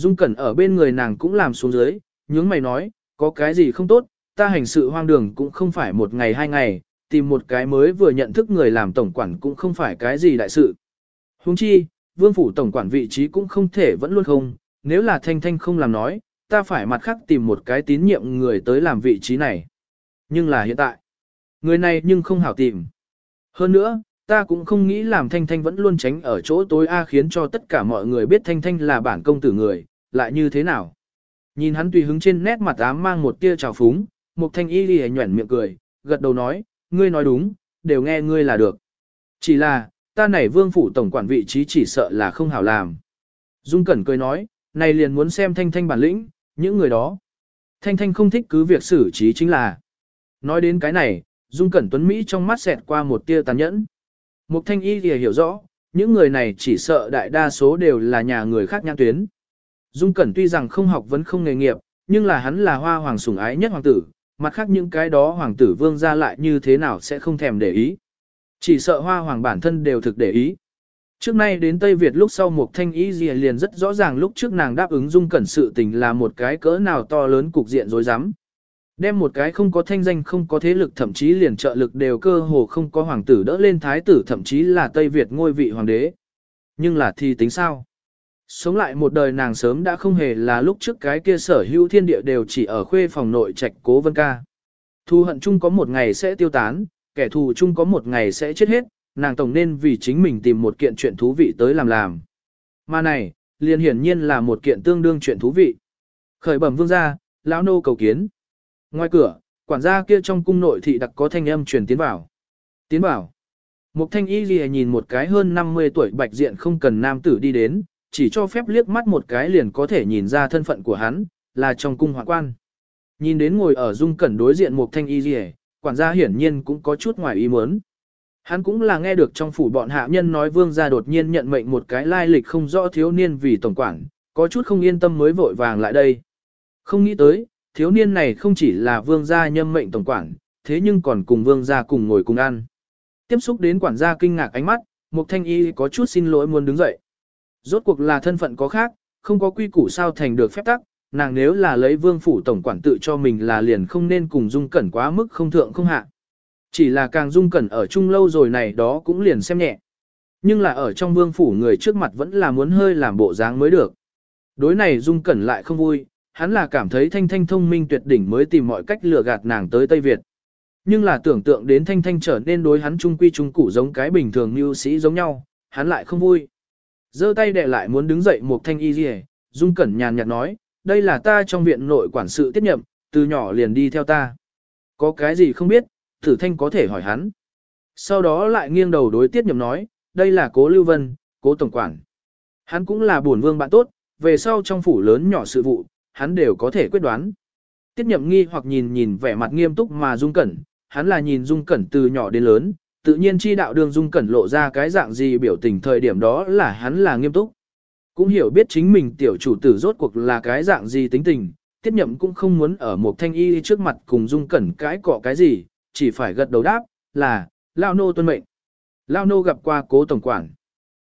Dung Cẩn ở bên người nàng cũng làm xuống dưới, nhướng mày nói, có cái gì không tốt, ta hành sự hoang đường cũng không phải một ngày hai ngày, tìm một cái mới vừa nhận thức người làm tổng quản cũng không phải cái gì đại sự. Huống chi, vương phủ tổng quản vị trí cũng không thể vẫn luôn không, nếu là thanh thanh không làm nói, ta phải mặt khác tìm một cái tín nhiệm người tới làm vị trí này. Nhưng là hiện tại, người này nhưng không hảo tìm. Hơn nữa, ta cũng không nghĩ làm thanh thanh vẫn luôn tránh ở chỗ tối A khiến cho tất cả mọi người biết thanh thanh là bản công tử người, lại như thế nào. Nhìn hắn tùy hứng trên nét mặt ám mang một tia trào phúng, một thanh y lì nhuẩn miệng cười, gật đầu nói, ngươi nói đúng, đều nghe ngươi là được. Chỉ là, ta này vương phủ tổng quản vị trí chỉ sợ là không hảo làm. Dung Cẩn cười nói, này liền muốn xem thanh thanh bản lĩnh, những người đó. Thanh thanh không thích cứ việc xử trí chính là. Nói đến cái này, Dung Cẩn Tuấn Mỹ trong mắt xẹt qua một tia tàn nhẫn. Mục thanh y thì hiểu rõ, những người này chỉ sợ đại đa số đều là nhà người khác nhãn tuyến. Dung Cẩn tuy rằng không học vẫn không nghề nghiệp, nhưng là hắn là hoa hoàng sủng ái nhất hoàng tử, mặt khác những cái đó hoàng tử vương ra lại như thế nào sẽ không thèm để ý. Chỉ sợ hoa hoàng bản thân đều thực để ý. Trước nay đến Tây Việt lúc sau Mục thanh Y gì liền rất rõ ràng lúc trước nàng đáp ứng dung cẩn sự tình là một cái cỡ nào to lớn cục diện dối rắm Đem một cái không có thanh danh không có thế lực thậm chí liền trợ lực đều cơ hồ không có hoàng tử đỡ lên thái tử thậm chí là Tây Việt ngôi vị hoàng đế. Nhưng là thì tính sao? Sống lại một đời nàng sớm đã không hề là lúc trước cái kia sở hữu thiên địa đều chỉ ở khuê phòng nội trạch cố vân ca. Thù hận chung có một ngày sẽ tiêu tán, kẻ thù chung có một ngày sẽ chết hết, nàng tổng nên vì chính mình tìm một kiện chuyện thú vị tới làm làm. Mà này, liền hiển nhiên là một kiện tương đương chuyện thú vị. Khởi bẩm vương gia, lão nô cầu kiến. Ngoài cửa, quản gia kia trong cung nội thị đặc có thanh âm truyền tiến vào. Tiến vào. Mục thanh y lìa nhìn một cái hơn 50 tuổi bạch diện không cần nam tử đi đến, chỉ cho phép liếc mắt một cái liền có thể nhìn ra thân phận của hắn, là trong cung hoạn quan. Nhìn đến ngồi ở dung cẩn đối diện một thanh y lìa quản gia hiển nhiên cũng có chút ngoài ý muốn. Hắn cũng là nghe được trong phủ bọn hạ nhân nói vương gia đột nhiên nhận mệnh một cái lai lịch không rõ thiếu niên vì tổng quản, có chút không yên tâm mới vội vàng lại đây. Không nghĩ tới, thiếu niên này không chỉ là vương gia nhâm mệnh tổng quản, thế nhưng còn cùng vương gia cùng ngồi cùng ăn. Tiếp xúc đến quản gia kinh ngạc ánh mắt, Mục Thanh Y có chút xin lỗi muốn đứng dậy. Rốt cuộc là thân phận có khác, không có quy củ sao thành được phép tắc, nàng nếu là lấy vương phủ tổng quản tự cho mình là liền không nên cùng dung cẩn quá mức không thượng không hạ. Chỉ là càng dung cẩn ở chung lâu rồi này đó cũng liền xem nhẹ. Nhưng là ở trong vương phủ người trước mặt vẫn là muốn hơi làm bộ dáng mới được. Đối này dung cẩn lại không vui, hắn là cảm thấy thanh thanh thông minh tuyệt đỉnh mới tìm mọi cách lừa gạt nàng tới Tây Việt. Nhưng là tưởng tượng đến thanh thanh trở nên đối hắn trung quy trung củ giống cái bình thường như sĩ giống nhau, hắn lại không vui giơ tay đè lại muốn đứng dậy một thanh y rìa, dung cẩn nhàn nhạt nói, đây là ta trong viện nội quản sự tiết nhậm, từ nhỏ liền đi theo ta. Có cái gì không biết, tử thanh có thể hỏi hắn. Sau đó lại nghiêng đầu đối tiết nhậm nói, đây là cố lưu vân, cố tổng quản. Hắn cũng là bổn vương bạn tốt, về sau trong phủ lớn nhỏ sự vụ, hắn đều có thể quyết đoán. Tiết nhậm nghi hoặc nhìn nhìn vẻ mặt nghiêm túc mà dung cẩn, hắn là nhìn dung cẩn từ nhỏ đến lớn, tự nhiên chi đạo đường dung cẩn lộ ra cái dạng gì biểu tình thời điểm đó là hắn là nghiêm túc. Cũng hiểu biết chính mình tiểu chủ tử rốt cuộc là cái dạng gì tính tình, tiết nhậm cũng không muốn ở một thanh y trước mặt cùng dung cẩn cái cọ cái gì, chỉ phải gật đầu đáp, là, Lao Nô tuân mệnh. Lao Nô gặp qua cố tổng quản.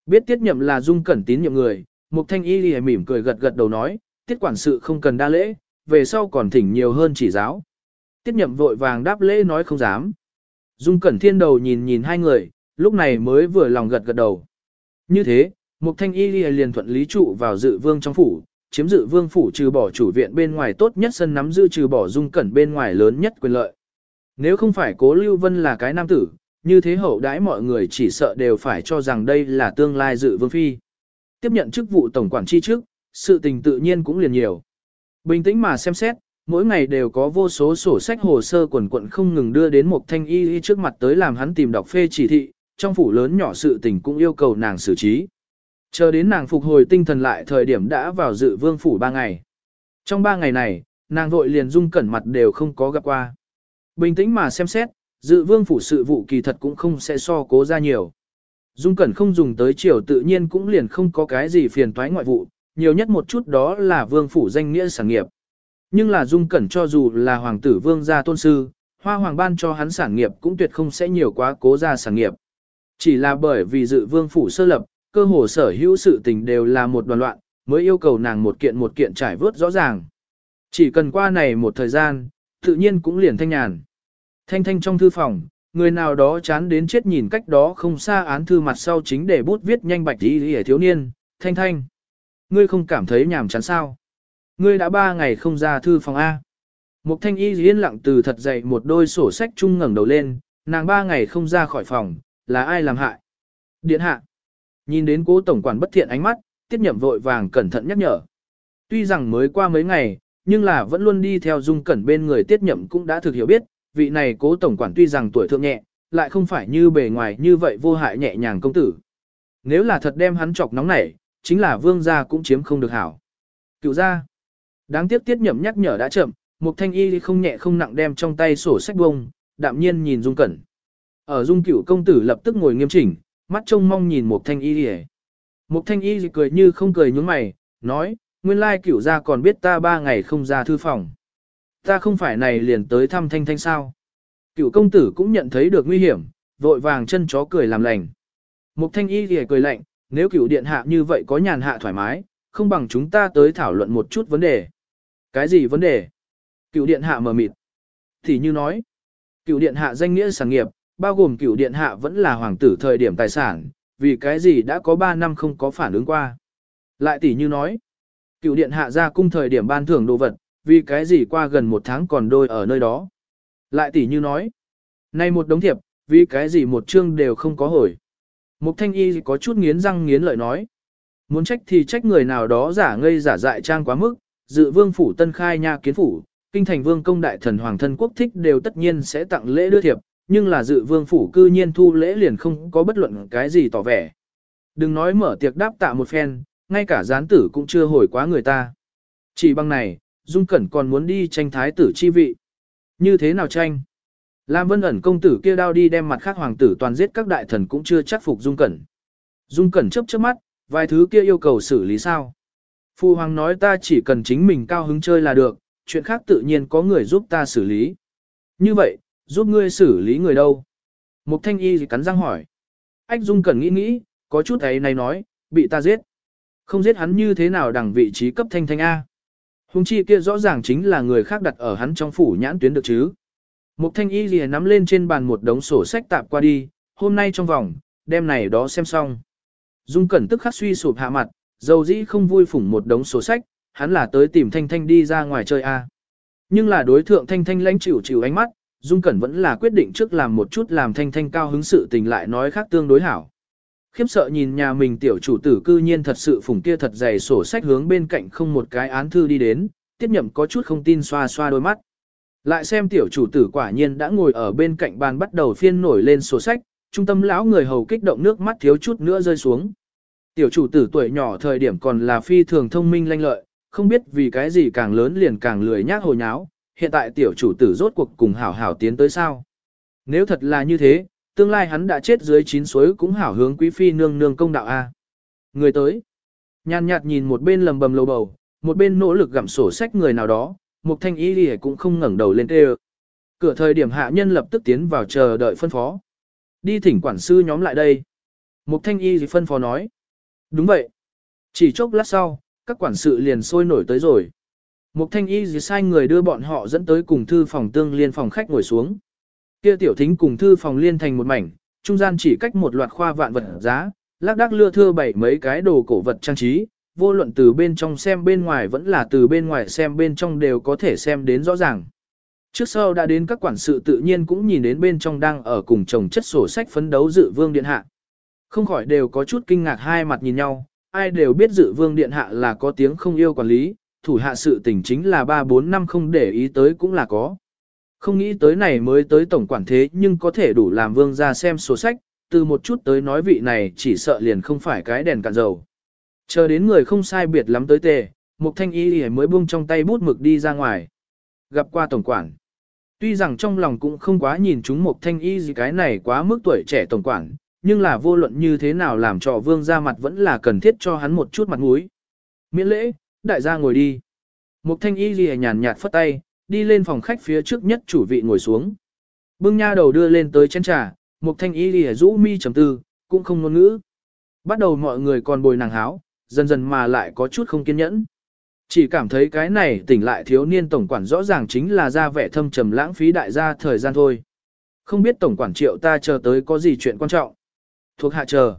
Biết tiết nhậm là dung cẩn tín nhiệm người, một thanh y mỉm cười gật gật đầu nói, tiết quản sự không cần đa lễ, về sau còn thỉnh nhiều hơn chỉ giáo. Tiết nhậm vội vàng đáp lễ nói không dám. Dung Cẩn Thiên đầu nhìn nhìn hai người, lúc này mới vừa lòng gật gật đầu. Như thế, Mục Thanh Y liền thuận lý trụ vào dự vương trong phủ, chiếm dự vương phủ trừ bỏ chủ viện bên ngoài tốt nhất sân nắm giữ trừ bỏ Dung Cẩn bên ngoài lớn nhất quyền lợi. Nếu không phải Cố Lưu Vân là cái nam tử, như thế hậu đãi mọi người chỉ sợ đều phải cho rằng đây là tương lai dự vương phi. Tiếp nhận chức vụ tổng quản chi trước, sự tình tự nhiên cũng liền nhiều. Bình tĩnh mà xem xét, mỗi ngày đều có vô số sổ sách hồ sơ quần quận không ngừng đưa đến một thanh y y trước mặt tới làm hắn tìm đọc phê chỉ thị, trong phủ lớn nhỏ sự tình cũng yêu cầu nàng xử trí. Chờ đến nàng phục hồi tinh thần lại thời điểm đã vào dự vương phủ ba ngày. Trong ba ngày này, nàng vội liền dung cẩn mặt đều không có gặp qua. Bình tĩnh mà xem xét, dự vương phủ sự vụ kỳ thật cũng không sẽ so cố ra nhiều. Dung cẩn không dùng tới chiều tự nhiên cũng liền không có cái gì phiền toái ngoại vụ, nhiều nhất một chút đó là vương phủ danh nghĩa sản nghiệp. Nhưng là dung cẩn cho dù là hoàng tử vương gia tôn sư, hoa hoàng ban cho hắn sản nghiệp cũng tuyệt không sẽ nhiều quá cố ra sản nghiệp. Chỉ là bởi vì dự vương phủ sơ lập, cơ hồ sở hữu sự tình đều là một đoàn loạn, mới yêu cầu nàng một kiện một kiện trải vớt rõ ràng. Chỉ cần qua này một thời gian, tự nhiên cũng liền thanh nhàn. Thanh thanh trong thư phòng, người nào đó chán đến chết nhìn cách đó không xa án thư mặt sau chính để bút viết nhanh bạch đi hề thiếu niên, thanh thanh. Ngươi không cảm thấy nhàm chán sao? Ngươi đã ba ngày không ra thư phòng A. Mục thanh y yên lặng từ thật dậy một đôi sổ sách chung ngẩng đầu lên, nàng ba ngày không ra khỏi phòng, là ai làm hại? Điện hạ. Nhìn đến cố tổng quản bất thiện ánh mắt, tiết nhậm vội vàng cẩn thận nhắc nhở. Tuy rằng mới qua mấy ngày, nhưng là vẫn luôn đi theo dung cẩn bên người tiết nhậm cũng đã thực hiểu biết, vị này cố tổng quản tuy rằng tuổi thượng nhẹ, lại không phải như bề ngoài như vậy vô hại nhẹ nhàng công tử. Nếu là thật đem hắn chọc nóng nảy, chính là vương gia cũng chiếm không được hảo. Cựu gia. Đáng tiếc tiết nhậm nhắc nhở đã chậm, một thanh y không nhẹ không nặng đem trong tay sổ sách bông, đạm nhiên nhìn dung cẩn. Ở dung cửu công tử lập tức ngồi nghiêm chỉnh, mắt trông mong nhìn một thanh y đi Một thanh y cười như không cười nhướng mày, nói, nguyên lai cửu gia còn biết ta ba ngày không ra thư phòng. Ta không phải này liền tới thăm thanh thanh sao. Cửu công tử cũng nhận thấy được nguy hiểm, vội vàng chân chó cười làm lành. Mục thanh y thì cười lạnh, nếu cựu điện hạ như vậy có nhàn hạ thoải mái, không bằng chúng ta tới thảo luận một chút vấn đề. Cái gì vấn đề? cựu điện hạ mờ mịt. Thì như nói, cựu điện hạ danh nghĩa sản nghiệp, bao gồm cựu điện hạ vẫn là hoàng tử thời điểm tài sản, vì cái gì đã có 3 năm không có phản ứng qua. Lại tỷ như nói, cựu điện hạ ra cung thời điểm ban thưởng đồ vật, vì cái gì qua gần một tháng còn đôi ở nơi đó. Lại tỷ như nói, nay một đống thiệp, vì cái gì một chương đều không có hồi. Mục thanh y có chút nghiến răng nghiến lợi nói. Muốn trách thì trách người nào đó giả ngây giả dại trang quá mức, dự vương phủ tân khai nha kiến phủ, kinh thành vương công đại thần hoàng thân quốc thích đều tất nhiên sẽ tặng lễ đưa thiệp, nhưng là dự vương phủ cư nhiên thu lễ liền không có bất luận cái gì tỏ vẻ. Đừng nói mở tiệc đáp tạ một phen, ngay cả gián tử cũng chưa hồi quá người ta. Chỉ bằng này, Dung Cẩn còn muốn đi tranh thái tử chi vị. Như thế nào tranh? Lam vân ẩn công tử kia đao đi đem mặt khác hoàng tử toàn giết các đại thần cũng chưa chắc phục Dung Cẩn. Dung Cẩn chớp chớp mắt, vài thứ kia yêu cầu xử lý sao? Phu hoàng nói ta chỉ cần chính mình cao hứng chơi là được, chuyện khác tự nhiên có người giúp ta xử lý. Như vậy, giúp ngươi xử lý người đâu? Mục thanh y cắn răng hỏi. Ách Dung Cẩn nghĩ nghĩ, có chút ấy này nói, bị ta giết. Không giết hắn như thế nào đẳng vị trí cấp thanh thanh A. Hùng chi kia rõ ràng chính là người khác đặt ở hắn trong phủ nhãn tuyến được chứ. Mục thanh y lìa nắm lên trên bàn một đống sổ sách tạp qua đi, hôm nay trong vòng, đêm này đó xem xong. Dung cẩn tức khắc suy sụp hạ mặt, dầu dĩ không vui phủng một đống sổ sách, hắn là tới tìm thanh thanh đi ra ngoài chơi a. Nhưng là đối thượng thanh thanh lãnh chịu chịu ánh mắt, Dung cẩn vẫn là quyết định trước làm một chút làm thanh thanh cao hứng sự tình lại nói khác tương đối hảo. Khiếp sợ nhìn nhà mình tiểu chủ tử cư nhiên thật sự phủng kia thật dày sổ sách hướng bên cạnh không một cái án thư đi đến, tiết nhậm có chút không tin xoa xoa đôi mắt. Lại xem tiểu chủ tử quả nhiên đã ngồi ở bên cạnh bàn bắt đầu phiên nổi lên sổ sách, trung tâm lão người hầu kích động nước mắt thiếu chút nữa rơi xuống. Tiểu chủ tử tuổi nhỏ thời điểm còn là phi thường thông minh lanh lợi, không biết vì cái gì càng lớn liền càng lười nhác hồi nháo, hiện tại tiểu chủ tử rốt cuộc cùng hảo hảo tiến tới sao. Nếu thật là như thế, tương lai hắn đã chết dưới chín suối cũng hảo hướng quý phi nương nương công đạo A. Người tới. Nhàn nhạt nhìn một bên lầm bầm lầu bầu, một bên nỗ lực gặm sổ sách người nào đó, Mục thanh Y đi cũng không ngẩng đầu lên tê Cửa thời điểm hạ nhân lập tức tiến vào chờ đợi phân phó. Đi thỉnh quản sư nhóm lại đây. Mục thanh y gì phân phó nói. Đúng vậy. Chỉ chốc lát sau, các quản sự liền sôi nổi tới rồi. Mục thanh y gì sai người đưa bọn họ dẫn tới cùng thư phòng tương liên phòng khách ngồi xuống. Kia tiểu thính cùng thư phòng liên thành một mảnh, trung gian chỉ cách một loạt khoa vạn vật giá, lác đác lưa thưa bảy mấy cái đồ cổ vật trang trí, vô luận từ bên trong xem bên ngoài vẫn là từ bên ngoài xem bên trong đều có thể xem đến rõ ràng. Trước sau đã đến các quản sự tự nhiên cũng nhìn đến bên trong đang ở cùng chồng chất sổ sách phấn đấu dự vương điện hạ. Không khỏi đều có chút kinh ngạc hai mặt nhìn nhau, ai đều biết dự vương điện hạ là có tiếng không yêu quản lý, thủ hạ sự tình chính là 3-4 năm không để ý tới cũng là có. Không nghĩ tới này mới tới tổng quản thế nhưng có thể đủ làm vương ra xem sổ sách, từ một chút tới nói vị này chỉ sợ liền không phải cái đèn cạn dầu. Chờ đến người không sai biệt lắm tới tề, Mục Thanh Y mới buông trong tay bút mực đi ra ngoài. Gặp qua tổng quản. Tuy rằng trong lòng cũng không quá nhìn chúng Mục Thanh Y gì cái này quá mức tuổi trẻ tổng quản, nhưng là vô luận như thế nào làm cho vương ra mặt vẫn là cần thiết cho hắn một chút mặt mũi. Miễn lễ, đại gia ngồi đi. Mục thanh y lìa nhàn nhạt phất tay, đi lên phòng khách phía trước nhất chủ vị ngồi xuống. Bưng nha đầu đưa lên tới chén trà, mục thanh y lìa rũ mi trầm tư, cũng không ngôn ngữ. Bắt đầu mọi người còn bồi nàng háo, dần dần mà lại có chút không kiên nhẫn. Chỉ cảm thấy cái này tỉnh lại thiếu niên tổng quản rõ ràng chính là ra vẻ thâm trầm lãng phí đại gia thời gian thôi. Không biết tổng quản triệu ta chờ tới có gì chuyện quan trọng. Thuộc hạ chờ.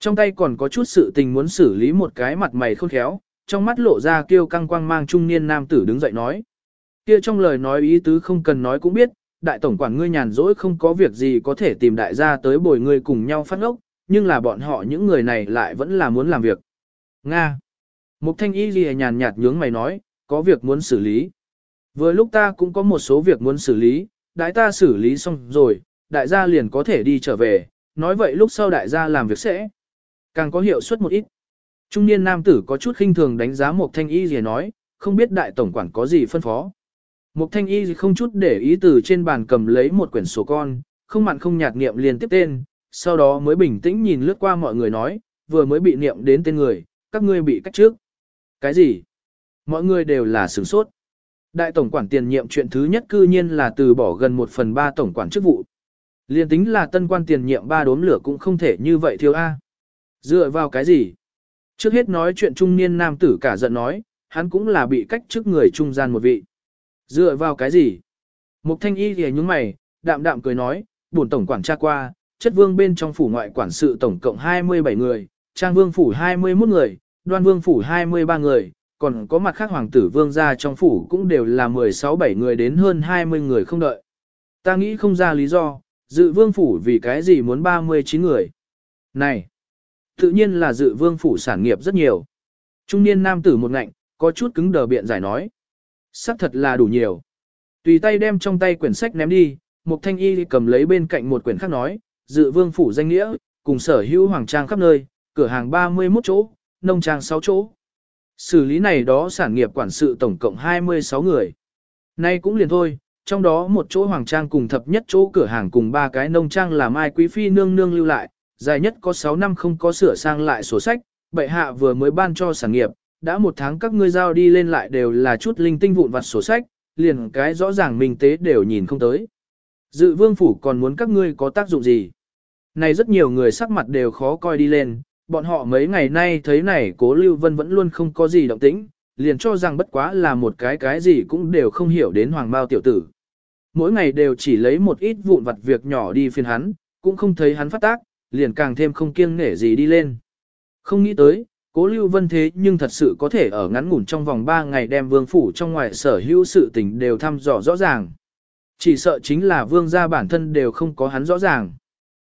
Trong tay còn có chút sự tình muốn xử lý một cái mặt mày khôn khéo, trong mắt lộ ra kêu căng quang mang trung niên nam tử đứng dậy nói. Kia trong lời nói ý tứ không cần nói cũng biết, đại tổng quản ngươi nhàn rỗi không có việc gì có thể tìm đại gia tới bồi ngươi cùng nhau phát ngốc, nhưng là bọn họ những người này lại vẫn là muốn làm việc. Nga. Mục thanh y ghi nhàn nhạt nhướng mày nói, có việc muốn xử lý. Vừa lúc ta cũng có một số việc muốn xử lý, đại ta xử lý xong rồi, đại gia liền có thể đi trở về, nói vậy lúc sau đại gia làm việc sẽ càng có hiệu suất một ít. Trung niên nam tử có chút khinh thường đánh giá Mục thanh y gì nói, không biết đại tổng quản có gì phân phó. Mục thanh y không chút để ý từ trên bàn cầm lấy một quyển sổ con, không mặn không nhạt niệm liền tiếp tên, sau đó mới bình tĩnh nhìn lướt qua mọi người nói, vừa mới bị niệm đến tên người, các ngươi bị cách trước. Cái gì? Mọi người đều là sửng sốt. Đại tổng quản tiền nhiệm chuyện thứ nhất cư nhiên là từ bỏ gần một phần ba tổng quản chức vụ. Liên tính là tân quan tiền nhiệm ba đốm lửa cũng không thể như vậy thiếu A. Dựa vào cái gì? Trước hết nói chuyện trung niên nam tử cả giận nói, hắn cũng là bị cách trước người trung gian một vị. Dựa vào cái gì? Mục thanh y thì nhúng mày, đạm đạm cười nói, bổn tổng quản tra qua, chất vương bên trong phủ ngoại quản sự tổng cộng 27 người, trang vương phủ 21 người, đoan vương phủ 23 người, còn có mặt khác hoàng tử vương gia trong phủ cũng đều là 16-7 người đến hơn 20 người không đợi. Ta nghĩ không ra lý do, dự vương phủ vì cái gì muốn 39 người. Này, tự nhiên là dự vương phủ sản nghiệp rất nhiều. Trung niên nam tử một ngạnh, có chút cứng đờ biện giải nói. Sắc thật là đủ nhiều. Tùy tay đem trong tay quyển sách ném đi, một Thanh Y cầm lấy bên cạnh một quyển khác nói, dự vương phủ danh nghĩa, cùng sở hữu hoàng trang khắp nơi, cửa hàng 31 chỗ, nông trang 6 chỗ. Xử lý này đó sản nghiệp quản sự tổng cộng 26 người. Nay cũng liền thôi, trong đó một chỗ hoàng trang cùng thập nhất chỗ cửa hàng cùng ba cái nông trang là Mai Quý Phi nương nương lưu lại, dài nhất có 6 năm không có sửa sang lại sổ sách, bệ hạ vừa mới ban cho sản nghiệp, đã một tháng các ngươi giao đi lên lại đều là chút linh tinh vụn vặt sổ sách, liền cái rõ ràng minh tế đều nhìn không tới. Dự vương phủ còn muốn các ngươi có tác dụng gì? Này rất nhiều người sắc mặt đều khó coi đi lên, bọn họ mấy ngày nay thấy này cố Lưu Vân vẫn luôn không có gì động tĩnh, liền cho rằng bất quá là một cái cái gì cũng đều không hiểu đến hoàng bao tiểu tử. Mỗi ngày đều chỉ lấy một ít vụn vặt việc nhỏ đi phiền hắn, cũng không thấy hắn phát tác, liền càng thêm không kiêng nể gì đi lên. Không nghĩ tới, cố Lưu Vân thế nhưng thật sự có thể ở ngắn ngủn trong vòng 3 ngày đem vương phủ trong ngoài sở hữu sự tình đều thăm dò rõ ràng. Chỉ sợ chính là vương gia bản thân đều không có hắn rõ ràng.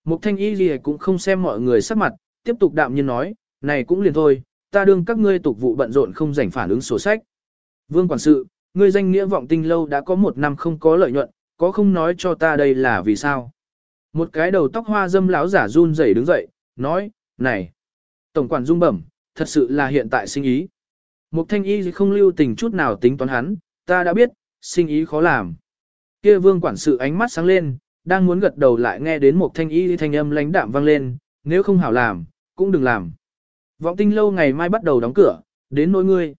Mục thanh y gì cũng không xem mọi người sắc mặt, tiếp tục đạm nhiên nói, này cũng liền thôi, ta đương các ngươi tục vụ bận rộn không rảnh phản ứng sổ sách. Vương quản sự, ngươi danh nghĩa vọng tinh lâu đã có một năm không có lợi nhuận, có không nói cho ta đây là vì sao? Một cái đầu tóc hoa dâm lão giả run rẩy đứng dậy, nói, này, tổng quản dung bẩm, thật sự là hiện tại sinh ý. Mục thanh y không lưu tình chút nào tính toán hắn, ta đã biết, sinh ý khó làm. Kia vương quản sự ánh mắt sáng lên, đang muốn gật đầu lại nghe đến một thanh y thanh âm lãnh đạm vang lên, nếu không hảo làm, cũng đừng làm. Vọng tinh lâu ngày mai bắt đầu đóng cửa, đến nỗi ngươi.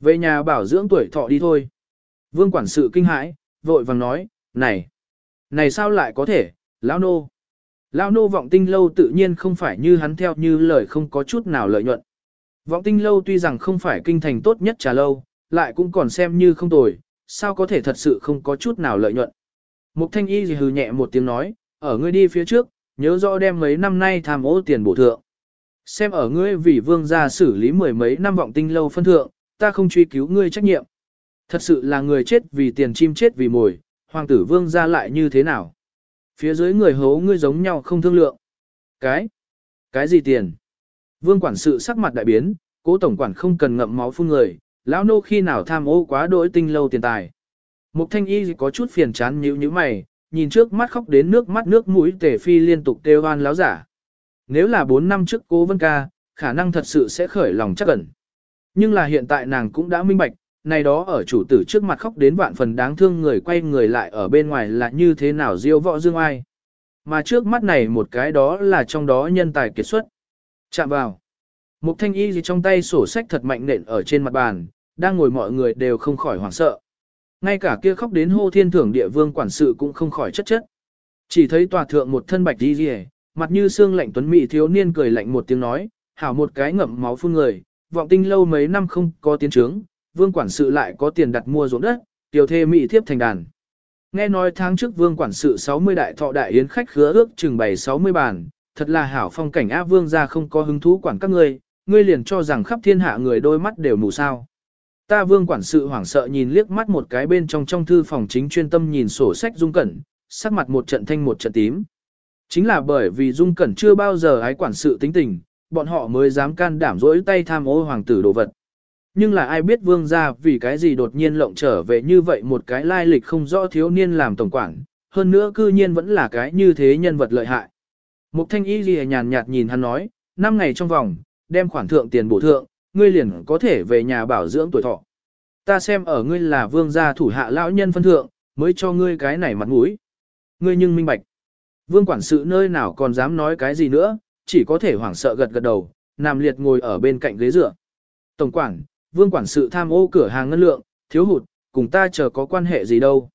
Về nhà bảo dưỡng tuổi thọ đi thôi. Vương quản sự kinh hãi, vội vàng nói, này, này sao lại có thể, lão nô. Lão nô vọng tinh lâu tự nhiên không phải như hắn theo như lời không có chút nào lợi nhuận. Vọng tinh lâu tuy rằng không phải kinh thành tốt nhất trà lâu, lại cũng còn xem như không tồi, sao có thể thật sự không có chút nào lợi nhuận. Mục thanh y gì hừ nhẹ một tiếng nói, ở ngươi đi phía trước, nhớ rõ đem mấy năm nay tham ô tiền bổ thượng. Xem ở ngươi vì vương gia xử lý mười mấy năm vọng tinh lâu phân thượng, ta không truy cứu ngươi trách nhiệm. Thật sự là người chết vì tiền chim chết vì mồi, hoàng tử vương gia lại như thế nào? Phía dưới người hố ngươi giống nhau không thương lượng. Cái? Cái gì tiền? Vương quản sự sắc mặt đại biến, cố tổng quản không cần ngậm máu phun người, lão nô khi nào tham ô quá đỗi tinh lâu tiền tài. Mục thanh y có chút phiền chán nhíu như mày, nhìn trước mắt khóc đến nước mắt nước mũi tể phi liên tục kêu oan láo giả. Nếu là 4 năm trước cố vân ca, khả năng thật sự sẽ khởi lòng chắc ẩn. Nhưng là hiện tại nàng cũng đã minh bạch, này đó ở chủ tử trước mặt khóc đến vạn phần đáng thương người quay người lại ở bên ngoài là như thế nào diêu võ dương ai. Mà trước mắt này một cái đó là trong đó nhân tài kiệt xuất. Chạm vào. Mục thanh y gì trong tay sổ sách thật mạnh nện ở trên mặt bàn, đang ngồi mọi người đều không khỏi hoảng sợ. Ngay cả kia khóc đến hô thiên thưởng địa vương quản sự cũng không khỏi chất chất. Chỉ thấy tòa thượng một thân bạch đi rìa, mặt như xương lạnh tuấn mỹ thiếu niên cười lạnh một tiếng nói, hảo một cái ngậm máu phun người, vọng tinh lâu mấy năm không có tiến trướng, vương quản sự lại có tiền đặt mua ruộng đất, tiểu thê mỹ thiếp thành đàn. Nghe nói tháng trước vương quản sự 60 đại thọ đại yến khách khứa ước chừng bày 60 bàn, thật là hảo phong cảnh á vương gia không có hứng thú quản các ngươi, ngươi liền cho rằng khắp thiên hạ người đôi mắt đều mù sao. Ta vương quản sự hoảng sợ nhìn liếc mắt một cái bên trong trong thư phòng chính chuyên tâm nhìn sổ sách dung cẩn, sắc mặt một trận thanh một trận tím. Chính là bởi vì dung cẩn chưa bao giờ ái quản sự tính tình, bọn họ mới dám can đảm rỗi tay tham ô hoàng tử đồ vật. Nhưng là ai biết vương gia vì cái gì đột nhiên lộng trở về như vậy một cái lai lịch không rõ thiếu niên làm tổng quản, hơn nữa cư nhiên vẫn là cái như thế nhân vật lợi hại. Mục thanh y gì nhàn nhạt nhìn hắn nói, năm ngày trong vòng, đem khoản thượng tiền bổ thượng, ngươi liền có thể về nhà bảo dưỡng tuổi thọ. Ta xem ở ngươi là vương gia thủ hạ lão nhân phân thượng, mới cho ngươi cái này mặt mũi. Ngươi nhưng minh bạch. Vương quản sự nơi nào còn dám nói cái gì nữa, chỉ có thể hoảng sợ gật gật đầu, nằm liệt ngồi ở bên cạnh ghế dựa. Tổng quản, vương quản sự tham ô cửa hàng ngân lượng, thiếu hụt, cùng ta chờ có quan hệ gì đâu.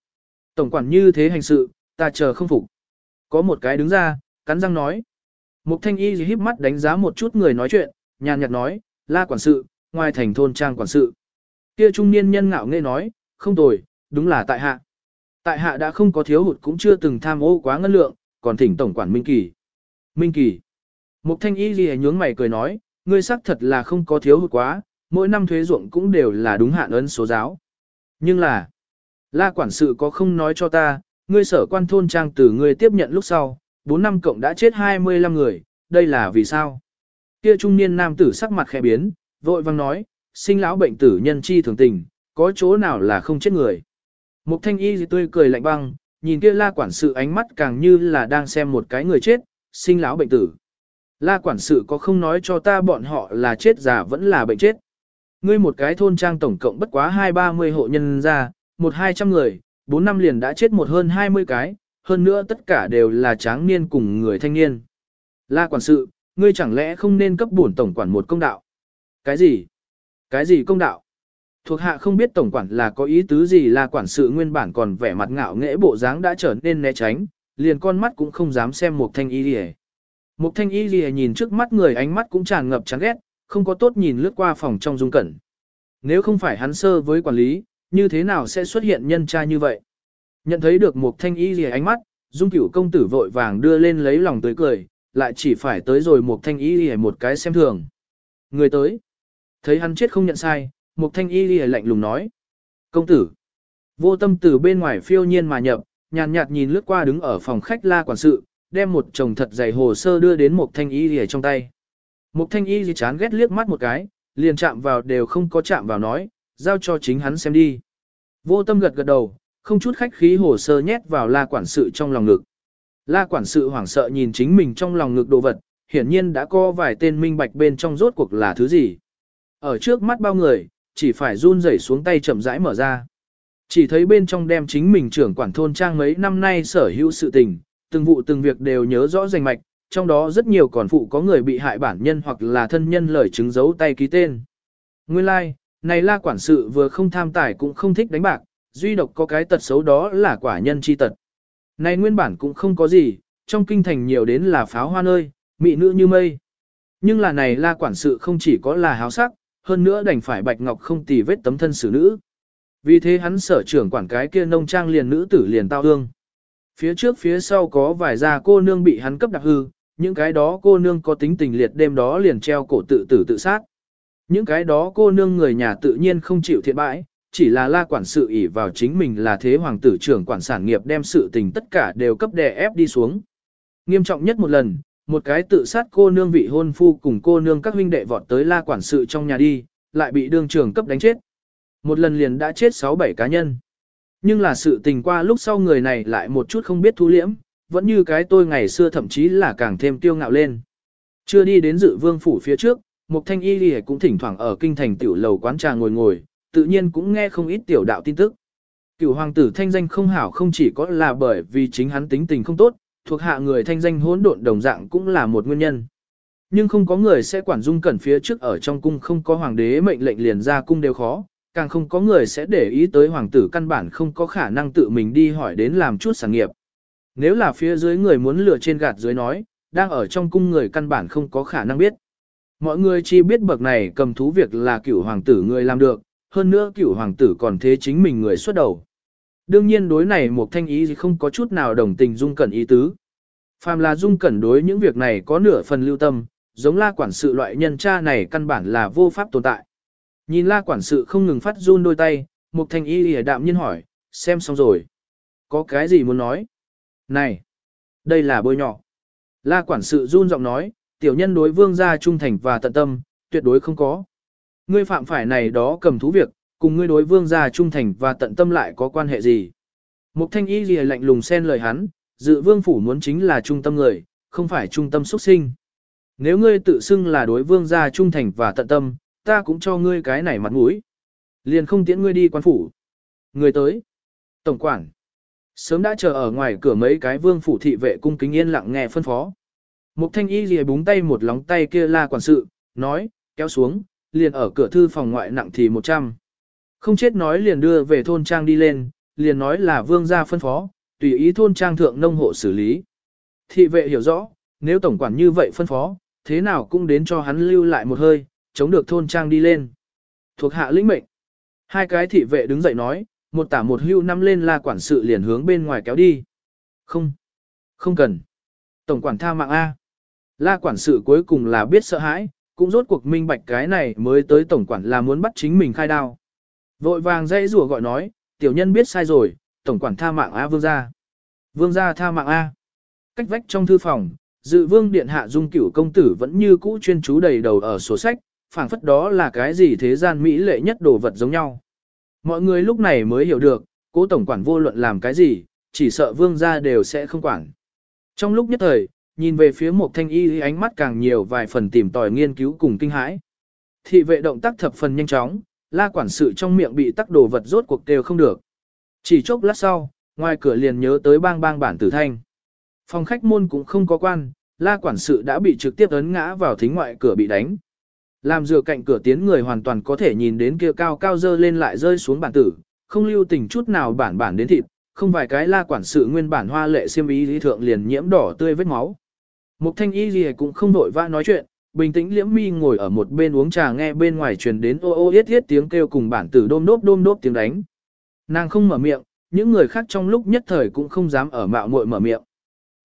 Tổng quản như thế hành sự, ta chờ không phục. Có một cái đứng ra, cắn răng nói. Mục thanh y híp mắt đánh giá một chút người nói chuyện, nhàn nhạt nói, la quản sự, ngoài thành thôn trang quản sự. Kia trung niên nhân ngạo nghe nói, không tồi, đúng là tại hạ. Tại hạ đã không có thiếu hụt cũng chưa từng tham ô quá ngân lượng, còn thỉnh tổng quản Minh Kỳ. Minh Kỳ. Mục thanh y ghi nhướng mày cười nói, ngươi xác thật là không có thiếu hụt quá, mỗi năm thuế ruộng cũng đều là đúng hạn ấn số giáo. Nhưng là, la quản sự có không nói cho ta, ngươi sở quan thôn trang từ ngươi tiếp nhận lúc sau, 4 năm cộng đã chết 25 người, đây là vì sao? Kia trung niên nam tử sắc mặt khẽ biến, vội vang nói, sinh lão bệnh tử nhân chi thường tình, có chỗ nào là không chết người. Mục thanh y gì tươi cười lạnh băng, nhìn kia la quản sự ánh mắt càng như là đang xem một cái người chết, sinh lão bệnh tử. La quản sự có không nói cho ta bọn họ là chết già vẫn là bệnh chết. Ngươi một cái thôn trang tổng cộng bất quá hai ba mươi hộ nhân ra, một hai trăm người, bốn năm liền đã chết một hơn hai mươi cái, hơn nữa tất cả đều là tráng niên cùng người thanh niên. La quản sự, ngươi chẳng lẽ không nên cấp bổn tổng quản một công đạo? Cái gì? Cái gì công đạo? Thuộc hạ không biết tổng quản là có ý tứ gì là quản sự nguyên bản còn vẻ mặt ngạo nghễ bộ dáng đã trở nên né tránh, liền con mắt cũng không dám xem một thanh y lìa. Một thanh y lìa nhìn trước mắt người ánh mắt cũng tràn ngập chán ghét, không có tốt nhìn lướt qua phòng trong dung cẩn. Nếu không phải hắn sơ với quản lý, như thế nào sẽ xuất hiện nhân tra như vậy? Nhận thấy được một thanh y lìa ánh mắt, dung cửu công tử vội vàng đưa lên lấy lòng tới cười, lại chỉ phải tới rồi một thanh y lìa một cái xem thường. Người tới. Thấy hắn chết không nhận sai, Mục thanh y lìa lạnh lùng nói. Công tử. Vô tâm từ bên ngoài phiêu nhiên mà nhập, nhàn nhạt nhìn lướt qua đứng ở phòng khách la quản sự, đem một chồng thật dày hồ sơ đưa đến một thanh y lìa trong tay. Mục thanh y lìa chán ghét liếc mắt một cái, liền chạm vào đều không có chạm vào nói, giao cho chính hắn xem đi. Vô tâm gật gật đầu, không chút khách khí hồ sơ nhét vào la quản sự trong lòng ngực. La quản sự hoảng sợ nhìn chính mình trong lòng ngực đồ vật, hiển nhiên đã có vài tên minh bạch bên trong rốt cuộc là thứ gì. Ở trước mắt bao người, chỉ phải run rẩy xuống tay chậm rãi mở ra. Chỉ thấy bên trong đem chính mình trưởng quản thôn trang mấy năm nay sở hữu sự tình, từng vụ từng việc đều nhớ rõ rành mạch, trong đó rất nhiều còn phụ có người bị hại bản nhân hoặc là thân nhân lời chứng giấu tay ký tên. Nguyên lai, like, này la quản sự vừa không tham tài cũng không thích đánh bạc, duy độc có cái tật xấu đó là quả nhân chi tật. Này nguyên bản cũng không có gì, trong kinh thành nhiều đến là pháo hoa nơi, mị nữ như mây. Nhưng là này la quản sự không chỉ có là háo sắc, hơn nữa đành phải bạch ngọc không tì vết tấm thân xử nữ. Vì thế hắn sở trưởng quản cái kia nông trang liền nữ tử liền tao hương. Phía trước phía sau có vài gia cô nương bị hắn cấp đặc hư, những cái đó cô nương có tính tình liệt đêm đó liền treo cổ tự tử tự sát. Những cái đó cô nương người nhà tự nhiên không chịu thiện bãi, chỉ là la quản sự ỷ vào chính mình là thế hoàng tử trưởng quản sản nghiệp đem sự tình tất cả đều cấp đè ép đi xuống. Nghiêm trọng nhất một lần, một cái tự sát cô nương vị hôn phu cùng cô nương các huynh đệ vọt tới la quản sự trong nhà đi, lại bị đương trưởng cấp đánh chết. Một lần liền đã chết 6-7 cá nhân. Nhưng là sự tình qua lúc sau người này lại một chút không biết thu liễm, vẫn như cái tôi ngày xưa thậm chí là càng thêm tiêu ngạo lên. Chưa đi đến dự vương phủ phía trước, một thanh y đi cũng thỉnh thoảng ở kinh thành tiểu lầu quán trà ngồi ngồi, tự nhiên cũng nghe không ít tiểu đạo tin tức. Cửu hoàng tử thanh danh không hảo không chỉ có là bởi vì chính hắn tính tình không tốt, thuộc hạ người thanh danh hỗn độn đồng dạng cũng là một nguyên nhân. Nhưng không có người sẽ quản dung cẩn phía trước ở trong cung không có hoàng đế mệnh lệnh liền ra cung đều khó, càng không có người sẽ để ý tới hoàng tử căn bản không có khả năng tự mình đi hỏi đến làm chút sản nghiệp. Nếu là phía dưới người muốn lừa trên gạt dưới nói, đang ở trong cung người căn bản không có khả năng biết. Mọi người chỉ biết bậc này cầm thú việc là cửu hoàng tử người làm được, hơn nữa cửu hoàng tử còn thế chính mình người xuất đầu. Đương nhiên đối này một thanh ý không có chút nào đồng tình dung cẩn ý tứ. Phàm là dung cẩn đối những việc này có nửa phần lưu tâm, giống la quản sự loại nhân cha này căn bản là vô pháp tồn tại. Nhìn la quản sự không ngừng phát run đôi tay, một thanh ý lìa đạm nhiên hỏi, xem xong rồi. Có cái gì muốn nói? Này! Đây là bôi nhỏ. La quản sự run giọng nói, tiểu nhân đối vương gia trung thành và tận tâm, tuyệt đối không có. Ngươi phạm phải này đó cầm thú việc, cùng ngươi đối vương gia trung thành và tận tâm lại có quan hệ gì? Mục thanh y lìa lạnh lùng xen lời hắn, dự vương phủ muốn chính là trung tâm người, không phải trung tâm xuất sinh. Nếu ngươi tự xưng là đối vương gia trung thành và tận tâm, ta cũng cho ngươi cái này mặt mũi. Liền không tiễn ngươi đi quan phủ. Người tới. Tổng quản. Sớm đã chờ ở ngoài cửa mấy cái vương phủ thị vệ cung kính yên lặng nghe phân phó. Mục thanh y lìa búng tay một lóng tay kia la quản sự, nói, kéo xuống, liền ở cửa thư phòng ngoại nặng thì 100. Không chết nói liền đưa về thôn trang đi lên, liền nói là vương gia phân phó, tùy ý thôn trang thượng nông hộ xử lý. Thị vệ hiểu rõ, nếu tổng quản như vậy phân phó, thế nào cũng đến cho hắn lưu lại một hơi, chống được thôn trang đi lên. Thuộc hạ lĩnh mệnh. Hai cái thị vệ đứng dậy nói, một tả một hưu năm lên la quản sự liền hướng bên ngoài kéo đi. Không, không cần. Tổng quản tha mạng A. La quản sự cuối cùng là biết sợ hãi, cũng rốt cuộc minh bạch cái này mới tới tổng quản là muốn bắt chính mình khai đao. Vội vàng dây rùa gọi nói, tiểu nhân biết sai rồi, tổng quản tha mạng A vương gia. Vương gia tha mạng A. Cách vách trong thư phòng, dự vương điện hạ dung cửu công tử vẫn như cũ chuyên chú đầy đầu ở sổ sách, phảng phất đó là cái gì thế gian mỹ lệ nhất đồ vật giống nhau. Mọi người lúc này mới hiểu được, cố tổng quản vô luận làm cái gì, chỉ sợ vương gia đều sẽ không quản. Trong lúc nhất thời, nhìn về phía một thanh y ánh mắt càng nhiều vài phần tìm tòi nghiên cứu cùng kinh hãi. Thị vệ động tác thập phần nhanh chóng, la quản sự trong miệng bị tắc đồ vật rốt cuộc đều không được. Chỉ chốc lát sau, ngoài cửa liền nhớ tới bang bang bản tử thanh. Phòng khách môn cũng không có quan, la quản sự đã bị trực tiếp ấn ngã vào thính ngoại cửa bị đánh. Làm dừa cạnh cửa tiến người hoàn toàn có thể nhìn đến kia cao cao dơ lên lại rơi xuống bản tử, không lưu tình chút nào bản bản đến thịt, không vài cái la quản sự nguyên bản hoa lệ xiêm ý lý thượng liền nhiễm đỏ tươi vết máu. Mục thanh y gì cũng không đội vã nói chuyện, bình tĩnh liễm mi ngồi ở một bên uống trà nghe bên ngoài truyền đến ô ô yết yết tiếng kêu cùng bản tử đôm đốp đôm đốp tiếng đánh. Nàng không mở miệng, những người khác trong lúc nhất thời cũng không dám ở mạo muội mở miệng.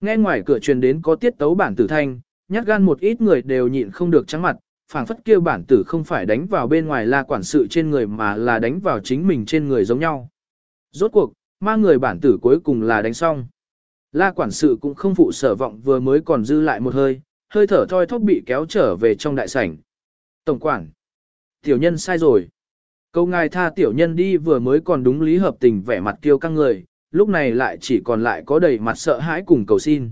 Nghe ngoài cửa truyền đến có tiết tấu bản tử thanh, nhát gan một ít người đều nhịn không được trắng mặt, phảng phất kêu bản tử không phải đánh vào bên ngoài là quản sự trên người mà là đánh vào chính mình trên người giống nhau. Rốt cuộc, ma người bản tử cuối cùng là đánh xong. La quản sự cũng không phụ sở vọng vừa mới còn dư lại một hơi, hơi thở thoi thóp bị kéo trở về trong đại sảnh. Tổng quản, tiểu nhân sai rồi. Câu ngài tha tiểu nhân đi vừa mới còn đúng lý hợp tình vẻ mặt kiêu căng người, lúc này lại chỉ còn lại có đầy mặt sợ hãi cùng cầu xin.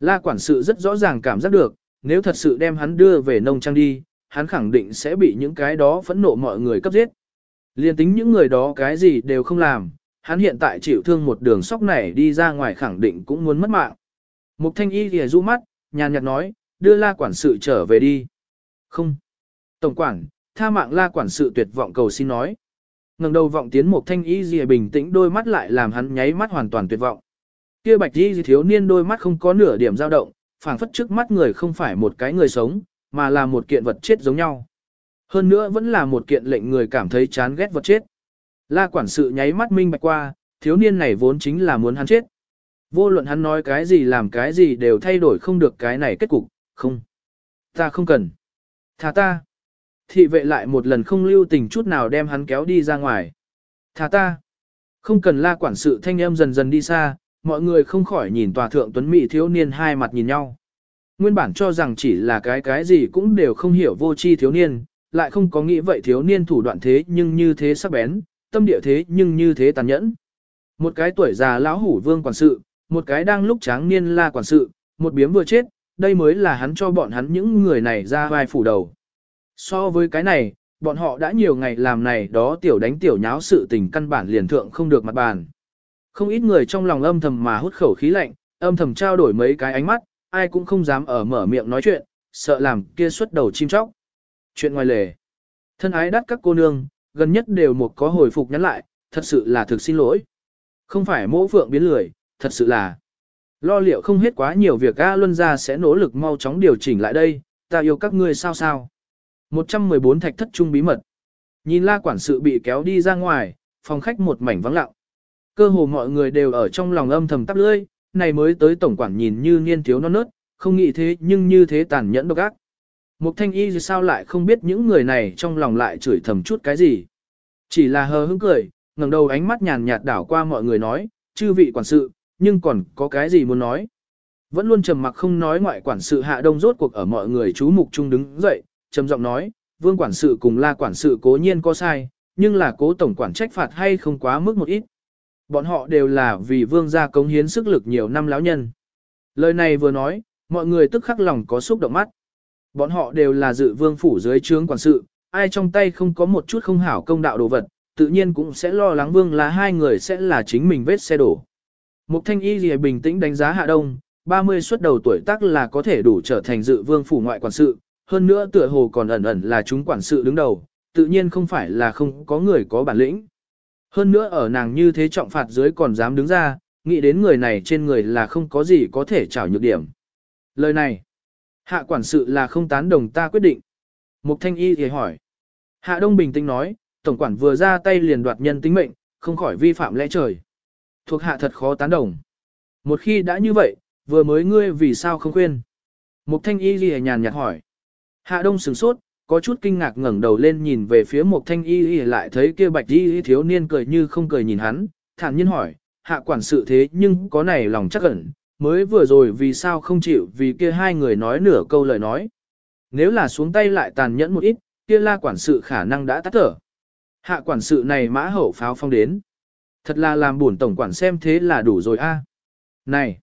La quản sự rất rõ ràng cảm giác được, nếu thật sự đem hắn đưa về nông trang đi, hắn khẳng định sẽ bị những cái đó phẫn nộ mọi người cấp giết. Liên tính những người đó cái gì đều không làm, hắn hiện tại chịu thương một đường sóc này đi ra ngoài khẳng định cũng muốn mất mạng. Mục thanh y thì du mắt, nhàn nhạt nói, đưa la quản sự trở về đi. Không. Tổng quản, tha mạng la quản sự tuyệt vọng cầu xin nói. ngẩng đầu vọng tiến một thanh y gì bình tĩnh đôi mắt lại làm hắn nháy mắt hoàn toàn tuyệt vọng. Kia bạch y thiếu niên đôi mắt không có nửa điểm dao động, phảng phất trước mắt người không phải một cái người sống, mà là một kiện vật chết giống nhau. Hơn nữa vẫn là một kiện lệnh người cảm thấy chán ghét vật chết. La quản sự nháy mắt minh bạch qua, thiếu niên này vốn chính là muốn hắn chết. Vô luận hắn nói cái gì làm cái gì đều thay đổi không được cái này kết cục, không. Ta không cần. Thả ta. Thị vệ lại một lần không lưu tình chút nào đem hắn kéo đi ra ngoài. Thả ta. Không cần la quản sự thanh em dần dần đi xa, mọi người không khỏi nhìn tòa thượng tuấn mỹ thiếu niên hai mặt nhìn nhau. Nguyên bản cho rằng chỉ là cái cái gì cũng đều không hiểu vô chi thiếu niên, lại không có nghĩ vậy thiếu niên thủ đoạn thế nhưng như thế sắc bén, tâm địa thế nhưng như thế tàn nhẫn. Một cái tuổi già lão hủ vương quản sự, một cái đang lúc tráng niên la quản sự, một biếm vừa chết, đây mới là hắn cho bọn hắn những người này ra vai phủ đầu. So với cái này, bọn họ đã nhiều ngày làm này đó tiểu đánh tiểu nháo sự tình căn bản liền thượng không được mặt bàn. Không ít người trong lòng âm thầm mà hút khẩu khí lạnh, âm thầm trao đổi mấy cái ánh mắt, ai cũng không dám ở mở miệng nói chuyện, sợ làm kia xuất đầu chim chóc. Chuyện ngoài lề. Thân ái đắt các cô nương, gần nhất đều một có hồi phục nhắn lại, thật sự là thực xin lỗi. Không phải mỗ phượng biến lười, thật sự là lo liệu không hết quá nhiều việc A Luân ra sẽ nỗ lực mau chóng điều chỉnh lại đây, ta yêu các ngươi sao sao. 114 thạch thất trung bí mật. Nhìn la quản sự bị kéo đi ra ngoài, phòng khách một mảnh vắng lặng. Cơ hồ mọi người đều ở trong lòng âm thầm tắp lưỡi, này mới tới tổng quản nhìn như niên thiếu non nớt, không nghĩ thế nhưng như thế tàn nhẫn độc ác. Mục thanh y sao lại không biết những người này trong lòng lại chửi thầm chút cái gì. Chỉ là hờ hững cười, ngẩng đầu ánh mắt nhàn nhạt đảo qua mọi người nói, chư vị quản sự, nhưng còn có cái gì muốn nói. Vẫn luôn trầm mặc không nói ngoại quản sự hạ đông rốt cuộc ở mọi người chú mục chung đứng dậy, trầm giọng nói, vương quản sự cùng la quản sự cố nhiên có sai, nhưng là cố tổng quản trách phạt hay không quá mức một ít. Bọn họ đều là vì vương gia cống hiến sức lực nhiều năm lão nhân. Lời này vừa nói, mọi người tức khắc lòng có xúc động mắt. Bọn họ đều là dự vương phủ dưới trướng quản sự, ai trong tay không có một chút không hảo công đạo đồ vật, tự nhiên cũng sẽ lo lắng vương là hai người sẽ là chính mình vết xe đổ. Mục thanh y gì bình tĩnh đánh giá hạ đông, 30 xuất đầu tuổi tác là có thể đủ trở thành dự vương phủ ngoại quản sự, hơn nữa tựa hồ còn ẩn ẩn là chúng quản sự đứng đầu, tự nhiên không phải là không có người có bản lĩnh. Hơn nữa ở nàng như thế trọng phạt dưới còn dám đứng ra, nghĩ đến người này trên người là không có gì có thể trảo nhược điểm. Lời này, hạ quản sự là không tán đồng ta quyết định. Mục thanh y thì hỏi. Hạ đông bình tĩnh nói, tổng quản vừa ra tay liền đoạt nhân tính mệnh, không khỏi vi phạm lẽ trời. Thuộc hạ thật khó tán đồng. Một khi đã như vậy, vừa mới ngươi vì sao không khuyên? Mục thanh y ghi nhàn nhạt hỏi. Hạ đông sửng sốt, có chút kinh ngạc ngẩng đầu lên nhìn về phía Mục thanh y ghi lại thấy kia bạch y thiếu niên cười như không cười nhìn hắn, thản nhiên hỏi, hạ quản sự thế nhưng có này lòng chắc ẩn, mới vừa rồi vì sao không chịu vì kia hai người nói nửa câu lời nói. Nếu là xuống tay lại tàn nhẫn một ít, kia la quản sự khả năng đã tắt thở. Hạ quản sự này mã hậu pháo phong đến. Thật là làm buồn tổng quản xem thế là đủ rồi a. Này,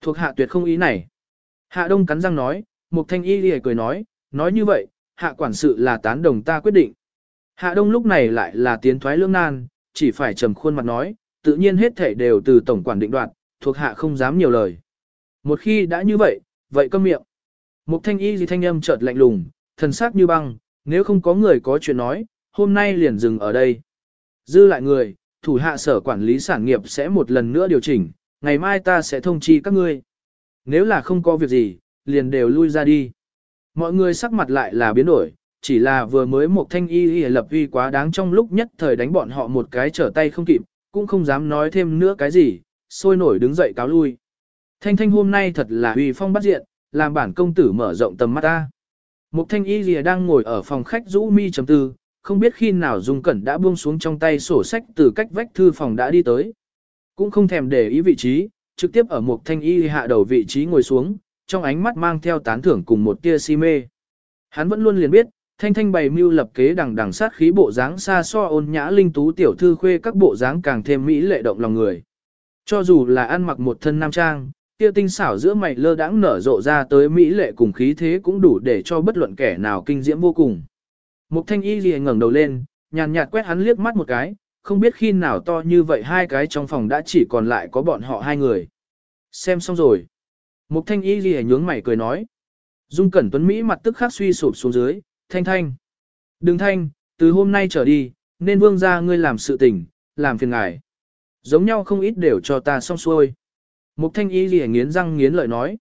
thuộc hạ tuyệt không ý này. Hạ đông cắn răng nói, một thanh y lìa cười nói, nói như vậy, hạ quản sự là tán đồng ta quyết định. Hạ đông lúc này lại là tiến thoái lưỡng nan, chỉ phải trầm khuôn mặt nói, tự nhiên hết thể đều từ tổng quản định đoạt, thuộc hạ không dám nhiều lời. Một khi đã như vậy, vậy câm miệng. Mục thanh y gì thanh âm chợt lạnh lùng, thần sắc như băng, nếu không có người có chuyện nói, hôm nay liền dừng ở đây. Dư lại người, thủ hạ sở quản lý sản nghiệp sẽ một lần nữa điều chỉnh, ngày mai ta sẽ thông chi các ngươi. Nếu là không có việc gì, liền đều lui ra đi. Mọi người sắc mặt lại là biến đổi, chỉ là vừa mới một thanh y y lập uy quá đáng trong lúc nhất thời đánh bọn họ một cái trở tay không kịp, cũng không dám nói thêm nữa cái gì, sôi nổi đứng dậy cáo lui. Thanh thanh hôm nay thật là uy phong bắt diện, làm bản công tử mở rộng tầm mắt ta. Mục thanh y lìa đang ngồi ở phòng khách rũ mi chấm tư, không biết khi nào Dung Cẩn đã buông xuống trong tay sổ sách từ cách vách thư phòng đã đi tới. Cũng không thèm để ý vị trí, trực tiếp ở một thanh y hạ đầu vị trí ngồi xuống, trong ánh mắt mang theo tán thưởng cùng một tia si mê. Hắn vẫn luôn liền biết, thanh thanh bày mưu lập kế đằng đằng sát khí bộ dáng xa so ôn nhã linh tú tiểu thư khuê các bộ dáng càng thêm mỹ lệ động lòng người. Cho dù là ăn mặc một thân nam trang, kia tinh xảo giữa mày lơ đãng nở rộ ra tới mỹ lệ cùng khí thế cũng đủ để cho bất luận kẻ nào kinh diễm vô cùng. Mục thanh y gì ngẩng đầu lên, nhàn nhạt quét hắn liếc mắt một cái, không biết khi nào to như vậy hai cái trong phòng đã chỉ còn lại có bọn họ hai người. Xem xong rồi. Mục thanh y gì nhướng mày cười nói. Dung Cẩn Tuấn Mỹ mặt tức khắc suy sụp xuống dưới, thanh thanh. Đừng thanh, từ hôm nay trở đi, nên vương ra ngươi làm sự tình, làm phiền ngài. Giống nhau không ít đều cho ta xong xuôi. Mục thanh y gì nghiến răng nghiến lợi nói.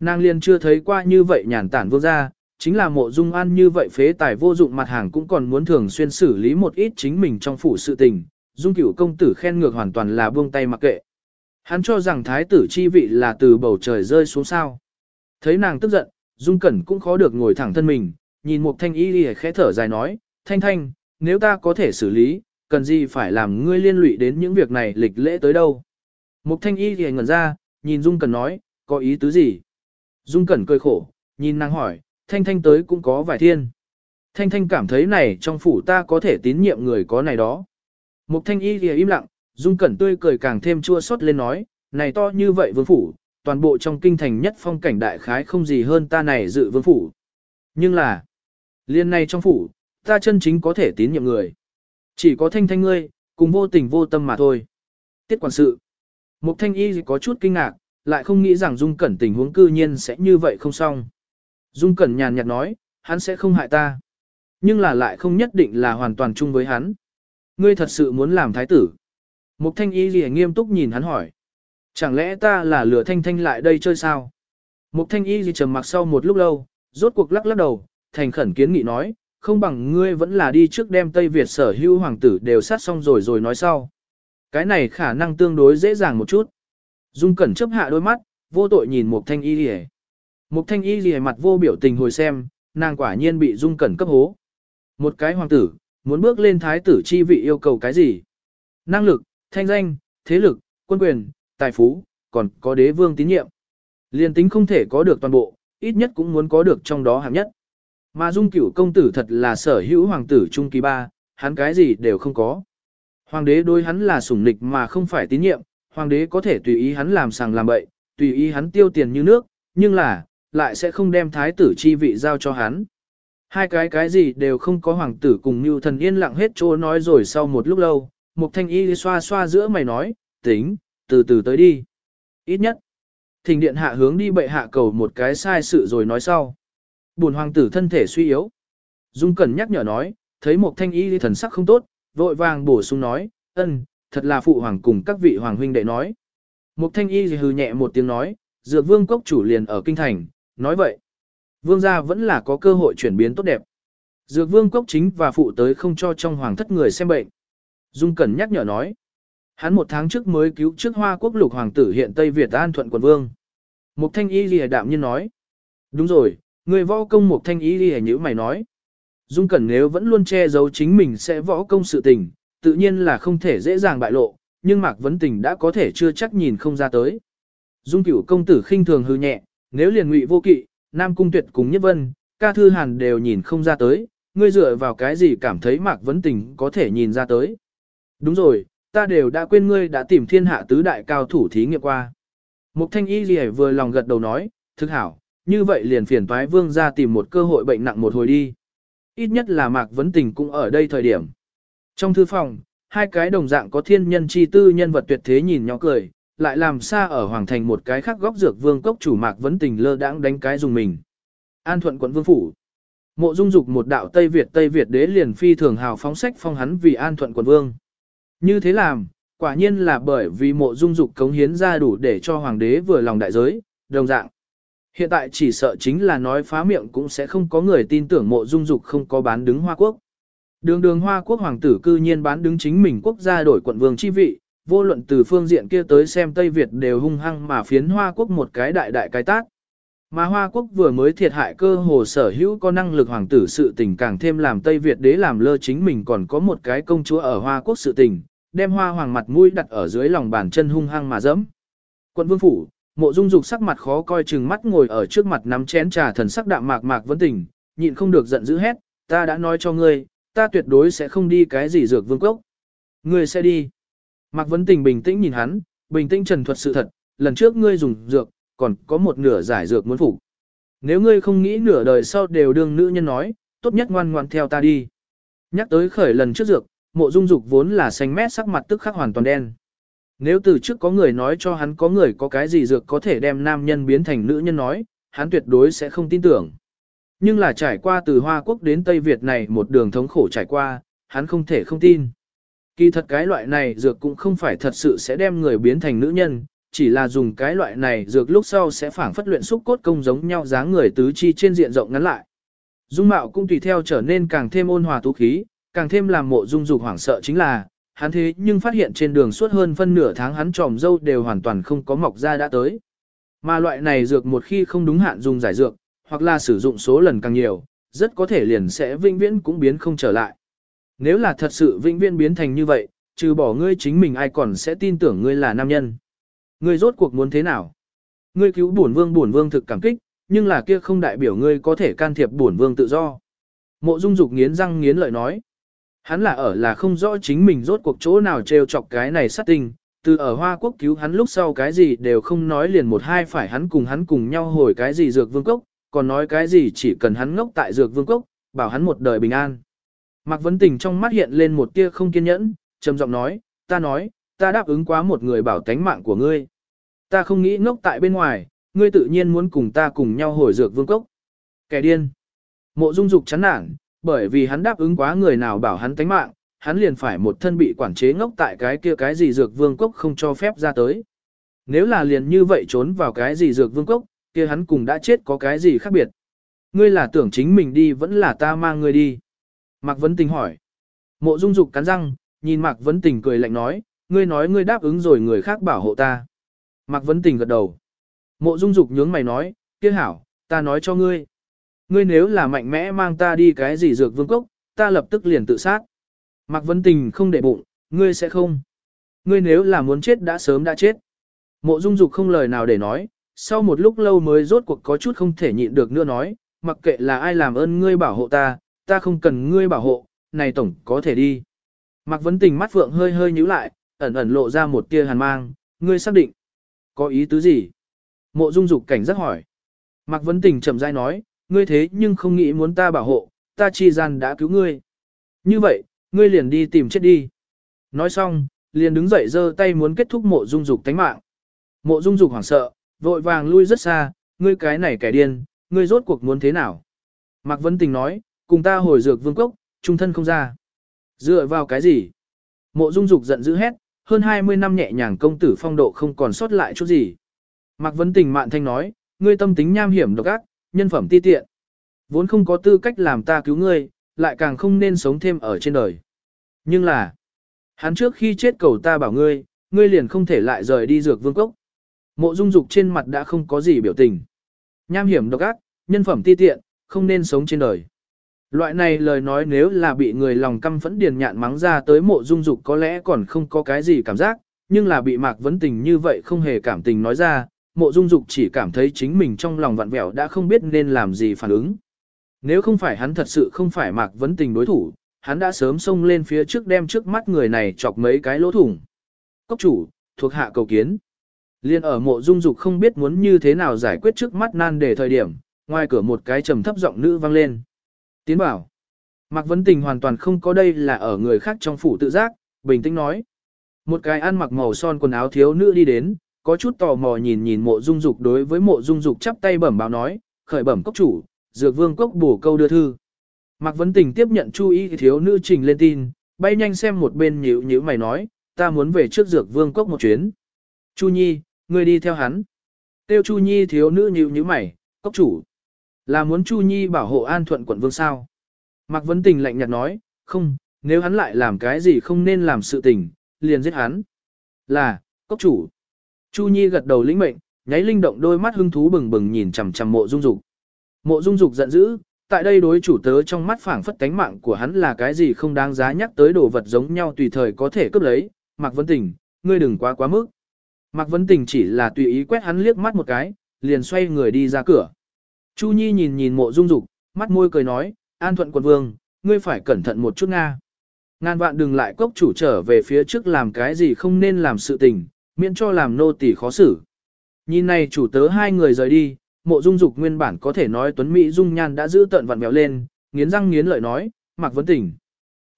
Nàng liền chưa thấy qua như vậy nhàn tản vương ra, chính là mộ dung an như vậy phế tài vô dụng mặt hàng cũng còn muốn thường xuyên xử lý một ít chính mình trong phủ sự tình. Dung cửu công tử khen ngược hoàn toàn là buông tay mặc kệ. Hắn cho rằng thái tử chi vị là từ bầu trời rơi xuống sao. Thấy nàng tức giận, Dung Cẩn cũng khó được ngồi thẳng thân mình, nhìn một thanh y đi khẽ thở dài nói, thanh thanh, nếu ta có thể xử lý, cần gì phải làm ngươi liên lụy đến những việc này lịch lễ tới đâu. Một thanh y thì ngẩn ra, nhìn Dung Cẩn nói, có ý tứ gì? Dung Cẩn cười khổ, nhìn nàng hỏi, thanh thanh tới cũng có vài thiên. Thanh thanh cảm thấy này trong phủ ta có thể tín nhiệm người có này đó. Mục thanh y thì im lặng, Dung Cẩn tươi cười càng thêm chua xót lên nói, này to như vậy vương phủ, toàn bộ trong kinh thành nhất phong cảnh đại khái không gì hơn ta này dự vương phủ. Nhưng là, liên này trong phủ, ta chân chính có thể tín nhiệm người. Chỉ có thanh thanh ngươi, cùng vô tình vô tâm mà thôi. Tiết quản sự. Mục thanh y có chút kinh ngạc, lại không nghĩ rằng Dung Cẩn tình huống cư nhiên sẽ như vậy không xong. Dung Cẩn nhàn nhạt nói, hắn sẽ không hại ta. Nhưng là lại không nhất định là hoàn toàn chung với hắn. Ngươi thật sự muốn làm thái tử. Mục thanh y gì nghiêm túc nhìn hắn hỏi. Chẳng lẽ ta là lửa thanh thanh lại đây chơi sao? Mục thanh y gì trầm mặc sau một lúc lâu, rốt cuộc lắc lắc đầu, thành khẩn kiến nghị nói, không bằng ngươi vẫn là đi trước đem Tây Việt sở hữu hoàng tử đều sát xong rồi rồi nói sau. Cái này khả năng tương đối dễ dàng một chút. Dung Cẩn chấp hạ đôi mắt, vô tội nhìn Mục Thanh Y Lìa. Mục Thanh Y gì mặt vô biểu tình hồi xem, nàng quả nhiên bị Dung Cẩn cấp hố. Một cái hoàng tử, muốn bước lên thái tử chi vị yêu cầu cái gì? Năng lực, thanh danh, thế lực, quân quyền, tài phú, còn có đế vương tín nhiệm. Liên tính không thể có được toàn bộ, ít nhất cũng muốn có được trong đó hạng nhất. Mà dung cửu công tử thật là sở hữu hoàng tử trung kỳ ba, hắn cái gì đều không có. Hoàng đế đối hắn là sủng nịch mà không phải tín nhiệm, hoàng đế có thể tùy ý hắn làm sàng làm bậy, tùy ý hắn tiêu tiền như nước, nhưng là, lại sẽ không đem thái tử chi vị giao cho hắn. Hai cái cái gì đều không có hoàng tử cùng như thần yên lặng hết chỗ nói rồi sau một lúc lâu, một thanh y xoa xoa giữa mày nói, tính, từ từ tới đi. Ít nhất, thỉnh điện hạ hướng đi bệ hạ cầu một cái sai sự rồi nói sau. Buồn hoàng tử thân thể suy yếu. Dung Cẩn nhắc nhở nói, thấy một thanh y thần sắc không tốt, vội vàng bổ sung nói, ân, thật là phụ hoàng cùng các vị hoàng huynh đệ nói. Một thanh y hừ nhẹ một tiếng nói, dược vương cốc chủ liền ở kinh thành, nói vậy. Vương gia vẫn là có cơ hội chuyển biến tốt đẹp. Dược vương cốc chính và phụ tới không cho trong hoàng thất người xem bệnh. Dung Cẩn nhắc nhở nói. Hắn một tháng trước mới cứu trước hoa quốc lục hoàng tử hiện Tây Việt an thuận quận vương. Mục thanh y lìa đạm nhiên nói. Đúng rồi, người võ công mục thanh y lìa như mày nói. Dung Cẩn nếu vẫn luôn che giấu chính mình sẽ võ công sự tình, tự nhiên là không thể dễ dàng bại lộ, nhưng Mạc Vấn Tình đã có thể chưa chắc nhìn không ra tới. Dung cửu công tử khinh thường hư nhẹ, nếu liền ngụy vô kỵ, Nam Cung Tuyệt cùng Nhất Vân, ca thư hàn đều nhìn không ra tới, ngươi dựa vào cái gì cảm thấy Mạc Vấn Tình có thể nhìn ra tới. Đúng rồi, ta đều đã quên ngươi đã tìm thiên hạ tứ đại cao thủ thí nghiệm qua. Mục thanh y gì vừa lòng gật đầu nói, thức hảo, như vậy liền phiền toái vương ra tìm một cơ hội bệnh nặng một hồi đi. Ít nhất là Mạc Vấn Tình cũng ở đây thời điểm. Trong thư phòng, hai cái đồng dạng có thiên nhân chi tư nhân vật tuyệt thế nhìn nhỏ cười, lại làm xa ở Hoàng Thành một cái khác góc dược vương cốc chủ Mạc Vấn Tình lơ đãng đánh cái dùng mình. An thuận quận vương phủ. Mộ dung dục một đạo Tây Việt Tây Việt đế liền phi thường hào phóng sách phong hắn vì an thuận quận vương. Như thế làm, quả nhiên là bởi vì mộ dung dục cống hiến ra đủ để cho hoàng đế vừa lòng đại giới, đồng dạng. Hiện tại chỉ sợ chính là nói phá miệng cũng sẽ không có người tin tưởng mộ dung dục không có bán đứng Hoa Quốc. Đường đường Hoa Quốc hoàng tử cư nhiên bán đứng chính mình quốc gia đổi quận vương chi vị, vô luận từ phương diện kia tới xem Tây Việt đều hung hăng mà phiến Hoa Quốc một cái đại đại cái tác. Mà Hoa Quốc vừa mới thiệt hại cơ hồ sở hữu có năng lực hoàng tử sự tình càng thêm làm Tây Việt đế làm lơ chính mình còn có một cái công chúa ở Hoa Quốc sự tình, đem Hoa Hoàng mặt mũi đặt ở dưới lòng bàn chân hung hăng mà dẫm. Quận Vương Phủ, mộ dung dục sắc mặt khó coi chừng mắt ngồi ở trước mặt nắm chén trà thần sắc đạm mạc mạc vấn tình, nhịn không được giận dữ hét, ta đã nói cho ngươi, ta tuyệt đối sẽ không đi cái gì dược vương cốc. Ngươi sẽ đi. Mạc vấn tình bình tĩnh nhìn hắn, bình tĩnh trần thuật sự thật, lần trước ngươi dùng dược, còn có một nửa giải dược muốn phục. Nếu ngươi không nghĩ nửa đời sau đều đương nữ nhân nói, tốt nhất ngoan ngoan theo ta đi. Nhắc tới khởi lần trước dược, mộ dung dục vốn là xanh mét sắc mặt tức khắc hoàn toàn đen. Nếu từ trước có người nói cho hắn có người có cái gì dược có thể đem nam nhân biến thành nữ nhân nói, hắn tuyệt đối sẽ không tin tưởng. Nhưng là trải qua từ Hoa Quốc đến Tây Việt này một đường thống khổ trải qua, hắn không thể không tin. Kỳ thật cái loại này dược cũng không phải thật sự sẽ đem người biến thành nữ nhân, chỉ là dùng cái loại này dược lúc sau sẽ phản phất luyện xúc cốt công giống nhau dáng người tứ chi trên diện rộng ngắn lại. Dung mạo cũng tùy theo trở nên càng thêm ôn hòa tú khí, càng thêm làm mộ dung dục hoảng sợ chính là, hắn thế nhưng phát hiện trên đường suốt hơn phân nửa tháng hắn tròm dâu đều hoàn toàn không có mọc ra đã tới. Mà loại này dược một khi không đúng hạn dùng giải dược, hoặc là sử dụng số lần càng nhiều, rất có thể liền sẽ vĩnh viễn cũng biến không trở lại. Nếu là thật sự vĩnh viễn biến thành như vậy, trừ bỏ ngươi chính mình ai còn sẽ tin tưởng ngươi là nam nhân. Ngươi rốt cuộc muốn thế nào? Ngươi cứu bổn vương bổn vương thực cảm kích, nhưng là kia không đại biểu ngươi có thể can thiệp bổn vương tự do. Mộ Dung Dục nghiến răng nghiến lợi nói. Hắn là ở là không rõ chính mình rốt cuộc chỗ nào trêu chọc cái này sát tình, từ ở Hoa Quốc cứu hắn lúc sau cái gì đều không nói liền một hai phải hắn cùng hắn cùng nhau hồi cái gì dược vương cốc, còn nói cái gì chỉ cần hắn ngốc tại dược vương cốc, bảo hắn một đời bình an. Mạc Vấn Tình trong mắt hiện lên một tia không kiên nhẫn, trầm giọng nói, ta nói, ta đáp ứng quá một người bảo tánh mạng của ngươi. Ta không nghĩ ngốc tại bên ngoài, ngươi tự nhiên muốn cùng ta cùng nhau hồi dược vương cốc. Kẻ điên. Mộ dung dục chán nản, bởi vì hắn đáp ứng quá người nào bảo hắn tánh mạng, hắn liền phải một thân bị quản chế ngốc tại cái kia cái gì dược vương cốc không cho phép ra tới. Nếu là liền như vậy trốn vào cái gì dược vương cốc, kia hắn cùng đã chết có cái gì khác biệt. Ngươi là tưởng chính mình đi vẫn là ta mang ngươi đi. Mạc Vấn Tình hỏi. Mộ Dung Dục cắn răng, nhìn Mạc Vấn Tình cười lạnh nói, ngươi nói ngươi đáp ứng rồi người khác bảo hộ ta. Mạc Vấn Tình gật đầu. Mộ Dung Dục nhướng mày nói, kia hảo, ta nói cho ngươi. Ngươi nếu là mạnh mẽ mang ta đi cái gì dược vương cốc, ta lập tức liền tự sát. Mạc Vấn Tình không để bụng, ngươi sẽ không. Ngươi nếu là muốn chết đã sớm đã chết. Mộ Dung Dục không lời nào để nói, sau một lúc lâu mới rốt cuộc có chút không thể nhịn được nữa nói, mặc kệ là ai làm ơn ngươi bảo hộ ta, ta không cần ngươi bảo hộ, này tổng có thể đi. Mạc Vấn Tình mắt phượng hơi hơi nhíu lại, ẩn ẩn lộ ra một tia hàn mang, ngươi xác định. Có ý tứ gì? Mộ Dung Dục cảnh giác hỏi. Mạc Vấn Tình chậm rãi nói, ngươi thế nhưng không nghĩ muốn ta bảo hộ, ta chi gian đã cứu ngươi. Như vậy, ngươi liền đi tìm chết đi. Nói xong, liền đứng dậy giơ tay muốn kết thúc mộ dung dục tánh mạng. Mộ dung dục hoảng sợ, vội vàng lui rất xa, ngươi cái này kẻ điên, ngươi rốt cuộc muốn thế nào? Mạc Vấn Tình nói, cùng ta hồi dược vương cốc, trung thân không ra. Dựa vào cái gì? Mộ dung dục giận dữ hét, hơn 20 năm nhẹ nhàng công tử phong độ không còn sót lại chút gì. Mạc Vấn Tình mạn thanh nói, ngươi tâm tính nham hiểm độc ác, nhân phẩm ti tiện. Vốn không có tư cách làm ta cứu ngươi, lại càng không nên sống thêm ở trên đời. Nhưng là, hắn trước khi chết cầu ta bảo ngươi, ngươi liền không thể lại rời đi dược vương cốc. Mộ dung dục trên mặt đã không có gì biểu tình. Nham hiểm độc ác, nhân phẩm ti tiện, không nên sống trên đời. Loại này lời nói nếu là bị người lòng căm phẫn điền nhạn mắng ra tới mộ dung dục có lẽ còn không có cái gì cảm giác, nhưng là bị mạc vấn tình như vậy không hề cảm tình nói ra, mộ dung dục chỉ cảm thấy chính mình trong lòng vặn vẹo đã không biết nên làm gì phản ứng. Nếu không phải hắn thật sự không phải mạc vấn tình đối thủ, hắn đã sớm xông lên phía trước đem trước mắt người này chọc mấy cái lỗ thủng. Cốc chủ, thuộc hạ cầu kiến. Liên ở mộ dung dục không biết muốn như thế nào giải quyết trước mắt nan để thời điểm, ngoài cửa một cái trầm thấp giọng nữ vang lên. Tiến bảo. Mạc Vấn Tình hoàn toàn không có đây là ở người khác trong phủ tự giác, bình tĩnh nói. Một cái ăn mặc màu son quần áo thiếu nữ đi đến, có chút tò mò nhìn nhìn mộ dung dục đối với mộ dung dục chắp tay bẩm báo nói, khởi bẩm cốc chủ, dược vương cốc bổ câu đưa thư. Mạc Vấn Tình tiếp nhận chú ý thiếu nữ trình lên tin, bay nhanh xem một bên nhíu nhíu mày nói, ta muốn về trước dược vương cốc một chuyến. Chu Nhi, ngươi đi theo hắn. Tiêu Chu Nhi thiếu nữ nhíu nhíu mày, cốc chủ. Là muốn Chu Nhi bảo hộ an thuận quận vương sao? Mạc Vấn Tình lạnh nhạt nói, không, nếu hắn lại làm cái gì không nên làm sự tình, liền giết hắn. Là, cốc chủ. Chu Nhi gật đầu lĩnh mệnh, nháy linh động đôi mắt hưng thú bừng bừng nhìn chằm chằm mộ dung dục. Mộ dung dục giận dữ, tại đây đối chủ tớ trong mắt phảng phất tánh mạng của hắn là cái gì không đáng giá nhắc tới đồ vật giống nhau tùy thời có thể cướp lấy. Mạc Vấn Tình, ngươi đừng quá quá mức. Mạc Vấn Tình chỉ là tùy ý quét hắn liếc mắt một cái, liền xoay người đi ra cửa. Chu Nhi nhìn nhìn mộ dung dục, mắt môi cười nói, an thuận quận vương, ngươi phải cẩn thận một chút Nga. Ngàn vạn đừng lại cốc chủ trở về phía trước làm cái gì không nên làm sự tình, miễn cho làm nô tỳ khó xử. Nhìn này chủ tớ hai người rời đi, mộ dung dục nguyên bản có thể nói tuấn Mỹ dung nhan đã giữ tận vặn mèo lên, nghiến răng nghiến lợi nói, mặc vấn tỉnh.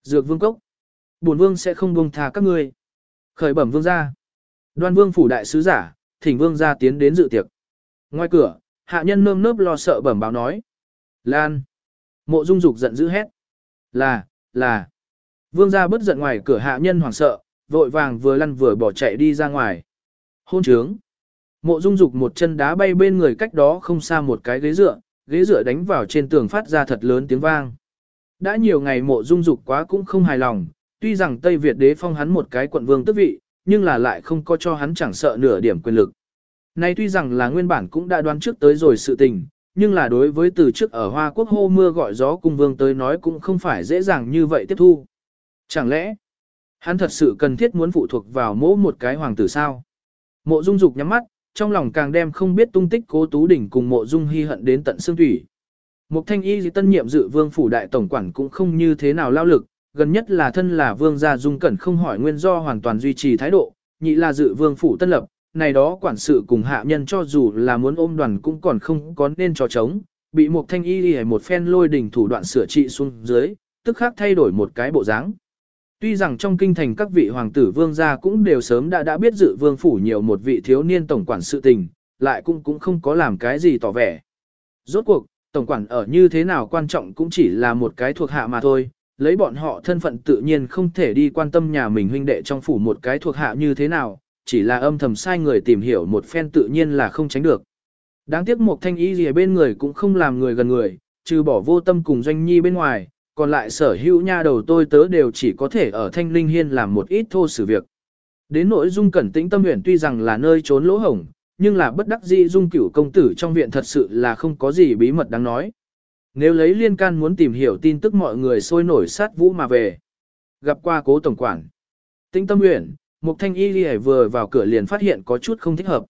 Dược vương cốc. Bổn vương sẽ không buông tha các ngươi. Khởi bẩm vương ra. Đoan vương phủ đại sứ giả, thỉnh vương ra tiến đến dự tiệc. Ngoài cửa, hạ nhân nơm nớp lo sợ bẩm báo nói. Lan. Mộ dung dục giận dữ hét. Là, là. Vương gia bất giận ngoài cửa hạ nhân hoảng sợ, vội vàng vừa lăn vừa bỏ chạy đi ra ngoài. Hôn trướng. Mộ dung dục một chân đá bay bên người cách đó không xa một cái ghế dựa, ghế dựa đánh vào trên tường phát ra thật lớn tiếng vang. Đã nhiều ngày mộ dung dục quá cũng không hài lòng, tuy rằng Tây Việt đế phong hắn một cái quận vương tước vị, nhưng là lại không có cho hắn chẳng sợ nửa điểm quyền lực. Nay tuy rằng là nguyên bản cũng đã đoán trước tới rồi sự tình, nhưng là đối với từ trước ở Hoa Quốc hô mưa gọi gió cung vương tới nói cũng không phải dễ dàng như vậy tiếp thu. Chẳng lẽ, hắn thật sự cần thiết muốn phụ thuộc vào mỗi một cái hoàng tử sao? Mộ Dung Dục nhắm mắt, trong lòng càng đem không biết tung tích Cố Tú Đỉnh cùng Mộ Dung Hy hận đến tận xương thủy. Mục Thanh Y tân nhiệm dự vương phủ đại tổng quản cũng không như thế nào lao lực, gần nhất là thân là vương gia Dung Cẩn không hỏi nguyên do hoàn toàn duy trì thái độ, nhị là dự vương phủ tân lập, này đó quản sự cùng hạ nhân cho dù là muốn ôm đoàn cũng còn không có nên trò trống, bị một thanh y hay một phen lôi đỉnh thủ đoạn sửa trị xuống dưới, tức khắc thay đổi một cái bộ dáng. Tuy rằng trong kinh thành các vị hoàng tử vương gia cũng đều sớm đã đã biết dự vương phủ nhiều một vị thiếu niên tổng quản sự tình, lại cũng cũng không có làm cái gì tỏ vẻ. Rốt cuộc, tổng quản ở như thế nào quan trọng cũng chỉ là một cái thuộc hạ mà thôi, lấy bọn họ thân phận tự nhiên không thể đi quan tâm nhà mình huynh đệ trong phủ một cái thuộc hạ như thế nào, chỉ là âm thầm sai người tìm hiểu một phen tự nhiên là không tránh được. Đáng tiếc một thanh y gì bên người cũng không làm người gần người, trừ bỏ vô tâm cùng doanh nhi bên ngoài, còn lại sở hữu nha đầu tôi tớ đều chỉ có thể ở thanh linh hiên làm một ít thô sự việc. Đến nội dung cẩn tĩnh tâm huyện tuy rằng là nơi trốn lỗ hổng, nhưng là bất đắc dĩ dung cửu công tử trong viện thật sự là không có gì bí mật đáng nói. Nếu lấy liên can muốn tìm hiểu tin tức mọi người sôi nổi sát vũ mà về. Gặp qua cố tổng quản. Tĩnh tâm huyện, Mục thanh y đi vừa vào cửa liền phát hiện có chút không thích hợp.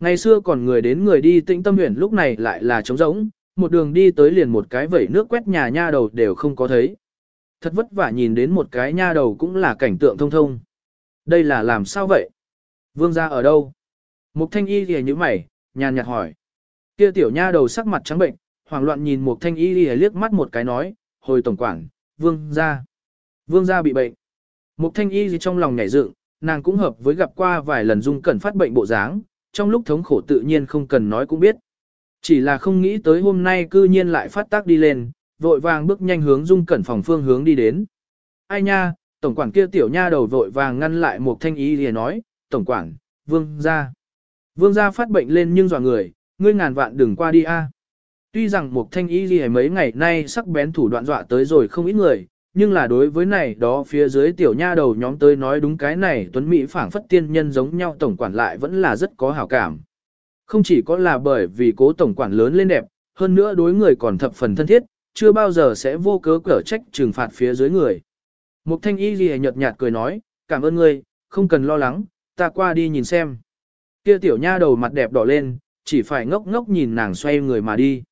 Ngày xưa còn người đến người đi tĩnh tâm huyện lúc này lại là trống rỗng, một đường đi tới liền một cái vẩy nước quét nhà nha đầu đều không có thấy. Thật vất vả nhìn đến một cái nha đầu cũng là cảnh tượng thông thông. Đây là làm sao vậy? Vương gia ở đâu? Mục thanh y thì như mày, nhàn nhạt hỏi. Kia tiểu nha đầu sắc mặt trắng bệnh, hoảng loạn nhìn mục thanh y thì liếc mắt một cái nói, hồi tổng quản, vương gia. Vương gia bị bệnh. Mục thanh y gì trong lòng nhảy dựng, nàng cũng hợp với gặp qua vài lần dung cẩn phát bệnh bộ dáng, trong lúc thống khổ tự nhiên không cần nói cũng biết. Chỉ là không nghĩ tới hôm nay cư nhiên lại phát tác đi lên, vội vàng bước nhanh hướng dung cẩn phòng phương hướng đi đến. Ai nha, tổng quản kia tiểu nha đầu vội vàng ngăn lại một thanh ý liền nói, tổng quản, vương gia. Vương gia phát bệnh lên nhưng dọa người, ngươi ngàn vạn đừng qua đi a. Tuy rằng một thanh ý gì mấy ngày nay sắc bén thủ đoạn dọa tới rồi không ít người, nhưng là đối với này đó phía dưới tiểu nha đầu nhóm tới nói đúng cái này tuấn Mỹ phảng phất tiên nhân giống nhau tổng quản lại vẫn là rất có hảo cảm. Không chỉ có là bởi vì cố tổng quản lớn lên đẹp, hơn nữa đối người còn thập phần thân thiết, chưa bao giờ sẽ vô cớ cở trách trừng phạt phía dưới người. Mục thanh y ghi nhợt nhạt cười nói, cảm ơn ngươi, không cần lo lắng, ta qua đi nhìn xem. Kia tiểu nha đầu mặt đẹp đỏ lên, chỉ phải ngốc ngốc nhìn nàng xoay người mà đi.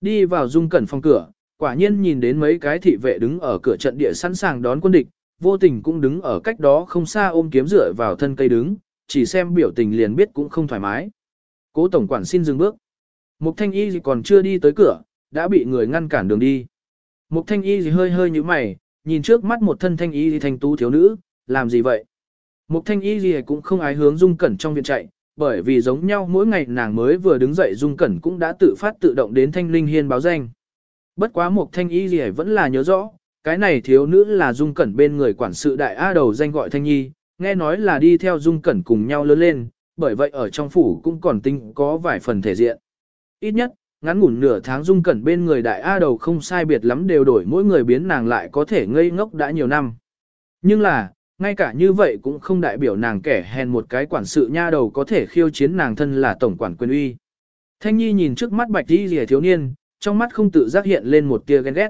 Đi vào dung cẩn phòng cửa, quả nhiên nhìn đến mấy cái thị vệ đứng ở cửa trận địa sẵn sàng đón quân địch, vô tình cũng đứng ở cách đó không xa ôm kiếm dựa vào thân cây đứng, chỉ xem biểu tình liền biết cũng không thoải mái. Cố tổng quản xin dừng bước. Mục thanh y gì còn chưa đi tới cửa, đã bị người ngăn cản đường đi. Mục thanh y gì hơi hơi như mày, nhìn trước mắt một thân thanh y gì thanh tú thiếu nữ, làm gì vậy? Mục thanh y gì cũng không ái hướng dung cẩn trong viện chạy, bởi vì giống nhau mỗi ngày nàng mới vừa đứng dậy dung cẩn cũng đã tự phát tự động đến thanh linh hiên báo danh. Bất quá một thanh y gì vẫn là nhớ rõ, cái này thiếu nữ là dung cẩn bên người quản sự đại A đầu danh gọi thanh nhi, nghe nói là đi theo dung cẩn cùng nhau lớn lên, bởi vậy ở trong phủ cũng còn tinh có vài phần thể diện. Ít nhất, ngắn ngủn nửa tháng dung cẩn bên người đại A đầu không sai biệt lắm đều đổi mỗi người biến nàng lại có thể ngây ngốc đã nhiều năm. Nhưng là, ngay cả như vậy cũng không đại biểu nàng kẻ hèn một cái quản sự nha đầu có thể khiêu chiến nàng thân là tổng quản quyền uy. Thanh Nhi nhìn trước mắt bạch đi rìa thiếu niên, trong mắt không tự giác hiện lên một tia ghen ghét.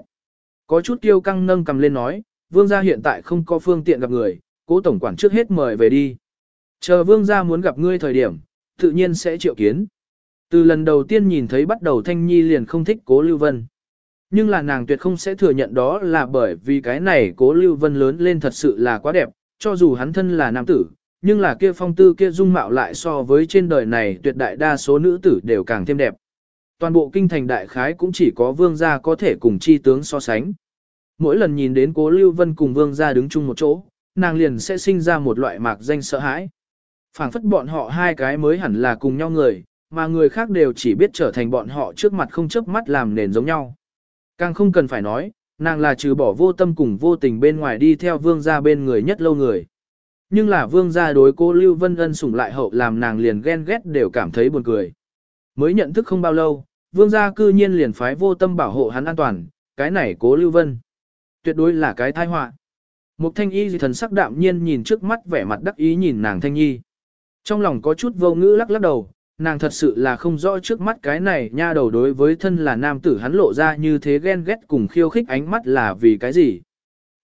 Có chút tiêu căng nâng cầm lên nói, vương gia hiện tại không có phương tiện gặp người, cố tổng quản trước hết mời về đi. Chờ vương gia muốn gặp ngươi thời điểm, tự nhiên sẽ triệu kiến. Từ lần đầu tiên nhìn thấy bắt đầu Thanh Nhi liền không thích cố Lưu Vân. Nhưng là nàng tuyệt không sẽ thừa nhận đó là bởi vì cái này cố Lưu Vân lớn lên thật sự là quá đẹp, cho dù hắn thân là nam tử, nhưng là kia phong tư kia dung mạo lại so với trên đời này tuyệt đại đa số nữ tử đều càng thêm đẹp. Toàn bộ kinh thành đại khái cũng chỉ có vương gia có thể cùng chi tướng so sánh. Mỗi lần nhìn đến cố Lưu Vân cùng vương gia đứng chung một chỗ, nàng liền sẽ sinh ra một loại mạc danh sợ hãi phảng phất bọn họ hai cái mới hẳn là cùng nhau người, mà người khác đều chỉ biết trở thành bọn họ trước mặt không chớp mắt làm nền giống nhau. Càng không cần phải nói, nàng là trừ bỏ vô tâm cùng vô tình bên ngoài đi theo vương gia bên người nhất lâu người. Nhưng là vương gia đối cô Lưu Vân Ân sủng lại hậu làm nàng liền ghen ghét đều cảm thấy buồn cười. Mới nhận thức không bao lâu, vương gia cư nhiên liền phái vô tâm bảo hộ hắn an toàn, cái này cố Lưu Vân. Tuyệt đối là cái tai họa. Mục thanh y thần sắc đạm nhiên nhìn trước mắt vẻ mặt đắc ý nhìn nàng thanh nhi. Trong lòng có chút vô ngữ lắc lắc đầu, nàng thật sự là không rõ trước mắt cái này nha đầu đối với thân là nam tử hắn lộ ra như thế ghen ghét cùng khiêu khích ánh mắt là vì cái gì.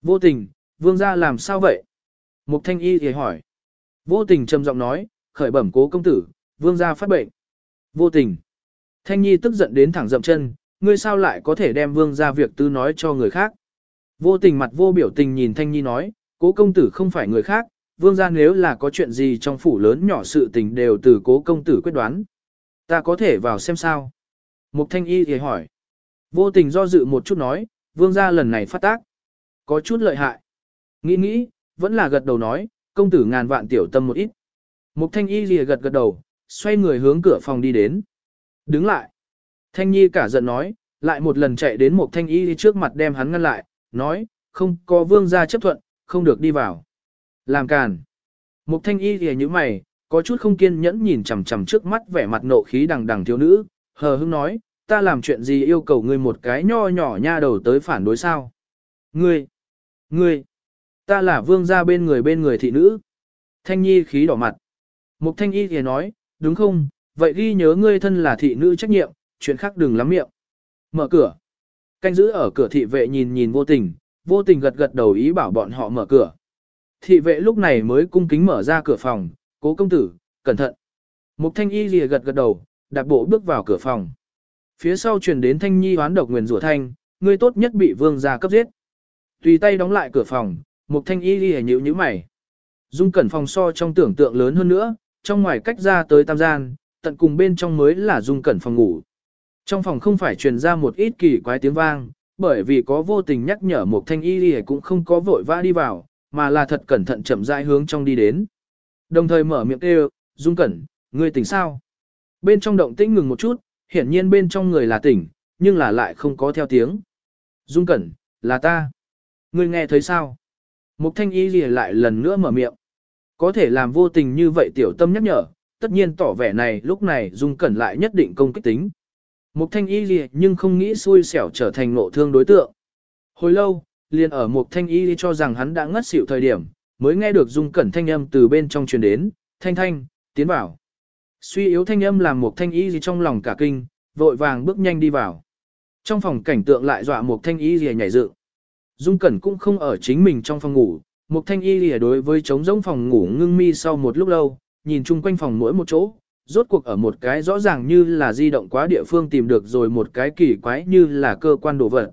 Vô tình, vương gia làm sao vậy? Mục thanh y thì hỏi. Vô tình trầm giọng nói, khởi bẩm cố công tử, vương gia phát bệnh. Vô tình. Thanh nhi tức giận đến thẳng dậm chân, ngươi sao lại có thể đem vương gia việc tư nói cho người khác. Vô tình mặt vô biểu tình nhìn thanh nhi nói, cố công tử không phải người khác, vương ra nếu là có chuyện gì trong phủ lớn nhỏ sự tình đều từ cố công tử quyết đoán. Ta có thể vào xem sao? Mục thanh y thì hỏi. Vô tình do dự một chút nói, vương gia lần này phát tác. Có chút lợi hại. Nghĩ nghĩ, vẫn là gật đầu nói, công tử ngàn vạn tiểu tâm một ít. Mục thanh y thì gật gật đầu, xoay người hướng cửa phòng đi đến. Đứng lại. Thanh nhi cả giận nói, lại một lần chạy đến một thanh y trước mặt đem hắn ngăn lại, nói, không có vương gia chấp thuận, không được đi vào. Làm càn. Một thanh y thì như mày, có chút không kiên nhẫn nhìn chằm chằm trước mắt vẻ mặt nộ khí đằng đằng thiếu nữ, hờ hững nói, ta làm chuyện gì yêu cầu ngươi một cái nho nhỏ nha đầu tới phản đối sao? Ngươi, ngươi, ta là vương gia bên người bên người thị nữ. Thanh nhi khí đỏ mặt. Mục thanh y thì nói, đúng không, vậy ghi nhớ ngươi thân là thị nữ trách nhiệm, chuyện khác đừng lắm miệng. Mở cửa. Canh giữ ở cửa thị vệ nhìn nhìn vô tình, vô tình gật gật đầu ý bảo bọn họ mở cửa. Thị vệ lúc này mới cung kính mở ra cửa phòng, cố công tử, cẩn thận. Mục thanh y lìa gật gật đầu, đạp bộ bước vào cửa phòng. Phía sau truyền đến thanh nhi hoán độc nguyền rủa thanh, ngươi tốt nhất bị vương gia cấp giết. Tùy tay đóng lại cửa phòng, mục thanh y lìa nhíu nhíu mày. Dung cẩn phòng so trong tưởng tượng lớn hơn nữa, trong ngoài cách ra tới tam gian, tận cùng bên trong mới là dung cẩn phòng ngủ. Trong phòng không phải truyền ra một ít kỳ quái tiếng vang, bởi vì có vô tình nhắc nhở một thanh y lìa cũng không có vội vã đi vào, mà là thật cẩn thận chậm rãi hướng trong đi đến. Đồng thời mở miệng kêu, Dung Cẩn, ngươi tỉnh sao? Bên trong động tĩnh ngừng một chút, hiển nhiên bên trong người là tỉnh, nhưng là lại không có theo tiếng. Dung Cẩn, là ta. Ngươi nghe thấy sao? Mục thanh y lìa lại lần nữa mở miệng. Có thể làm vô tình như vậy tiểu tâm nhắc nhở, tất nhiên tỏ vẻ này lúc này Dung Cẩn lại nhất định công kích tính. Mục thanh y lìa nhưng không nghĩ xui xẻo trở thành nộ thương đối tượng. Hồi lâu, liền ở mục thanh y cho rằng hắn đã ngất xỉu thời điểm, mới nghe được dung cẩn thanh âm từ bên trong truyền đến, thanh thanh, tiến vào. Suy yếu thanh âm làm mục thanh y gì trong lòng cả kinh, vội vàng bước nhanh đi vào. Trong phòng cảnh tượng lại dọa mục thanh y gì nhảy dựng. Dung cẩn cũng không ở chính mình trong phòng ngủ, mục thanh y lìa đối với trống rỗng phòng ngủ ngưng mi sau một lúc lâu, nhìn chung quanh phòng mỗi một chỗ, rốt cuộc ở một cái rõ ràng như là di động quá địa phương tìm được rồi một cái kỳ quái như là cơ quan đồ vật.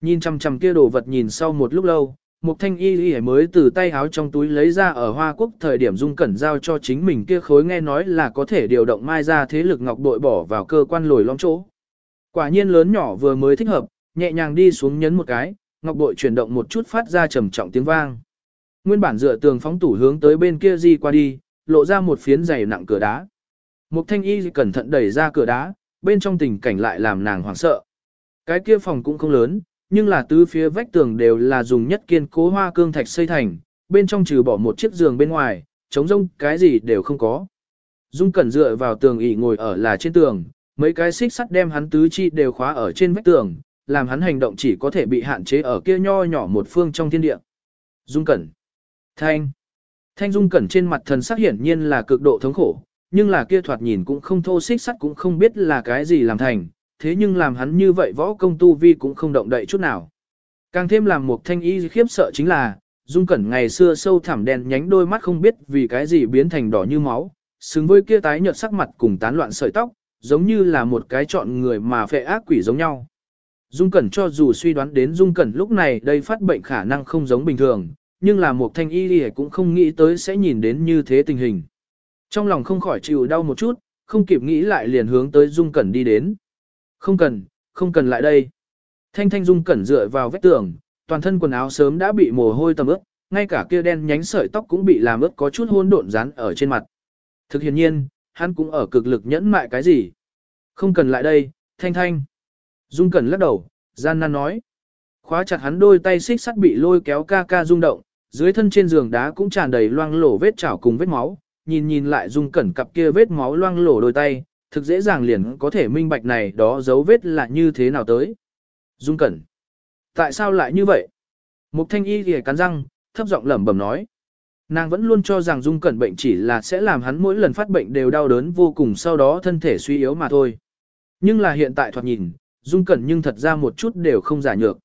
Nhìn chằm chằm kia đồ vật nhìn sau một lúc lâu, một thanh y y mới từ tay háo trong túi lấy ra ở Hoa Quốc thời điểm dung cẩn giao cho chính mình kia khối nghe nói là có thể điều động mai ra thế lực ngọc đội bỏ vào cơ quan lồi lõm chỗ. Quả nhiên lớn nhỏ vừa mới thích hợp, nhẹ nhàng đi xuống nhấn một cái, ngọc bội chuyển động một chút phát ra trầm trọng tiếng vang. Nguyên bản dựa tường phóng tủ hướng tới bên kia di qua đi, lộ ra một phiến dày nặng cửa đá. Mục thanh y cẩn thận đẩy ra cửa đá, bên trong tình cảnh lại làm nàng hoảng sợ. Cái kia phòng cũng không lớn, nhưng là tứ phía vách tường đều là dùng nhất kiên cố hoa cương thạch xây thành, bên trong trừ bỏ một chiếc giường bên ngoài, trống rông cái gì đều không có. Dung Cẩn dựa vào tường ỉ ngồi ở là trên tường, mấy cái xích sắt đem hắn tứ chi đều khóa ở trên vách tường, làm hắn hành động chỉ có thể bị hạn chế ở kia nho nhỏ một phương trong thiên địa. Dung Cẩn. Thanh. Thanh Dung Cẩn trên mặt thần sắc hiển nhiên là cực độ thống khổ, nhưng là kia thoạt nhìn cũng không thô xích sắt cũng không biết là cái gì làm thành, thế nhưng làm hắn như vậy võ công tu vi cũng không động đậy chút nào. Càng thêm làm một thanh y khiếp sợ chính là, Dung Cẩn ngày xưa sâu thẳm đen nhánh đôi mắt không biết vì cái gì biến thành đỏ như máu, xứng với kia tái nhợt sắc mặt cùng tán loạn sợi tóc, giống như là một cái chọn người mà phệ ác quỷ giống nhau. Dung Cẩn cho dù suy đoán đến Dung Cẩn lúc này đây phát bệnh khả năng không giống bình thường, nhưng là một thanh y cũng không nghĩ tới sẽ nhìn đến như thế tình hình. Trong lòng không khỏi chịu đau một chút, không kịp nghĩ lại liền hướng tới Dung Cẩn đi đến. Không cần, không cần lại đây. Thanh Thanh Dung cẩn dựa vào vách tường, toàn thân quần áo sớm đã bị mồ hôi tầm ướt, ngay cả kia đen nhánh sợi tóc cũng bị làm ướt có chút hôn độn dán ở trên mặt. Thực hiện nhiên, hắn cũng ở cực lực nhẫn mại cái gì. Không cần lại đây, Thanh Thanh. Dung cẩn lắc đầu, gian nan nói. Khóa chặt hắn đôi tay xích sắt bị lôi kéo ca ca rung động, dưới thân trên giường đá cũng tràn đầy loang lổ vết chảo cùng vết máu, nhìn nhìn lại Dung cẩn cặp kia vết máu loang lổ đôi tay, thực dễ dàng liền có thể minh bạch này đó dấu vết là như thế nào tới. Dung Cẩn. Tại sao lại như vậy? Mục thanh y thì cắn răng, thấp giọng lẩm bẩm nói. Nàng vẫn luôn cho rằng Dung Cẩn bệnh chỉ là sẽ làm hắn mỗi lần phát bệnh đều đau đớn vô cùng sau đó thân thể suy yếu mà thôi. Nhưng là hiện tại thoạt nhìn, Dung Cẩn nhưng thật ra một chút đều không giả nhược.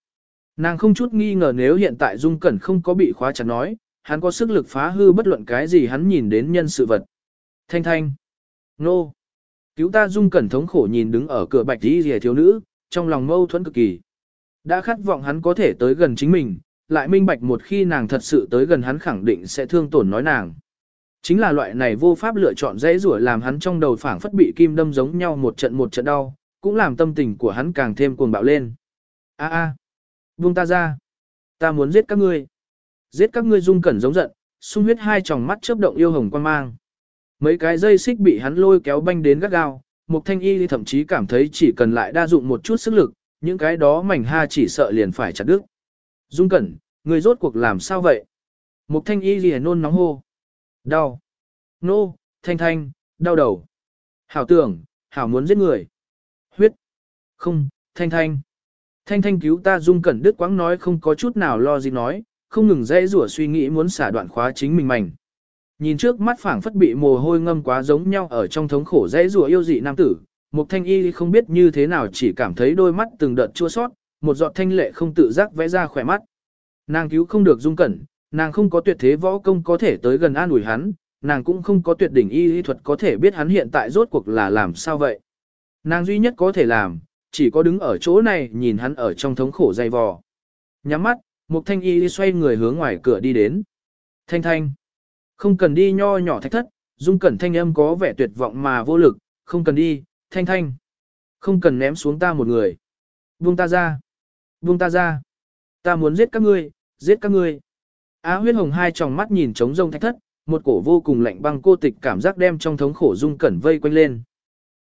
Nàng không chút nghi ngờ nếu hiện tại Dung Cẩn không có bị khóa chặt nói, hắn có sức lực phá hư bất luận cái gì hắn nhìn đến nhân sự vật. Thanh thanh. Nô. Cứu ta dung cẩn thống khổ nhìn đứng ở cửa bạch đi rìa thiếu nữ, trong lòng mâu thuẫn cực kỳ. Đã khát vọng hắn có thể tới gần chính mình, lại minh bạch một khi nàng thật sự tới gần hắn khẳng định sẽ thương tổn nói nàng. Chính là loại này vô pháp lựa chọn dễ rủa làm hắn trong đầu phảng phất bị kim đâm giống nhau một trận một trận đau, cũng làm tâm tình của hắn càng thêm cuồng bạo lên. A a, buông ta ra, ta muốn giết các ngươi. Giết các ngươi dung cẩn giống giận, sung huyết hai tròng mắt chớp động yêu hồng quan mang. Mấy cái dây xích bị hắn lôi kéo banh đến gắt gao, Mục Thanh Y thậm chí cảm thấy chỉ cần lại đa dụng một chút sức lực, những cái đó mảnh ha chỉ sợ liền phải chặt đứt. Dung Cẩn, người rốt cuộc làm sao vậy? Mục thanh y lìa nôn nóng hô. Đau. Nô, thanh thanh, đau đầu. Hảo tưởng, hảo muốn giết người. Huyết. Không, thanh thanh. Thanh thanh cứu ta dung cẩn đứt quãng nói không có chút nào lo gì nói, không ngừng dễ rủa suy nghĩ muốn xả đoạn khóa chính mình mảnh. Nhìn trước mắt phảng phất bị mồ hôi ngâm quá giống nhau ở trong thống khổ dễ rủa yêu dị nam tử, một thanh y không biết như thế nào chỉ cảm thấy đôi mắt từng đợt chua sót, một giọt thanh lệ không tự giác vẽ ra khỏe mắt. Nàng cứu không được dung cẩn, nàng không có tuyệt thế võ công có thể tới gần an ủi hắn, nàng cũng không có tuyệt đỉnh y lý thuật có thể biết hắn hiện tại rốt cuộc là làm sao vậy. Nàng duy nhất có thể làm, chỉ có đứng ở chỗ này nhìn hắn ở trong thống khổ dày vò. Nhắm mắt, Mục Thanh Y xoay người hướng ngoài cửa đi đến. Thanh Thanh, không cần đi nho nhỏ thạch thất, dung cẩn thanh âm có vẻ tuyệt vọng mà vô lực, không cần đi, Thanh Thanh, không cần ném xuống ta một người. Buông ta ra, buông ta ra, ta muốn giết các ngươi, giết các ngươi. Á huyết hồng hai tròng mắt nhìn trống rông thạch thất, một cổ vô cùng lạnh băng cô tịch cảm giác đem trong thống khổ dung cẩn vây quanh lên.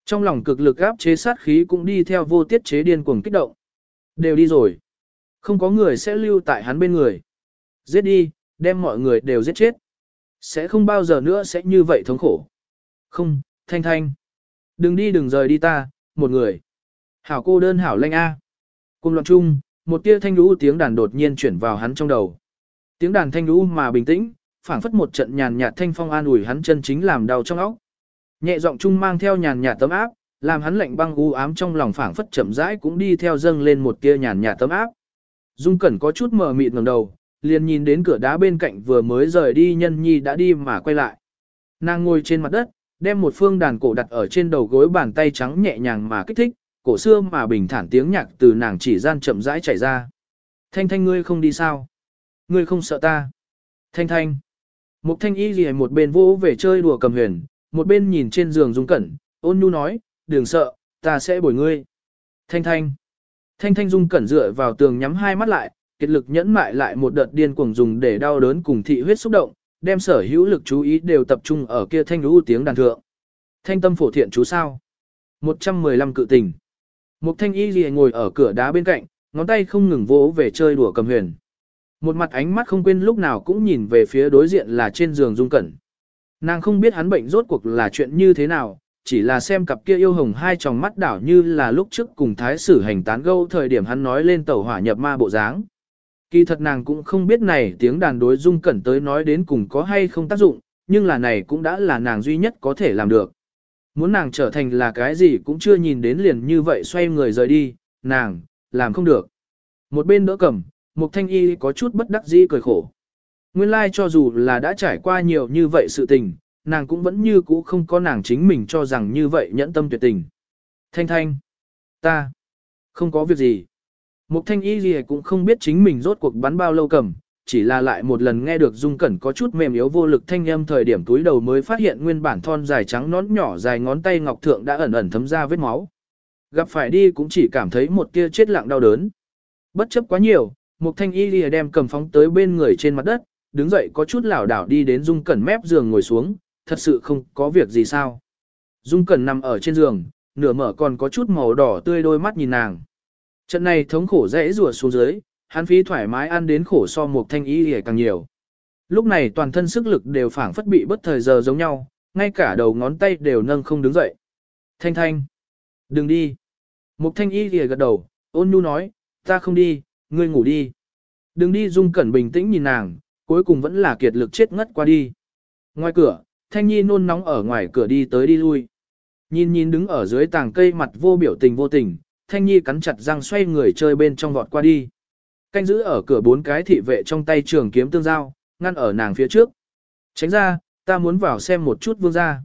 Trong lòng cực lực áp chế sát khí cũng đi theo vô tiết chế điên cuồng kích động. Đều đi rồi. Không có người sẽ lưu tại hắn bên người. Giết đi, đem mọi người đều giết chết. Sẽ không bao giờ nữa sẽ như vậy thống khổ. Không, thanh thanh. Đừng đi đừng rời đi ta, một người. Hảo cô đơn hảo lanh A. Cùng loạn chung, một tia thanh lũ tiếng đàn đột nhiên chuyển vào hắn trong đầu. Tiếng đàn thanh lũ mà bình tĩnh, phảng phất một trận nhàn nhạt thanh phong an ủi hắn chân chính làm đau trong óc. Nhẹ giọng chung mang theo nhàn nhạt tấm áp, làm hắn lạnh băng u ám trong lòng phảng phất chậm rãi cũng đi theo dâng lên một tia nhàn nhạt tấm áp. Dung Cẩn có chút mờ mịt ngẩng đầu, liền nhìn đến cửa đá bên cạnh vừa mới rời đi nhân nhi đã đi mà quay lại. Nàng ngồi trên mặt đất, đem một phương đàn cổ đặt ở trên đầu gối bàn tay trắng nhẹ nhàng mà kích thích, cổ xưa mà bình thản tiếng nhạc từ nàng chỉ gian chậm rãi chảy ra. Thanh thanh ngươi không đi sao? Ngươi không sợ ta? Thanh thanh. Mục thanh y lìa một bên vô về chơi đùa cầm huyền, một bên nhìn trên giường dung cẩn, ôn nhu nói, đừng sợ, ta sẽ bồi ngươi. Thanh thanh. Thanh thanh dung cẩn dựa vào tường nhắm hai mắt lại, kết lực nhẫn mại lại một đợt điên cuồng dùng để đau đớn cùng thị huyết xúc động, đem sở hữu lực chú ý đều tập trung ở kia thanh lũ tiếng đàn thượng. Thanh tâm phổ thiện chú sao? 115 cự tình. một thanh y lìa ngồi ở cửa đá bên cạnh, ngón tay không ngừng vỗ về chơi đùa cầm huyền. Một mặt ánh mắt không quên lúc nào cũng nhìn về phía đối diện là trên giường dung cẩn. Nàng không biết hắn bệnh rốt cuộc là chuyện như thế nào, chỉ là xem cặp kia yêu hồng hai tròng mắt đảo như là lúc trước cùng thái sử hành tán gâu thời điểm hắn nói lên tàu hỏa nhập ma bộ dáng. Kỳ thật nàng cũng không biết này tiếng đàn đối dung cẩn tới nói đến cùng có hay không tác dụng, nhưng là này cũng đã là nàng duy nhất có thể làm được. Muốn nàng trở thành là cái gì cũng chưa nhìn đến liền như vậy xoay người rời đi, nàng, làm không được. Một bên đỡ cầm, một thanh y có chút bất đắc dĩ cười khổ. Nguyên lai like cho dù là đã trải qua nhiều như vậy sự tình, nàng cũng vẫn như cũ không có nàng chính mình cho rằng như vậy nhẫn tâm tuyệt tình. Thanh thanh, ta, không có việc gì. Mục thanh y gì cũng không biết chính mình rốt cuộc bắn bao lâu cầm, chỉ là lại một lần nghe được dung cẩn có chút mềm yếu vô lực thanh âm thời điểm túi đầu mới phát hiện nguyên bản thon dài trắng nón nhỏ dài ngón tay ngọc thượng đã ẩn ẩn thấm ra vết máu. Gặp phải đi cũng chỉ cảm thấy một tia chết lặng đau đớn. Bất chấp quá nhiều, mục thanh y lìa đem cầm phóng tới bên người trên mặt đất, đứng dậy có chút lảo đảo đi đến dung cẩn mép giường ngồi xuống, thật sự không có việc gì sao. Dung cẩn nằm ở trên giường, nửa mở còn có chút màu đỏ tươi đôi mắt nhìn nàng. Trận này thống khổ dễ rùa xuống dưới, hắn phí thoải mái ăn đến khổ so một thanh y hề càng nhiều. Lúc này toàn thân sức lực đều phảng phất bị bất thời giờ giống nhau, ngay cả đầu ngón tay đều nâng không đứng dậy. Thanh thanh, đừng đi. Mục thanh y hề gật đầu, ôn nhu nói, ta không đi, ngươi ngủ đi. Đừng đi dung cẩn bình tĩnh nhìn nàng, cuối cùng vẫn là kiệt lực chết ngất qua đi. Ngoài cửa, thanh nhi nôn nóng ở ngoài cửa đi tới đi lui. Nhìn nhìn đứng ở dưới tàng cây mặt vô biểu tình vô tình, Thanh Nhi cắn chặt răng xoay người chơi bên trong vọt qua đi. Canh giữ ở cửa bốn cái thị vệ trong tay trường kiếm tương giao, ngăn ở nàng phía trước. Tránh ra, ta muốn vào xem một chút vương gia.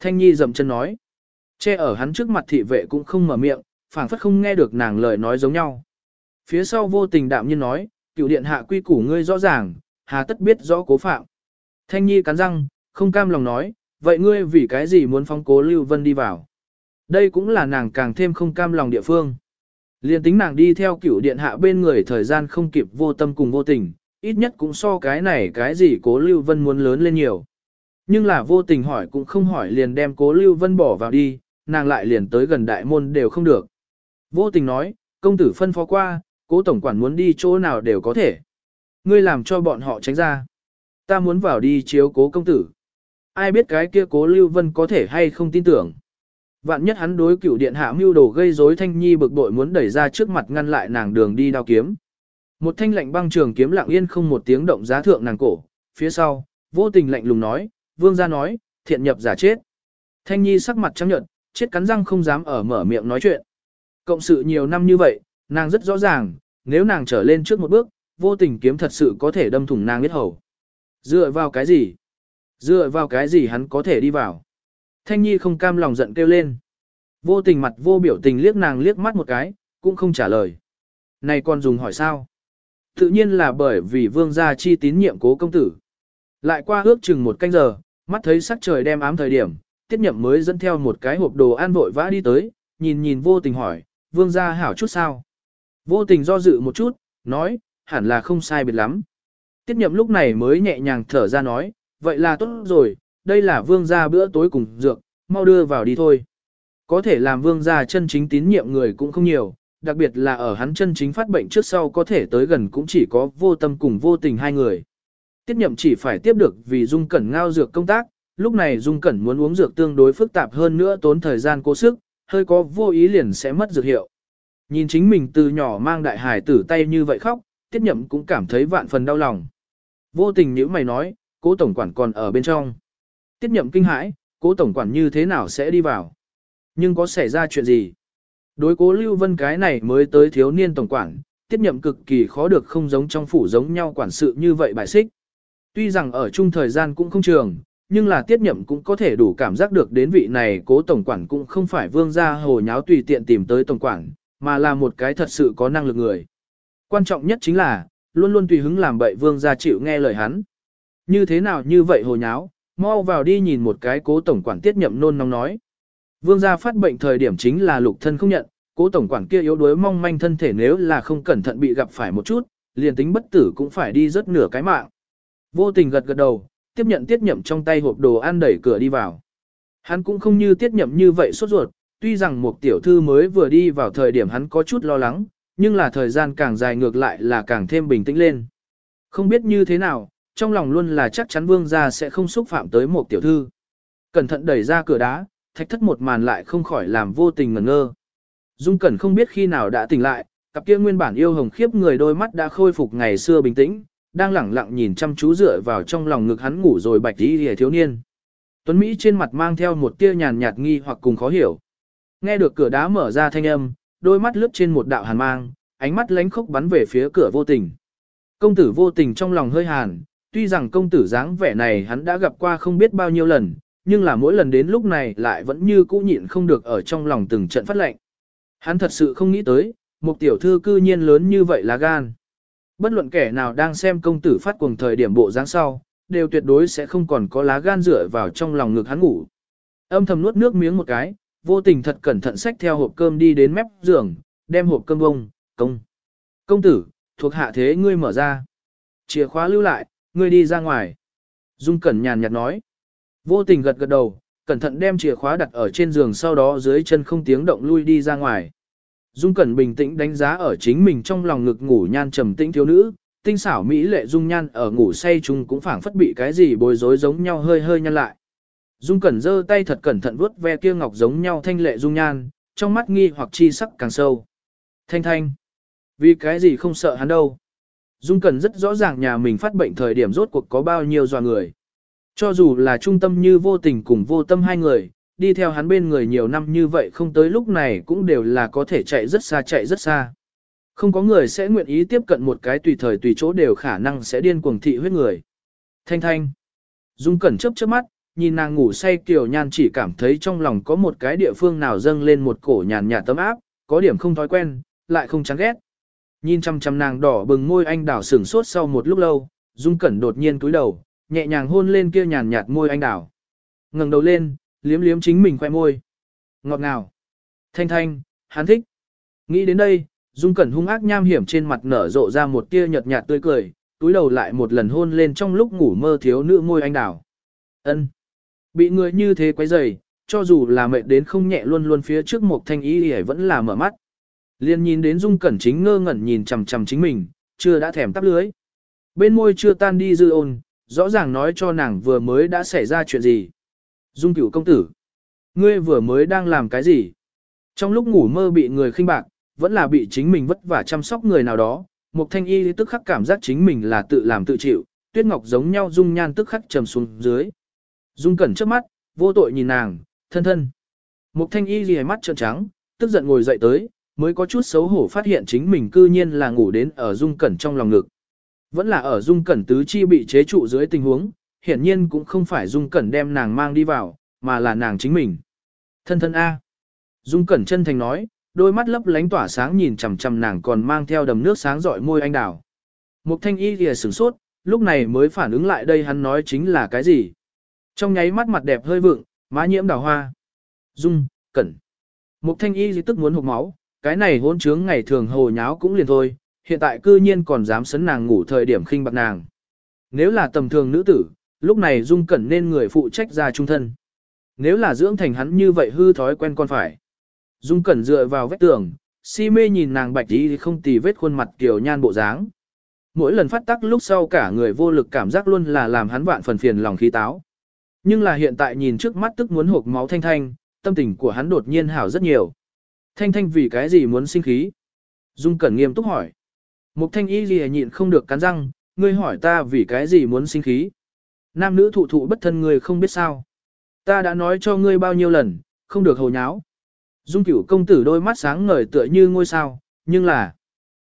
Thanh Nhi dậm chân nói. Che ở hắn trước mặt thị vệ cũng không mở miệng, phảng phất không nghe được nàng lời nói giống nhau. Phía sau vô tình đạm nhiên nói, cựu điện hạ quy củ ngươi rõ ràng, hà tất biết rõ cố phạm. Thanh Nhi cắn răng, không cam lòng nói, vậy ngươi vì cái gì muốn phong cố Lưu Vân đi vào? Đây cũng là nàng càng thêm không cam lòng địa phương. Liên tính nàng đi theo cửu điện hạ bên người thời gian không kịp vô tâm cùng vô tình, ít nhất cũng so cái này cái gì cố Lưu Vân muốn lớn lên nhiều. Nhưng là vô tình hỏi cũng không hỏi liền đem cố Lưu Vân bỏ vào đi, nàng lại liền tới gần đại môn đều không được. Vô tình nói, công tử phân phó qua, cố tổng quản muốn đi chỗ nào đều có thể. Ngươi làm cho bọn họ tránh ra. Ta muốn vào đi chiếu cố công tử. Ai biết cái kia cố Lưu Vân có thể hay không tin tưởng. Vạn nhất hắn đối cửu điện hạ mưu đồ gây rối thanh nhi bực bội muốn đẩy ra trước mặt ngăn lại nàng đường đi đao kiếm. Một thanh lạnh băng trường kiếm lặng yên không một tiếng động giá thượng nàng cổ, phía sau, vô tình lạnh lùng nói, vương gia nói, thiện nhập giả chết. Thanh nhi sắc mặt trắng nhợt, chết cắn răng không dám ở mở miệng nói chuyện. Cộng sự nhiều năm như vậy, nàng rất rõ ràng, nếu nàng trở lên trước một bước, vô tình kiếm thật sự có thể đâm thủng nàng biết hầu. Dựa vào cái gì? Dựa vào cái gì hắn có thể đi vào? Thanh Nhi không cam lòng giận kêu lên. Vô tình mặt vô biểu tình liếc nàng liếc mắt một cái, cũng không trả lời. Này còn dùng hỏi sao? Tự nhiên là bởi vì vương gia chi tín nhiệm cố công tử. Lại qua ước chừng một canh giờ, mắt thấy sắc trời đem ám thời điểm, tiết nhậm mới dẫn theo một cái hộp đồ ăn vội vã đi tới, nhìn nhìn vô tình hỏi, vương gia hảo chút sao? Vô tình do dự một chút, nói, hẳn là không sai biệt lắm. Tiết nhậm lúc này mới nhẹ nhàng thở ra nói, vậy là tốt rồi, đây là vương gia bữa tối cùng dược, mau đưa vào đi thôi. Có thể làm vương gia chân chính tín nhiệm người cũng không nhiều, đặc biệt là ở hắn chân chính phát bệnh trước sau có thể tới gần cũng chỉ có vô tâm cùng vô tình hai người. Tiết nhậm chỉ phải tiếp được vì Dung Cẩn ngao dược công tác, lúc này Dung Cẩn muốn uống dược tương đối phức tạp hơn nữa tốn thời gian cố sức, hơi có vô ý liền sẽ mất dược hiệu. Nhìn chính mình từ nhỏ mang đại hải tử tay như vậy khóc, Tiết nhậm cũng cảm thấy vạn phần đau lòng. Vô tình như mày nói, cố tổng quản còn ở bên trong. Tiết nhậm kinh hãi, cố tổng quản như thế nào sẽ đi vào? Nhưng có xảy ra chuyện gì? Đối cố Lưu Vân cái này mới tới thiếu niên tổng quản, tiết nhậm cực kỳ khó được không giống trong phủ giống nhau quản sự như vậy bài xích. Tuy rằng ở chung thời gian cũng không trường, nhưng là tiết nhậm cũng có thể đủ cảm giác được đến vị này cố tổng quản cũng không phải vương gia hồ nháo tùy tiện tìm tới tổng quản, mà là một cái thật sự có năng lực người. Quan trọng nhất chính là, luôn luôn tùy hứng làm bậy vương gia chịu nghe lời hắn. Như thế nào như vậy hồ nháo, mau vào đi nhìn một cái cố tổng quản tiết nhậm nôn nóng nói. Vương gia phát bệnh thời điểm chính là lục thân không nhận, cố tổng quản kia yếu đuối mong manh thân thể nếu là không cẩn thận bị gặp phải một chút, liền tính bất tử cũng phải đi rất nửa cái mạng. Vô tình gật gật đầu, tiếp nhận tiết nhậm trong tay hộp đồ ăn đẩy cửa đi vào. Hắn cũng không như tiết nhậm như vậy sốt ruột, tuy rằng một tiểu thư mới vừa đi vào thời điểm hắn có chút lo lắng, nhưng là thời gian càng dài ngược lại là càng thêm bình tĩnh lên. Không biết như thế nào, trong lòng luôn là chắc chắn vương gia sẽ không xúc phạm tới một tiểu thư. Cẩn thận đẩy ra cửa đá, thạch thất một màn lại không khỏi làm vô tình ngẩn ngơ. Dung Cẩn không biết khi nào đã tỉnh lại, cặp kia nguyên bản yêu hồng khiếp người đôi mắt đã khôi phục ngày xưa bình tĩnh, đang lẳng lặng nhìn chăm chú dựa vào trong lòng ngực hắn ngủ rồi bạch đi hề thiếu niên. Tuấn Mỹ trên mặt mang theo một tia nhàn nhạt nghi hoặc cùng khó hiểu. Nghe được cửa đá mở ra thanh âm, đôi mắt lướt trên một đạo hàn mang, ánh mắt lánh khốc bắn về phía cửa vô tình. Công tử vô tình trong lòng hơi hàn, tuy rằng công tử dáng vẻ này hắn đã gặp qua không biết bao nhiêu lần, nhưng là mỗi lần đến lúc này lại vẫn như cũ nhịn không được ở trong lòng từng trận phát lệnh. Hắn thật sự không nghĩ tới, một tiểu thư cư nhiên lớn như vậy là gan. Bất luận kẻ nào đang xem công tử phát cuồng thời điểm bộ dáng sau, đều tuyệt đối sẽ không còn có lá gan dựa vào trong lòng ngực hắn ngủ. Âm thầm nuốt nước miếng một cái, vô tình thật cẩn thận xách theo hộp cơm đi đến mép giường, đem hộp cơm bông, công. Công tử, thuộc hạ thế ngươi mở ra. Chìa khóa lưu lại, ngươi đi ra ngoài. Dung Cẩn nhàn nhạt nói. Vô tình gật gật đầu, cẩn thận đem chìa khóa đặt ở trên giường sau đó dưới chân không tiếng động lui đi ra ngoài. Dung Cẩn bình tĩnh đánh giá ở chính mình trong lòng ngực ngủ nhan trầm tĩnh thiếu nữ, tinh xảo mỹ lệ dung nhan ở ngủ say chung cũng phảng phất bị cái gì bối rối giống nhau hơi hơi nhăn lại. Dung Cẩn giơ tay thật cẩn thận vuốt ve kia ngọc giống nhau thanh lệ dung nhan, trong mắt nghi hoặc chi sắc càng sâu. Thanh thanh, vì cái gì không sợ hắn đâu. Dung Cẩn rất rõ ràng nhà mình phát bệnh thời điểm rốt cuộc có bao nhiêu dò người. Cho dù là trung tâm như vô tình cùng vô tâm hai người, đi theo hắn bên người nhiều năm như vậy không tới lúc này cũng đều là có thể chạy rất xa chạy rất xa. Không có người sẽ nguyện ý tiếp cận một cái tùy thời tùy chỗ đều khả năng sẽ điên cuồng thị huyết người. Thanh thanh. Dung cẩn chớp chớp mắt, nhìn nàng ngủ say kiều nhan chỉ cảm thấy trong lòng có một cái địa phương nào dâng lên một cổ nhàn nhạt tấm áp, có điểm không thói quen, lại không chán ghét. Nhìn chăm chăm nàng đỏ bừng môi anh đảo sửng sốt sau một lúc lâu, Dung cẩn đột nhiên cúi đầu, nhẹ nhàng hôn lên kia nhàn nhạt môi anh đảo. ngẩng đầu lên, liếm liếm chính mình khoe môi. Ngọt ngào. Thanh thanh, hắn thích. Nghĩ đến đây, Dung Cẩn hung ác nham hiểm trên mặt nở rộ ra một tia nhợt nhạt tươi cười, túi đầu lại một lần hôn lên trong lúc ngủ mơ thiếu nữ môi anh đảo. Ân, Bị người như thế quấy rầy, cho dù là mệt đến không nhẹ luôn luôn phía trước một thanh ý thì vẫn là mở mắt. Liên nhìn đến Dung Cẩn chính ngơ ngẩn nhìn chằm chằm chính mình, chưa đã thèm tắp lưới. Bên môi chưa tan đi dư ôn, rõ ràng nói cho nàng vừa mới đã xảy ra chuyện gì. Dung cửu công tử, ngươi vừa mới đang làm cái gì? Trong lúc ngủ mơ bị người khinh bạc, vẫn là bị chính mình vất vả chăm sóc người nào đó, một Thanh Y tức khắc cảm giác chính mình là tự làm tự chịu, Tuyết Ngọc giống nhau dung nhan tức khắc trầm xuống dưới. Dung Cẩn trước mắt, vô tội nhìn nàng, thân thân. Mục Thanh Y liếc mắt trợn trắng, tức giận ngồi dậy tới, mới có chút xấu hổ phát hiện chính mình cư nhiên là ngủ đến ở Dung Cẩn trong lòng ngực. Vẫn là ở Dung Cẩn tứ chi bị chế trụ dưới tình huống, hiển nhiên cũng không phải Dung Cẩn đem nàng mang đi vào, mà là nàng chính mình. Thân thân A. Dung Cẩn chân thành nói, đôi mắt lấp lánh tỏa sáng nhìn chằm chằm nàng còn mang theo đầm nước sáng rọi môi anh đào. Mục thanh y lìa sửng sốt, lúc này mới phản ứng lại đây hắn nói chính là cái gì. Trong nháy mắt mặt đẹp hơi vượng, má nhiễm đào hoa. Dung, Cẩn. Mục thanh y tức muốn hụt máu, cái này hôn trướng ngày thường hồ nháo cũng liền thôi, hiện tại cư nhiên còn dám sấn nàng ngủ thời điểm khinh bạc nàng. Nếu là tầm thường nữ tử, lúc này Dung Cẩn nên người phụ trách ra trung thân. Nếu là dưỡng thành hắn như vậy hư thói quen con phải. Dung Cẩn dựa vào vách tường, si mê nhìn nàng bạch tí không tì vết khuôn mặt kiểu nhan bộ dáng. Mỗi lần phát tắc lúc sau cả người vô lực cảm giác luôn là làm hắn vạn phần phiền lòng khí táo. Nhưng là hiện tại nhìn trước mắt tức muốn hộp máu thanh thanh, tâm tình của hắn đột nhiên hảo rất nhiều. Thanh thanh vì cái gì muốn sinh khí? Dung Cẩn nghiêm túc hỏi. Mục thanh y gì nhịn không được cắn răng, ngươi hỏi ta vì cái gì muốn sinh khí. Nam nữ thụ thụ bất thân ngươi không biết sao. Ta đã nói cho ngươi bao nhiêu lần, không được hồ nháo. Dung cửu công tử đôi mắt sáng ngời tựa như ngôi sao, nhưng là...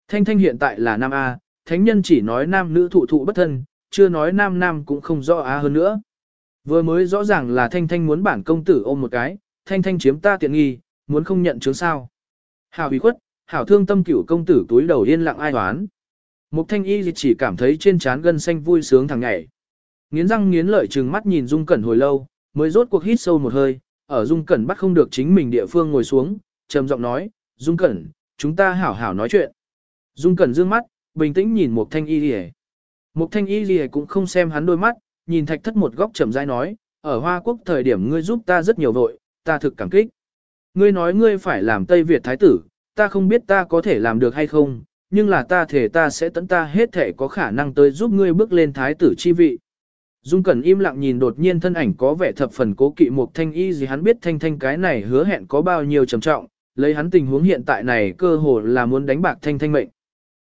Thanh thanh hiện tại là nam A, thánh nhân chỉ nói nam nữ thụ thụ bất thân, chưa nói nam nam cũng không rõ A hơn nữa. Vừa mới rõ ràng là thanh thanh muốn bản công tử ôm một cái, thanh thanh chiếm ta tiện nghi, muốn không nhận chứng sao. Hảo bị khuất, hảo thương tâm cửu công tử túi đầu yên lặng ai hoán. Mục thanh y chỉ cảm thấy trên trán gân xanh vui sướng thằng nhảy. Nghiến răng nghiến lợi trừng mắt nhìn Dung Cẩn hồi lâu, mới rốt cuộc hít sâu một hơi, ở Dung Cẩn bắt không được chính mình địa phương ngồi xuống, trầm giọng nói, Dung Cẩn, chúng ta hảo hảo nói chuyện. Dung Cẩn dương mắt, bình tĩnh nhìn Mục Thanh Y Lì Mục Thanh Y Lì cũng không xem hắn đôi mắt, nhìn thạch thất một góc trầm rãi nói, ở Hoa Quốc thời điểm ngươi giúp ta rất nhiều vội, ta thực cảm kích. Ngươi nói ngươi phải làm Tây Việt Thái tử, ta không biết ta có thể làm được hay không, nhưng là ta thể ta sẽ tận ta hết thể có khả năng tới giúp ngươi bước lên Thái tử chi vị. Dung Cẩn im lặng nhìn đột nhiên thân ảnh có vẻ thập phần cố kỵ một thanh y gì hắn biết thanh thanh cái này hứa hẹn có bao nhiêu trầm trọng, lấy hắn tình huống hiện tại này cơ hồ là muốn đánh bạc thanh thanh mệnh.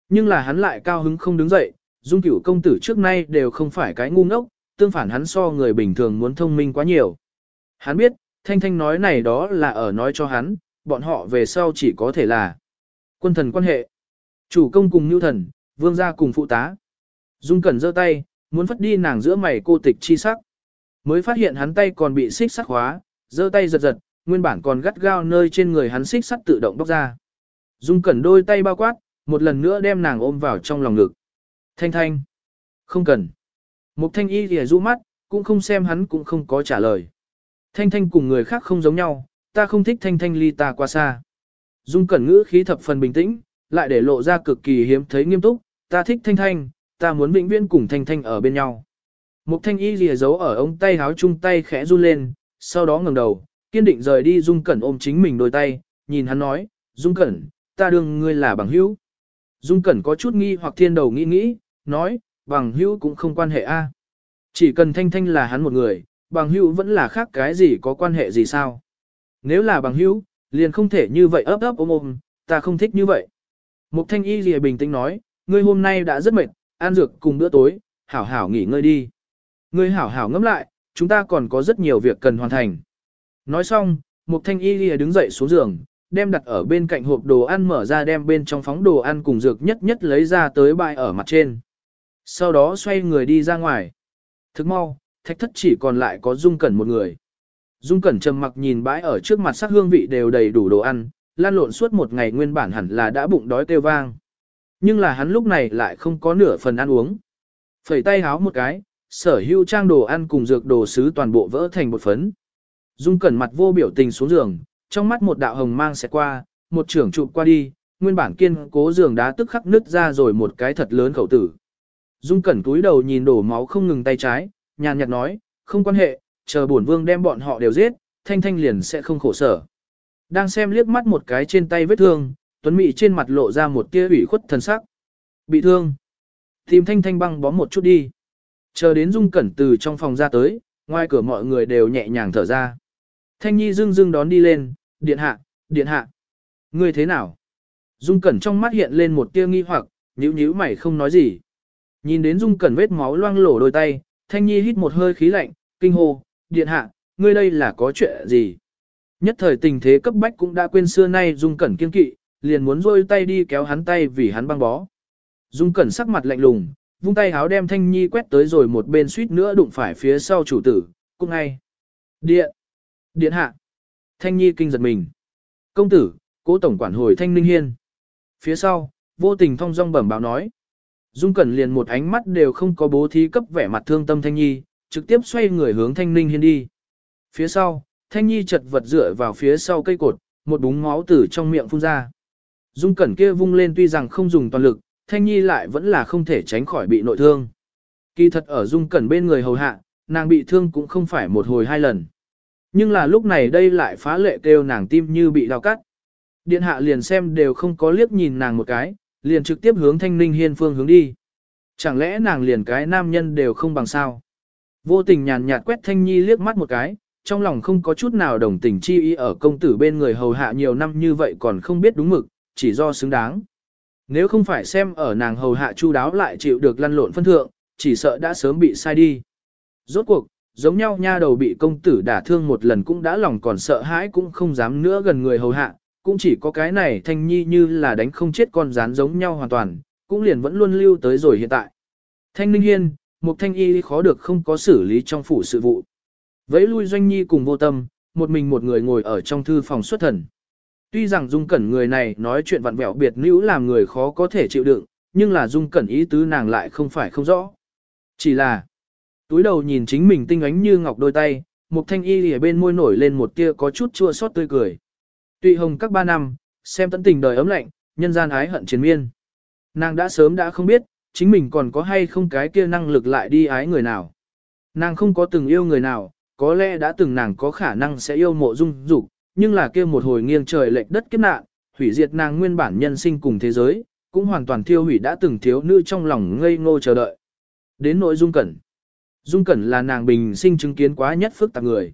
Nhưng là hắn lại cao hứng không đứng dậy, Dung cửu công tử trước nay đều không phải cái ngu ngốc, tương phản hắn so người bình thường muốn thông minh quá nhiều. Hắn biết, thanh thanh nói này đó là ở nói cho hắn, bọn họ về sau chỉ có thể là quân thần quan hệ, chủ công cùng nhu thần, vương gia cùng phụ tá. Dung Cẩn giơ tay, muốn phất đi nàng giữa mày cô tịch chi sắc. Mới phát hiện hắn tay còn bị xích sắt hóa giơ tay giật giật, nguyên bản còn gắt gao nơi trên người hắn xích sắt tự động bóc ra. Dung cẩn đôi tay bao quát, một lần nữa đem nàng ôm vào trong lòng ngực. Thanh thanh. Không cần. Mục thanh y thì rũ mắt, cũng không xem hắn cũng không có trả lời. Thanh thanh cùng người khác không giống nhau, ta không thích thanh thanh ly ta qua xa. Dung cẩn ngữ khí thập phần bình tĩnh, lại để lộ ra cực kỳ hiếm thấy nghiêm túc, ta thích thanh thanh, ta muốn vĩnh viễn cùng Thanh Thanh ở bên nhau. Mục Thanh Y lìa giấu ở ống tay háo chung tay khẽ run lên, sau đó ngẩng đầu, kiên định rời đi Dung Cẩn ôm chính mình đôi tay, nhìn hắn nói, Dung Cẩn, ta đương ngươi là bằng hữu. Dung Cẩn có chút nghi hoặc thiên đầu nghĩ nghĩ, nói, bằng hữu cũng không quan hệ a. Chỉ cần Thanh Thanh là hắn một người, bằng hữu vẫn là khác cái gì có quan hệ gì sao. Nếu là bằng hữu, liền không thể như vậy ấp ấp ôm ôm, ta không thích như vậy. Mục Thanh Y lìa bình tĩnh nói, ngươi hôm nay đã rất mệt, ăn dược cùng bữa tối, hảo hảo nghỉ ngơi đi. Ngươi hảo hảo ngẫm lại, chúng ta còn có rất nhiều việc cần hoàn thành. Nói xong, Mục Thanh Y Lìa đứng dậy xuống giường, đem đặt ở bên cạnh hộp đồ ăn mở ra đem bên trong phóng đồ ăn cùng dược nhất nhất lấy ra tới bài ở mặt trên. Sau đó xoay người đi ra ngoài. Thức mau, thạch thất chỉ còn lại có Dung Cẩn một người. Dung Cẩn trầm mặc nhìn bãi ở trước mặt sắc hương vị đều đầy đủ đồ ăn, lan lộn suốt một ngày nguyên bản hẳn là đã bụng đói kêu vang. Nhưng là hắn lúc này lại không có nửa phần ăn uống. Phẩy tay háo một cái, sở hữu trang đồ ăn cùng dược đồ sứ toàn bộ vỡ thành một phấn. Dung cẩn mặt vô biểu tình xuống giường, trong mắt một đạo hồng mang sẽ qua, một trưởng trụ qua đi, nguyên bản kiên cố giường đá tức khắc nứt ra rồi một cái thật lớn khẩu tử. Dung cẩn cúi đầu nhìn đổ máu không ngừng tay trái, nhàn nhạt nói, không quan hệ, chờ bổn vương đem bọn họ đều giết, thanh thanh liền sẽ không khổ sở. Đang xem liếc mắt một cái trên tay vết thương, Tuấn Mị trên mặt lộ ra một tia ủy khuất thần sắc. Bị thương. Tìm thanh thanh băng bó một chút đi. Chờ đến Dung Cẩn từ trong phòng ra tới, ngoài cửa mọi người đều nhẹ nhàng thở ra. Thanh Nhi dưng dưng đón đi lên, điện hạ, điện hạ. Ngươi thế nào? Dung Cẩn trong mắt hiện lên một tia nghi hoặc, nhíu nhíu mày không nói gì. Nhìn đến Dung Cẩn vết máu loang lổ đôi tay, Thanh Nhi hít một hơi khí lạnh, kinh hô, điện hạ, ngươi đây là có chuyện gì? Nhất thời tình thế cấp bách cũng đã quên xưa nay Dung Cẩn kiên kỵ, liền muốn rôi tay đi kéo hắn tay vì hắn băng bó. Dung Cẩn sắc mặt lạnh lùng, vung tay háo đem Thanh Nhi quét tới rồi một bên suýt nữa đụng phải phía sau chủ tử, cũng ngay. Điện! Điện hạ! Thanh Nhi kinh giật mình. Công tử, cố tổng quản hồi Thanh Ninh Hiên. Phía sau, vô tình thong dong bẩm báo nói. Dung Cẩn liền một ánh mắt đều không có bố thí cấp vẻ mặt thương tâm Thanh Nhi, trực tiếp xoay người hướng Thanh Ninh Hiên đi. Phía sau, Thanh Nhi chật vật dựa vào phía sau cây cột, một búng máu từ trong miệng phun ra. Dung Cẩn kia vung lên tuy rằng không dùng toàn lực, Thanh Nhi lại vẫn là không thể tránh khỏi bị nội thương. Kỳ thật ở Dung Cẩn bên người hầu hạ, nàng bị thương cũng không phải một hồi hai lần. Nhưng là lúc này đây lại phá lệ kêu nàng tim như bị đau cắt. Điện hạ liền xem đều không có liếc nhìn nàng một cái, liền trực tiếp hướng thanh ninh hiên phương hướng đi. Chẳng lẽ nàng liền cái nam nhân đều không bằng sao? Vô tình nhàn nhạt quét thanh nhi liếc mắt một cái, trong lòng không có chút nào đồng tình chi ý ở công tử bên người hầu hạ nhiều năm như vậy còn không biết đúng mực, chỉ do xứng đáng. Nếu không phải xem ở nàng hầu hạ chu đáo lại chịu được lăn lộn phân thượng, chỉ sợ đã sớm bị sai đi. Rốt cuộc, giống nhau nha đầu bị công tử đả thương một lần cũng đã lòng còn sợ hãi cũng không dám nữa gần người hầu hạ, cũng chỉ có cái này thanh nhi như là đánh không chết con rán giống nhau hoàn toàn, cũng liền vẫn luôn lưu tới rồi hiện tại. Thanh Ninh Hiên, một thanh y khó được không có xử lý trong phủ sự vụ. Vẫy lui doanh nhi cùng vô tâm, một mình một người ngồi ở trong thư phòng xuất thần. Tuy rằng dung cẩn người này nói chuyện vặn vẹo biệt nữ làm người khó có thể chịu đựng, nhưng là dung cẩn ý tứ nàng lại không phải không rõ. Chỉ là, túi đầu nhìn chính mình tinh ánh như ngọc đôi tay, một thanh y ở bên môi nổi lên một tia có chút chua xót tươi cười. Tụy hồng các ba năm, xem tận tình đời ấm lạnh, nhân gian ái hận chiến miên. Nàng đã sớm đã không biết, chính mình còn có hay không cái kia năng lực lại đi ái người nào. Nàng không có từng yêu người nào, có lẽ đã từng nàng có khả năng sẽ yêu mộ dung dục, nhưng là kia một hồi nghiêng trời lệch đất kiếp nạn, hủy diệt nàng nguyên bản nhân sinh cùng thế giới, cũng hoàn toàn thiêu hủy đã từng thiếu nữ trong lòng ngây ngô chờ đợi. Đến nội dung cẩn. Dung cẩn là nàng bình sinh chứng kiến quá nhất phức tạp người.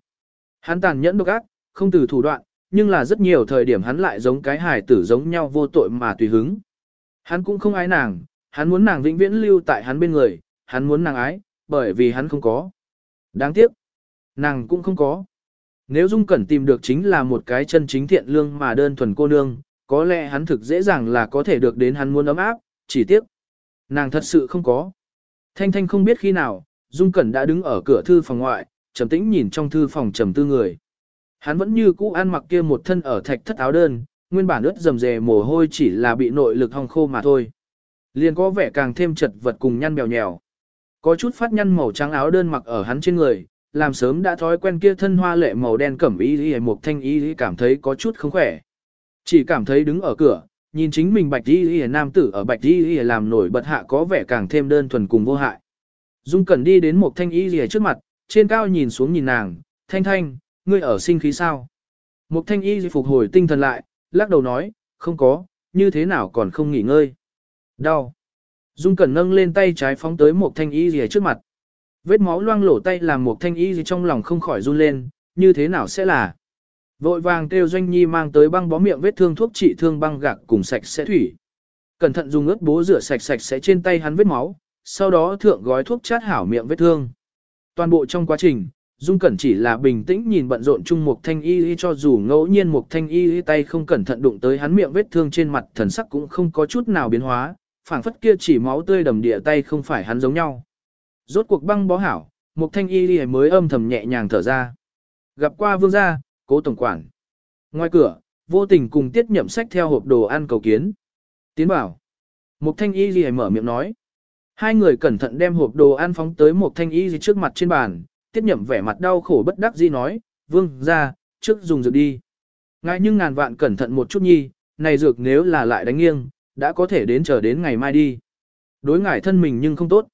Hắn tàn nhẫn độc ác, không từ thủ đoạn, nhưng là rất nhiều thời điểm hắn lại giống cái hài tử giống nhau vô tội mà tùy hứng. Hắn cũng không ái nàng, hắn muốn nàng vĩnh viễn lưu tại hắn bên người, hắn muốn nàng ái, bởi vì hắn không có. Đáng tiếc, nàng cũng không có. Nếu Dung Cẩn tìm được chính là một cái chân chính thiện lương mà đơn thuần cô nương, có lẽ hắn thực dễ dàng là có thể được đến hắn muốn ấm áp, chỉ tiếc. Nàng thật sự không có. Thanh Thanh không biết khi nào, Dung Cẩn đã đứng ở cửa thư phòng ngoại, trầm tĩnh nhìn trong thư phòng trầm tư người. Hắn vẫn như cũ ăn mặc kia một thân ở thạch thất áo đơn, nguyên bản ướt dầm dề mồ hôi chỉ là bị nội lực hong khô mà thôi. Liền có vẻ càng thêm chật vật cùng nhăn bèo nhèo. Có chút phát nhăn màu trắng áo đơn mặc ở hắn trên người, làm sớm đã thói quen kia thân hoa lệ màu đen cẩm y y một thanh y cảm thấy có chút không khỏe. Chỉ cảm thấy đứng ở cửa, nhìn chính mình bạch y y nam tử ở bạch y y làm nổi bật hạ có vẻ càng thêm đơn thuần cùng vô hại. Dung Cẩn đi đến một thanh y y trước mặt, trên cao nhìn xuống nhìn nàng, thanh thanh, ngươi ở sinh khí sao? Mục thanh y phục hồi tinh thần lại, lắc đầu nói, không có, như thế nào còn không nghỉ ngơi. Đau. Dung Cẩn nâng lên tay trái phóng tới một thanh y gì trước mặt. Vết máu loang lổ tay làm một thanh y gì trong lòng không khỏi run lên, như thế nào sẽ là. Vội vàng kêu doanh nhi mang tới băng bó miệng vết thương thuốc trị thương băng gạc cùng sạch sẽ thủy. Cẩn thận dùng ướt bố rửa sạch sạch sẽ trên tay hắn vết máu, sau đó thượng gói thuốc chát hảo miệng vết thương. Toàn bộ trong quá trình, Dung Cẩn chỉ là bình tĩnh nhìn bận rộn chung Mục thanh y y cho dù ngẫu nhiên Mục thanh y y tay không cẩn thận đụng tới hắn miệng vết thương trên mặt thần sắc cũng không có chút nào biến hóa, phảng phất kia chỉ máu tươi đầm địa tay không phải hắn giống nhau. Rốt cuộc băng bó hảo, Mục thanh y y mới âm thầm nhẹ nhàng thở ra. Gặp qua vương gia, cố tổng quản. Ngoài cửa, vô tình cùng tiết nhậm sách theo hộp đồ ăn cầu kiến. Tiến bảo. Mục thanh y y mở miệng nói. Hai người cẩn thận đem hộp đồ ăn phóng tới Mục thanh y trước mặt trên bàn, tiết nhậm vẻ mặt đau khổ bất đắc dĩ nói, vương ra, trước dùng dược đi. Ngài nhưng ngàn vạn cẩn thận một chút nhi, này dược nếu là lại đánh nghiêng, đã có thể đến chờ đến ngày mai đi. Đối ngại thân mình nhưng không tốt.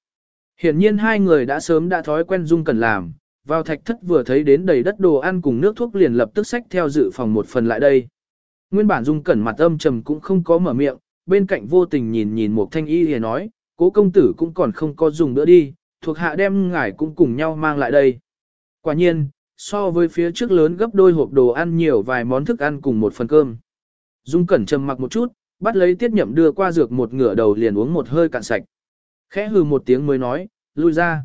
Hiển nhiên hai người đã sớm đã thói quen dung cần làm, vào thạch thất vừa thấy đến đầy đất đồ ăn cùng nước thuốc liền lập tức xách theo dự phòng một phần lại đây. Nguyên bản dung cẩn mặt âm trầm cũng không có mở miệng, bên cạnh vô tình nhìn nhìn một thanh y thì nói, cố công tử cũng còn không có dùng nữa đi, thuộc hạ đem ngải cũng cùng nhau mang lại đây. Quả nhiên, so với phía trước lớn gấp đôi hộp đồ ăn nhiều vài món thức ăn cùng một phần cơm. Dung cẩn trầm mặc một chút, bắt lấy tiết nhậm đưa qua dược một ngửa đầu liền uống một hơi cạn sạch. Khẽ hừ một tiếng mới nói, lui ra.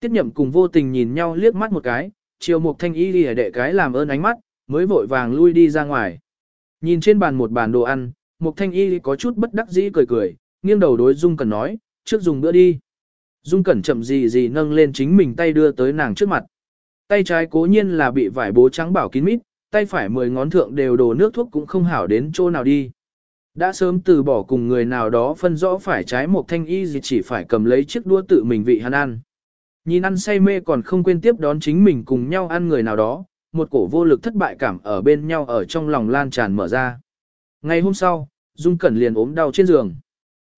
Tiết nhậm cùng vô tình nhìn nhau liếc mắt một cái, chiều một thanh y đi đệ cái làm ơn ánh mắt, mới vội vàng lui đi ra ngoài. Nhìn trên bàn một bàn đồ ăn, một thanh y có chút bất đắc dĩ cười cười, nghiêng đầu đối Dung Cẩn nói, trước dùng bữa đi. Dung Cẩn chậm gì gì nâng lên chính mình tay đưa tới nàng trước mặt. Tay trái cố nhiên là bị vải bố trắng bảo kín mít, tay phải mười ngón thượng đều đổ nước thuốc cũng không hảo đến chỗ nào đi. Đã sớm từ bỏ cùng người nào đó phân rõ phải trái một thanh y gì chỉ phải cầm lấy chiếc đũa tự mình vị hắn ăn. Nhìn ăn say mê còn không quên tiếp đón chính mình cùng nhau ăn người nào đó, một cổ vô lực thất bại cảm ở bên nhau ở trong lòng lan tràn mở ra. Ngày hôm sau, Dung Cẩn liền ốm đau trên giường.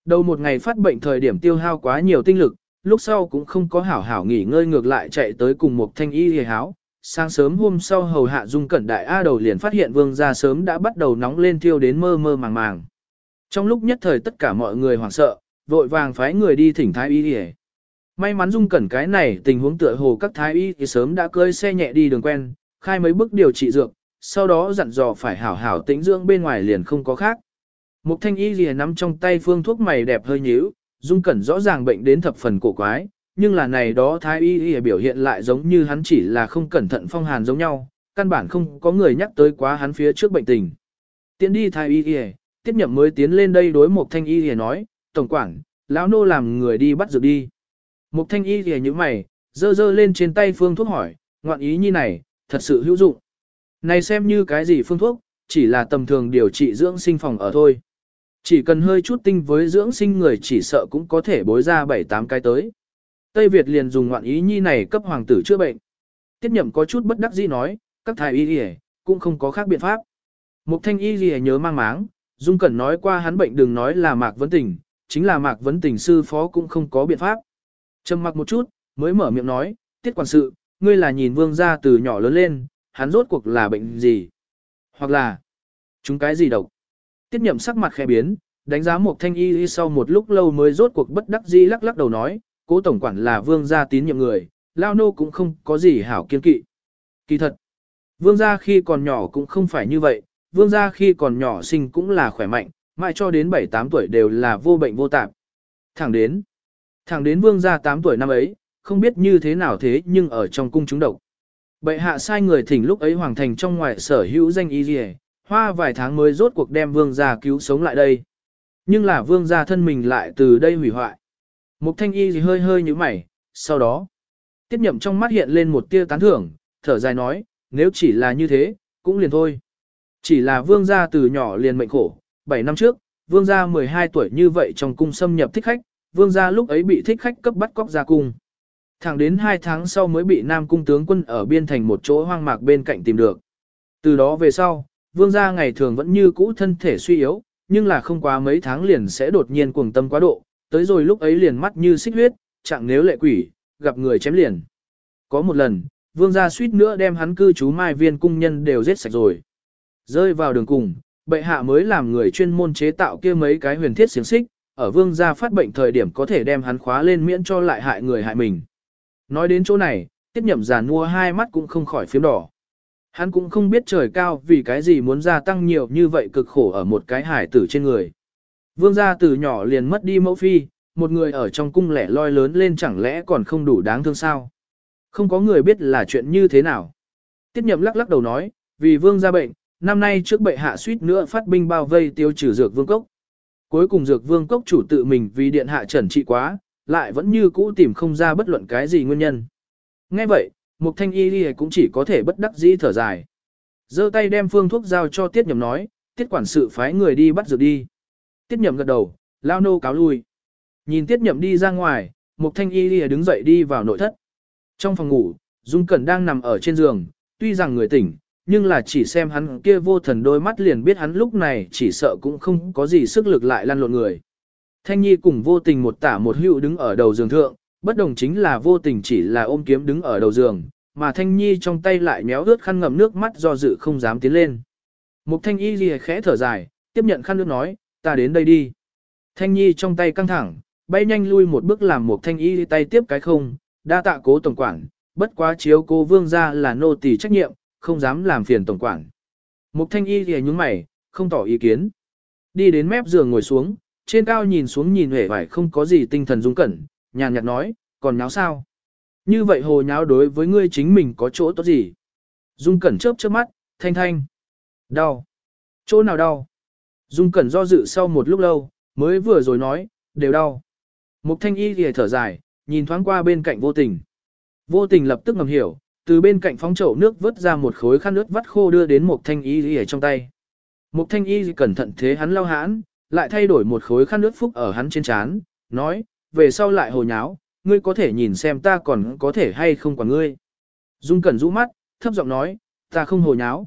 Đầu một ngày phát bệnh thời điểm tiêu hao quá nhiều tinh lực, lúc sau cũng không có hảo hảo nghỉ ngơi ngược lại chạy tới cùng một thanh y hề háo. Sáng sớm hôm sau hầu hạ Dung Cẩn đại A đầu liền phát hiện vương gia sớm đã bắt đầu nóng lên thiêu đến mơ mơ màng màng. Trong lúc nhất thời tất cả mọi người hoảng sợ, vội vàng phái người đi thỉnh thái y hề. May mắn Dung Cẩn cái này tình huống tựa hồ các thái y thì sớm đã cơi xe nhẹ đi đường quen, khai mấy bước điều trị dược, sau đó dặn dò phải hảo hảo tĩnh dưỡng bên ngoài liền không có khác. Mục thanh y lìa nắm trong tay phương thuốc mày đẹp hơi nhíu, dung cẩn rõ ràng bệnh đến thập phần cổ quái, nhưng là này đó thái y y biểu hiện lại giống như hắn chỉ là không cẩn thận phong hàn giống nhau, căn bản không có người nhắc tới quá hắn phía trước bệnh tình. Tiến đi thái y y, tiếp nhậm mới tiến lên đây đối mục thanh y y nói, tổng quản, lão nô làm người đi bắt dược đi. Mục thanh y y như mày, dơ dơ lên trên tay phương thuốc hỏi, ngoạn ý như này, thật sự hữu dụng. Này xem như cái gì phương thuốc, chỉ là tầm thường điều trị dưỡng sinh phòng ở thôi. Chỉ cần hơi chút tinh với dưỡng sinh người chỉ sợ cũng có thể bối ra 7-8 cái tới. Tây Việt liền dùng ngoạn ý nhi này cấp hoàng tử chữa bệnh. Tiết nhậm có chút bất đắc dĩ nói, các thái y y cũng không có khác biện pháp. Mục thanh y y nhớ mang máng, Dung Cẩn nói qua hắn bệnh đừng nói là Mạc Vấn Tình, chính là Mạc Vấn Tình sư phó cũng không có biện pháp. Trầm mặc một chút, mới mở miệng nói, tiết quản sự, ngươi là nhìn vương gia từ nhỏ lớn lên, hắn rốt cuộc là bệnh gì? Hoặc là, chúng cái gì độc? Tiết nhậm sắc mặt khẽ biến, đánh giá một thanh y sau một lúc lâu mới rốt cuộc bất đắc dĩ lắc lắc đầu nói, cố tổng quản là vương gia tín nhiệm người, lao nô cũng không có gì hảo kiên kỵ. Kỳ thật, vương gia khi còn nhỏ cũng không phải như vậy, vương gia khi còn nhỏ sinh cũng là khỏe mạnh, mãi cho đến 7-8 tuổi đều là vô bệnh vô tạp. Thẳng đến, thẳng đến vương gia 8 tuổi năm ấy, không biết như thế nào thế nhưng ở trong cung chúng độc. Bệ hạ sai người thỉnh lúc ấy hoàng thành trong ngoài sở hữu danh y gì hoa vài tháng mới rốt cuộc đem vương gia cứu sống lại đây. Nhưng là vương gia thân mình lại từ đây hủy hoại. Mục thanh y gì hơi hơi như mày, sau đó, tiết nhậm trong mắt hiện lên một tia tán thưởng, thở dài nói, nếu chỉ là như thế, cũng liền thôi. Chỉ là vương gia từ nhỏ liền mệnh khổ, 7 năm trước, vương gia 12 tuổi như vậy trong cung xâm nhập thích khách, vương gia lúc ấy bị thích khách cấp bắt cóc ra cung. Thẳng đến 2 tháng sau mới bị Nam Cung tướng quân ở biên thành một chỗ hoang mạc bên cạnh tìm được. Từ đó về sau, vương gia ngày thường vẫn như cũ thân thể suy yếu, nhưng là không quá mấy tháng liền sẽ đột nhiên cuồng tâm quá độ, tới rồi lúc ấy liền mắt như xích huyết, chẳng nếu lệ quỷ, gặp người chém liền. Có một lần, vương gia suýt nữa đem hắn cư trú mai viên cung nhân đều giết sạch rồi. Rơi vào đường cùng, bệ hạ mới làm người chuyên môn chế tạo kia mấy cái huyền thiết xiềng xích, ở vương gia phát bệnh thời điểm có thể đem hắn khóa lên miễn cho lại hại người hại mình. Nói đến chỗ này, tiết nhậm giàn mua hai mắt cũng không khỏi phiếm đỏ. Hắn cũng không biết trời cao vì cái gì muốn gia tăng nhiều như vậy cực khổ ở một cái hải tử trên người. Vương gia từ nhỏ liền mất đi mẫu phi, một người ở trong cung lẻ loi lớn lên chẳng lẽ còn không đủ đáng thương sao. Không có người biết là chuyện như thế nào. Tiết nhậm lắc lắc đầu nói, vì vương gia bệnh, năm nay trước bệ hạ suýt nữa phát binh bao vây tiêu trừ dược vương cốc. Cuối cùng dược vương cốc chủ tự mình vì điện hạ trần trị quá, lại vẫn như cũ tìm không ra bất luận cái gì nguyên nhân. Nghe vậy, Mục Thanh Y lìa cũng chỉ có thể bất đắc dĩ thở dài. giơ tay đem phương thuốc giao cho Tiết Nhậm nói, Tiết quản sự phái người đi bắt dược đi. Tiết Nhậm gật đầu, lao nô cáo lui. Nhìn Tiết Nhậm đi ra ngoài, Mục Thanh Y lìa đứng dậy đi vào nội thất. Trong phòng ngủ, Dung Cẩn đang nằm ở trên giường, tuy rằng người tỉnh, nhưng là chỉ xem hắn kia vô thần đôi mắt liền biết hắn lúc này chỉ sợ cũng không có gì sức lực lại lăn lộn người. Thanh Nhi cùng vô tình một tả một hữu đứng ở đầu giường thượng, bất đồng chính là vô tình chỉ là ôm kiếm đứng ở đầu giường, mà Thanh Nhi trong tay lại méo ướt khăn ngậm nước mắt do dự không dám tiến lên. Mục thanh y gì khẽ thở dài, tiếp nhận khăn nước nói, ta đến đây đi. Thanh nhi trong tay căng thẳng, bay nhanh lui một bước làm một thanh y tay tiếp cái không, đa tạ cố tổng quản, bất quá chiếu cô vương ra là nô tỳ trách nhiệm, không dám làm phiền tổng quản. Mục thanh y thì nhúng mày, không tỏ ý kiến. Đi đến mép giường ngồi xuống, trên cao nhìn xuống nhìn hề vải không có gì tinh thần dung cẩn, nhàn nhạt nói, còn nháo sao? Như vậy hồ nháo đối với ngươi chính mình có chỗ tốt gì? Dung cẩn chớp chớp mắt, thanh thanh. Đau. Chỗ nào đau? Dung cẩn do dự sau một lúc lâu, mới vừa rồi nói, đều đau. Mục thanh y thì thở dài, nhìn thoáng qua bên cạnh vô tình. Vô tình lập tức ngầm hiểu, từ bên cạnh phóng chậu nước vớt ra một khối khăn nước vắt khô đưa đến một thanh y thì trong tay. Một thanh y cẩn thận thế hắn lau hãn, lại thay đổi một khối khăn nước phúc ở hắn trên chán, nói, về sau lại hồ nháo, ngươi có thể nhìn xem ta còn có thể hay không quản ngươi. Dung cẩn rũ mắt, thấp giọng nói, ta không hồ nháo.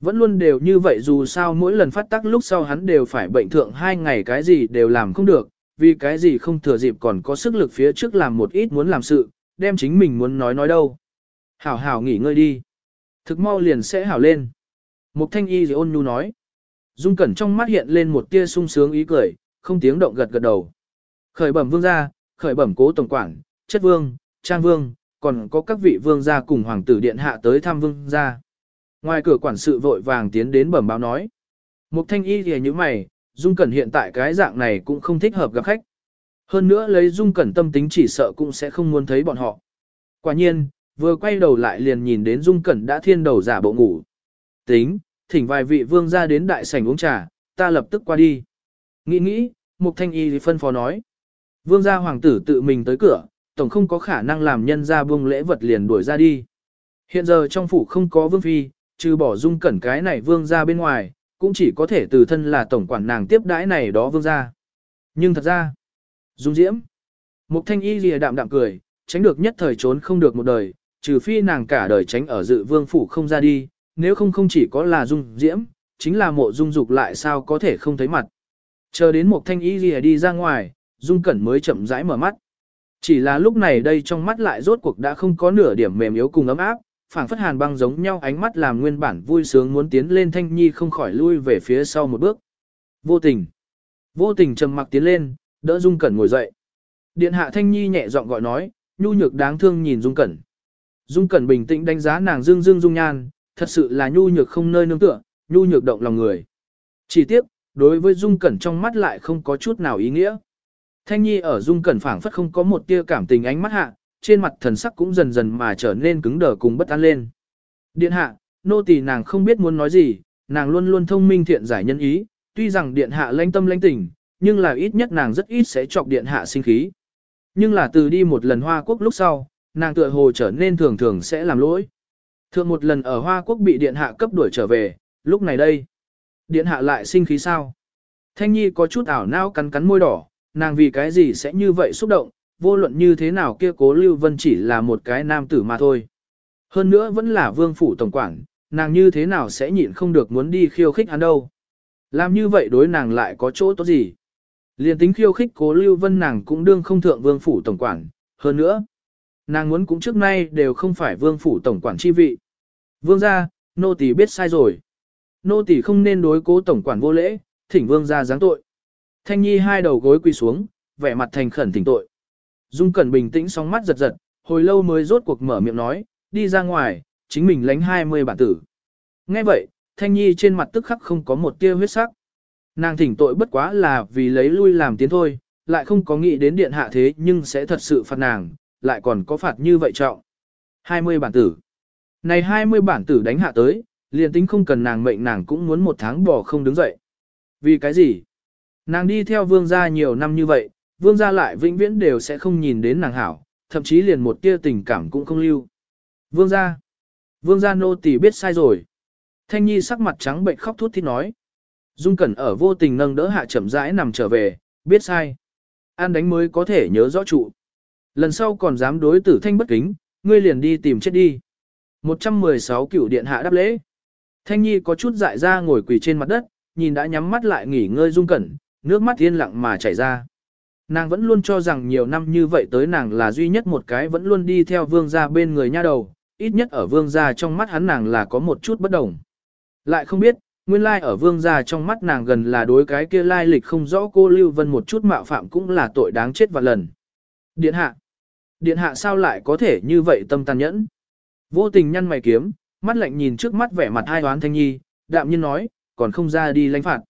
Vẫn luôn đều như vậy dù sao mỗi lần phát tác lúc sau hắn đều phải bệnh thượng hai ngày cái gì đều làm không được, vì cái gì không thừa dịp còn có sức lực phía trước làm một ít muốn làm sự, đem chính mình muốn nói nói đâu. Hảo hảo nghỉ ngơi đi. Thực mau liền sẽ hảo lên. Mục thanh y dì ôn nhu nói. Dung cẩn trong mắt hiện lên một tia sung sướng ý cười, không tiếng động gật gật đầu. Khởi bẩm vương gia, khởi bẩm cố tổng quản, chất vương, trang vương, còn có các vị vương gia cùng hoàng tử điện hạ tới thăm vương gia. Ngoài cửa quản sự vội vàng tiến đến bẩm báo nói. Mục thanh y thì như mày, Dung Cẩn hiện tại cái dạng này cũng không thích hợp gặp khách. Hơn nữa lấy Dung Cẩn tâm tính chỉ sợ cũng sẽ không muốn thấy bọn họ. Quả nhiên, vừa quay đầu lại liền nhìn đến Dung Cẩn đã thiên đầu giả bộ ngủ. Tính, thỉnh vài vị vương gia đến đại sảnh uống trà, ta lập tức qua đi. Nghĩ nghĩ, Mục Thanh Y phân phó nói. Vương gia hoàng tử tự mình tới cửa, tổng không có khả năng làm nhân ra buông lễ vật liền đuổi ra đi. Hiện giờ trong phủ không có vương phi, trừ bỏ dung cẩn cái này vương gia bên ngoài, cũng chỉ có thể từ thân là tổng quản nàng tiếp đãi này đó vương gia. Nhưng thật ra, dung diễm, mục thanh y lìa đạm đạm cười, tránh được nhất thời trốn không được một đời, trừ phi nàng cả đời tránh ở dự vương phủ không ra đi, nếu không không chỉ có là dung diễm, chính là mộ dung dục lại sao có thể không thấy mặt. Chờ đến một thanh y lìa đi ra ngoài, dung cẩn mới chậm rãi mở mắt. Chỉ là lúc này đây trong mắt lại rốt cuộc đã không có nửa điểm mềm yếu cùng ấm áp, phảng phất hàn băng giống nhau ánh mắt làm nguyên bản vui sướng muốn tiến lên thanh nhi không khỏi lui về phía sau một bước. Vô tình. Vô tình trầm mặc tiến lên, đỡ Dung Cẩn ngồi dậy. Điện hạ thanh nhi nhẹ giọng gọi nói, nhu nhược đáng thương nhìn Dung Cẩn. Dung Cẩn bình tĩnh đánh giá nàng dương dương dung nhan, thật sự là nhu nhược không nơi nương tựa, nhu nhược động lòng người. Chỉ tiếc, đối với Dung Cẩn trong mắt lại không có chút nào ý nghĩa. Thanh Nhi ở Dung Cẩn phảng phất không có một tia cảm tình ánh mắt hạ, trên mặt thần sắc cũng dần dần mà trở nên cứng đờ cùng bất an lên. Điện hạ, nô tỳ nàng không biết muốn nói gì, nàng luôn luôn thông minh thiện giải nhân ý, tuy rằng điện hạ lãnh tâm lãnh tình, nhưng là ít nhất nàng rất ít sẽ chọc điện hạ sinh khí. Nhưng là từ đi một lần Hoa Quốc lúc sau, nàng tựa hồ trở nên thường thường sẽ làm lỗi. Thượng một lần ở Hoa Quốc bị điện hạ cấp đuổi trở về, lúc này đây. Điện hạ lại sinh khí sao? Thanh Nhi có chút ảo não cắn cắn môi đỏ, nàng vì cái gì sẽ như vậy xúc động, vô luận như thế nào kia cố Lưu Vân chỉ là một cái nam tử mà thôi. Hơn nữa vẫn là vương phủ tổng quản, nàng như thế nào sẽ nhịn không được muốn đi khiêu khích hắn đâu. Làm như vậy đối nàng lại có chỗ tốt gì. Liên tính khiêu khích cố Lưu Vân nàng cũng đương không thượng vương phủ tổng quản, hơn nữa. Nàng muốn cũng trước nay đều không phải vương phủ tổng quản chi vị. Vương gia, nô tỳ biết sai rồi. Nô tỳ không nên đối cố tổng quản vô lễ, thỉnh vương gia giáng tội. Thanh Nhi hai đầu gối quỳ xuống, vẻ mặt thành khẩn thỉnh tội. Dung Cẩn bình tĩnh sóng mắt giật giật, hồi lâu mới rốt cuộc mở miệng nói, đi ra ngoài, chính mình lánh 20 bản tử. Nghe vậy, Thanh Nhi trên mặt tức khắc không có một tia huyết sắc. Nàng thỉnh tội bất quá là vì lấy lui làm tiến thôi, lại không có nghĩ đến điện hạ thế nhưng sẽ thật sự phạt nàng, lại còn có phạt như vậy trọng. 20 bản tử. Này 20 bản tử đánh hạ tới, liền tính không cần nàng mệnh nàng cũng muốn một tháng bỏ không đứng dậy. Vì cái gì? Nàng đi theo vương gia nhiều năm như vậy, vương gia lại vĩnh viễn đều sẽ không nhìn đến nàng hảo, thậm chí liền một tia tình cảm cũng không lưu. Vương gia, vương gia nô tỳ biết sai rồi. Thanh Nhi sắc mặt trắng bệnh khóc thút thít nói. Dung Cẩn ở vô tình nâng đỡ hạ chậm rãi nằm trở về, biết sai. An đánh mới có thể nhớ rõ trụ. Lần sau còn dám đối tử thanh bất kính, ngươi liền đi tìm chết đi. 116 cửu điện hạ đáp lễ. Thanh Nhi có chút dại ra ngồi quỳ trên mặt đất, nhìn đã nhắm mắt lại nghỉ ngơi Dung Cẩn, nước mắt yên lặng mà chảy ra. Nàng vẫn luôn cho rằng nhiều năm như vậy tới nàng là duy nhất một cái vẫn luôn đi theo vương gia bên người nha đầu, ít nhất ở vương gia trong mắt hắn nàng là có một chút bất đồng. Lại không biết, Nguyên lai ở vương gia trong mắt nàng gần là đối cái kia lai lịch không rõ cô Lưu Vân một chút mạo phạm cũng là tội đáng chết vạn lần. Điện hạ. Điện hạ sao lại có thể như vậy tâm tàn nhẫn? Vô tình nhăn mày kiếm, mắt lạnh nhìn trước mắt vẻ mặt hai đoán thanh nhi, đạm nhiên nói, còn không ra đi lãnh phạt.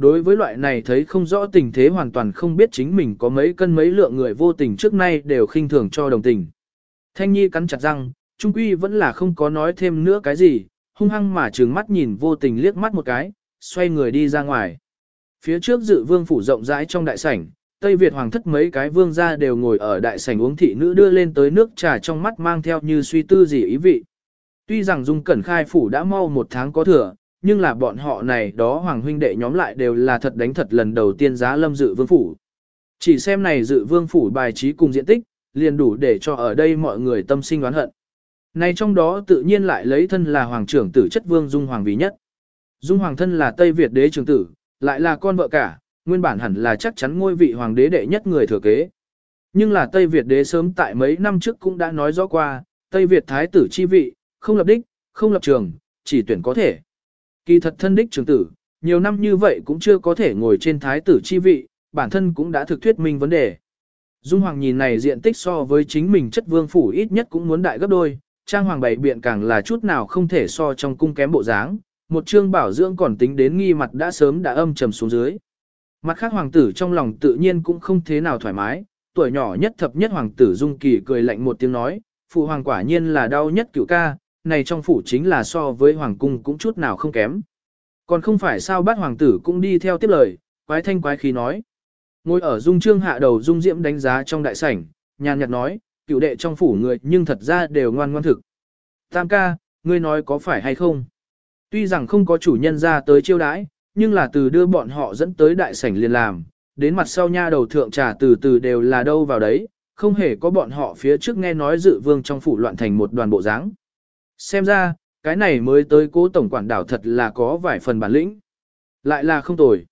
Đối với loại này thấy không rõ tình thế hoàn toàn không biết chính mình có mấy cân mấy lượng người vô tình trước nay đều khinh thường cho đồng tình. Thanh nhi cắn chặt răng, trung quy vẫn là không có nói thêm nữa cái gì, hung hăng mà trừng mắt nhìn vô tình liếc mắt một cái, xoay người đi ra ngoài. Phía trước dự vương phủ rộng rãi trong đại sảnh, Tây Việt hoàng thất mấy cái vương gia đều ngồi ở đại sảnh uống thị nữ đưa lên tới nước trà trong mắt mang theo như suy tư gì ý vị. Tuy rằng Dung Cẩn Khai phủ đã mau một tháng có thừa, nhưng là bọn họ này đó hoàng huynh đệ nhóm lại đều là thật đánh thật lần đầu tiên giá lâm dự vương phủ. Chỉ xem này dự vương phủ bài trí cùng diện tích, liền đủ để cho ở đây mọi người tâm sinh oán hận. Này trong đó tự nhiên lại lấy thân là hoàng trưởng tử chất vương Dung Hoàng vì nhất. Dung Hoàng thân là Tây Việt đế trưởng tử, lại là con vợ cả, nguyên bản hẳn là chắc chắn ngôi vị hoàng đế đệ nhất người thừa kế. Nhưng là Tây Việt đế sớm tại mấy năm trước cũng đã nói rõ qua, Tây Việt thái tử chi vị, không lập đích, không lập trường, chỉ tuyển có thể. Kỳ thật thân đích trưởng tử, nhiều năm như vậy cũng chưa có thể ngồi trên thái tử chi vị, bản thân cũng đã thực thuyết minh vấn đề. Dung Hoàng nhìn này diện tích so với chính mình chất vương phủ ít nhất cũng muốn đại gấp đôi, trang hoàng bày biện càng là chút nào không thể so trong cung kém bộ dáng, một trương bảo dưỡng còn tính đến nghi mặt đã sớm đã âm trầm xuống dưới. Mặt khác hoàng tử trong lòng tự nhiên cũng không thế nào thoải mái, tuổi nhỏ nhất thập nhất hoàng tử Dung Kỳ cười lạnh một tiếng nói, phụ hoàng quả nhiên là đau nhất cựu ca, này trong phủ chính là so với hoàng cung cũng chút nào không kém. Còn không phải sao bát hoàng tử cũng đi theo tiếp lời, quái thanh quái khí nói. Ngồi ở dung trương hạ đầu dung diễm đánh giá trong đại sảnh, nhàn nhạt nói, cựu đệ trong phủ người nhưng thật ra đều ngoan ngoan thực. Tam ca, ngươi nói có phải hay không? Tuy rằng không có chủ nhân ra tới chiêu đãi, nhưng là từ đưa bọn họ dẫn tới đại sảnh liền làm, đến mặt sau nha đầu thượng trà từ từ đều là đâu vào đấy, không hề có bọn họ phía trước nghe nói dự vương trong phủ loạn thành một đoàn bộ dáng. Xem ra, cái này mới tới cố tổng quản đảo thật là có vài phần bản lĩnh. Lại là không tồi.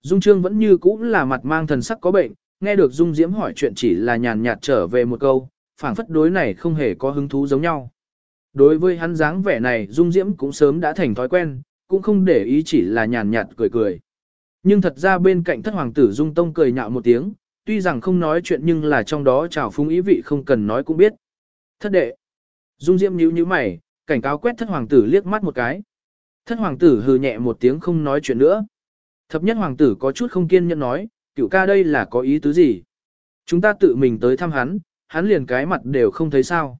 Dung Trương vẫn như cũ là mặt mang thần sắc có bệnh, nghe được Dung Diễm hỏi chuyện chỉ là nhàn nhạt trở về một câu, phảng phất đối này không hề có hứng thú giống nhau. Đối với hắn dáng vẻ này Dung Diễm cũng sớm đã thành thói quen, cũng không để ý chỉ là nhàn nhạt cười cười. Nhưng thật ra bên cạnh thất hoàng tử Dung Tông cười nhạo một tiếng, tuy rằng không nói chuyện nhưng là trong đó trào phúng ý vị không cần nói cũng biết. Thất đệ. Dung Diễm nhíu nhíu mày, cảnh cáo quét thất hoàng tử liếc mắt một cái. Thất hoàng tử hừ nhẹ một tiếng không nói chuyện nữa. Thập nhất hoàng tử có chút không kiên nhẫn nói, cựu ca đây là có ý tứ gì? Chúng ta tự mình tới thăm hắn, hắn liền cái mặt đều không thấy sao.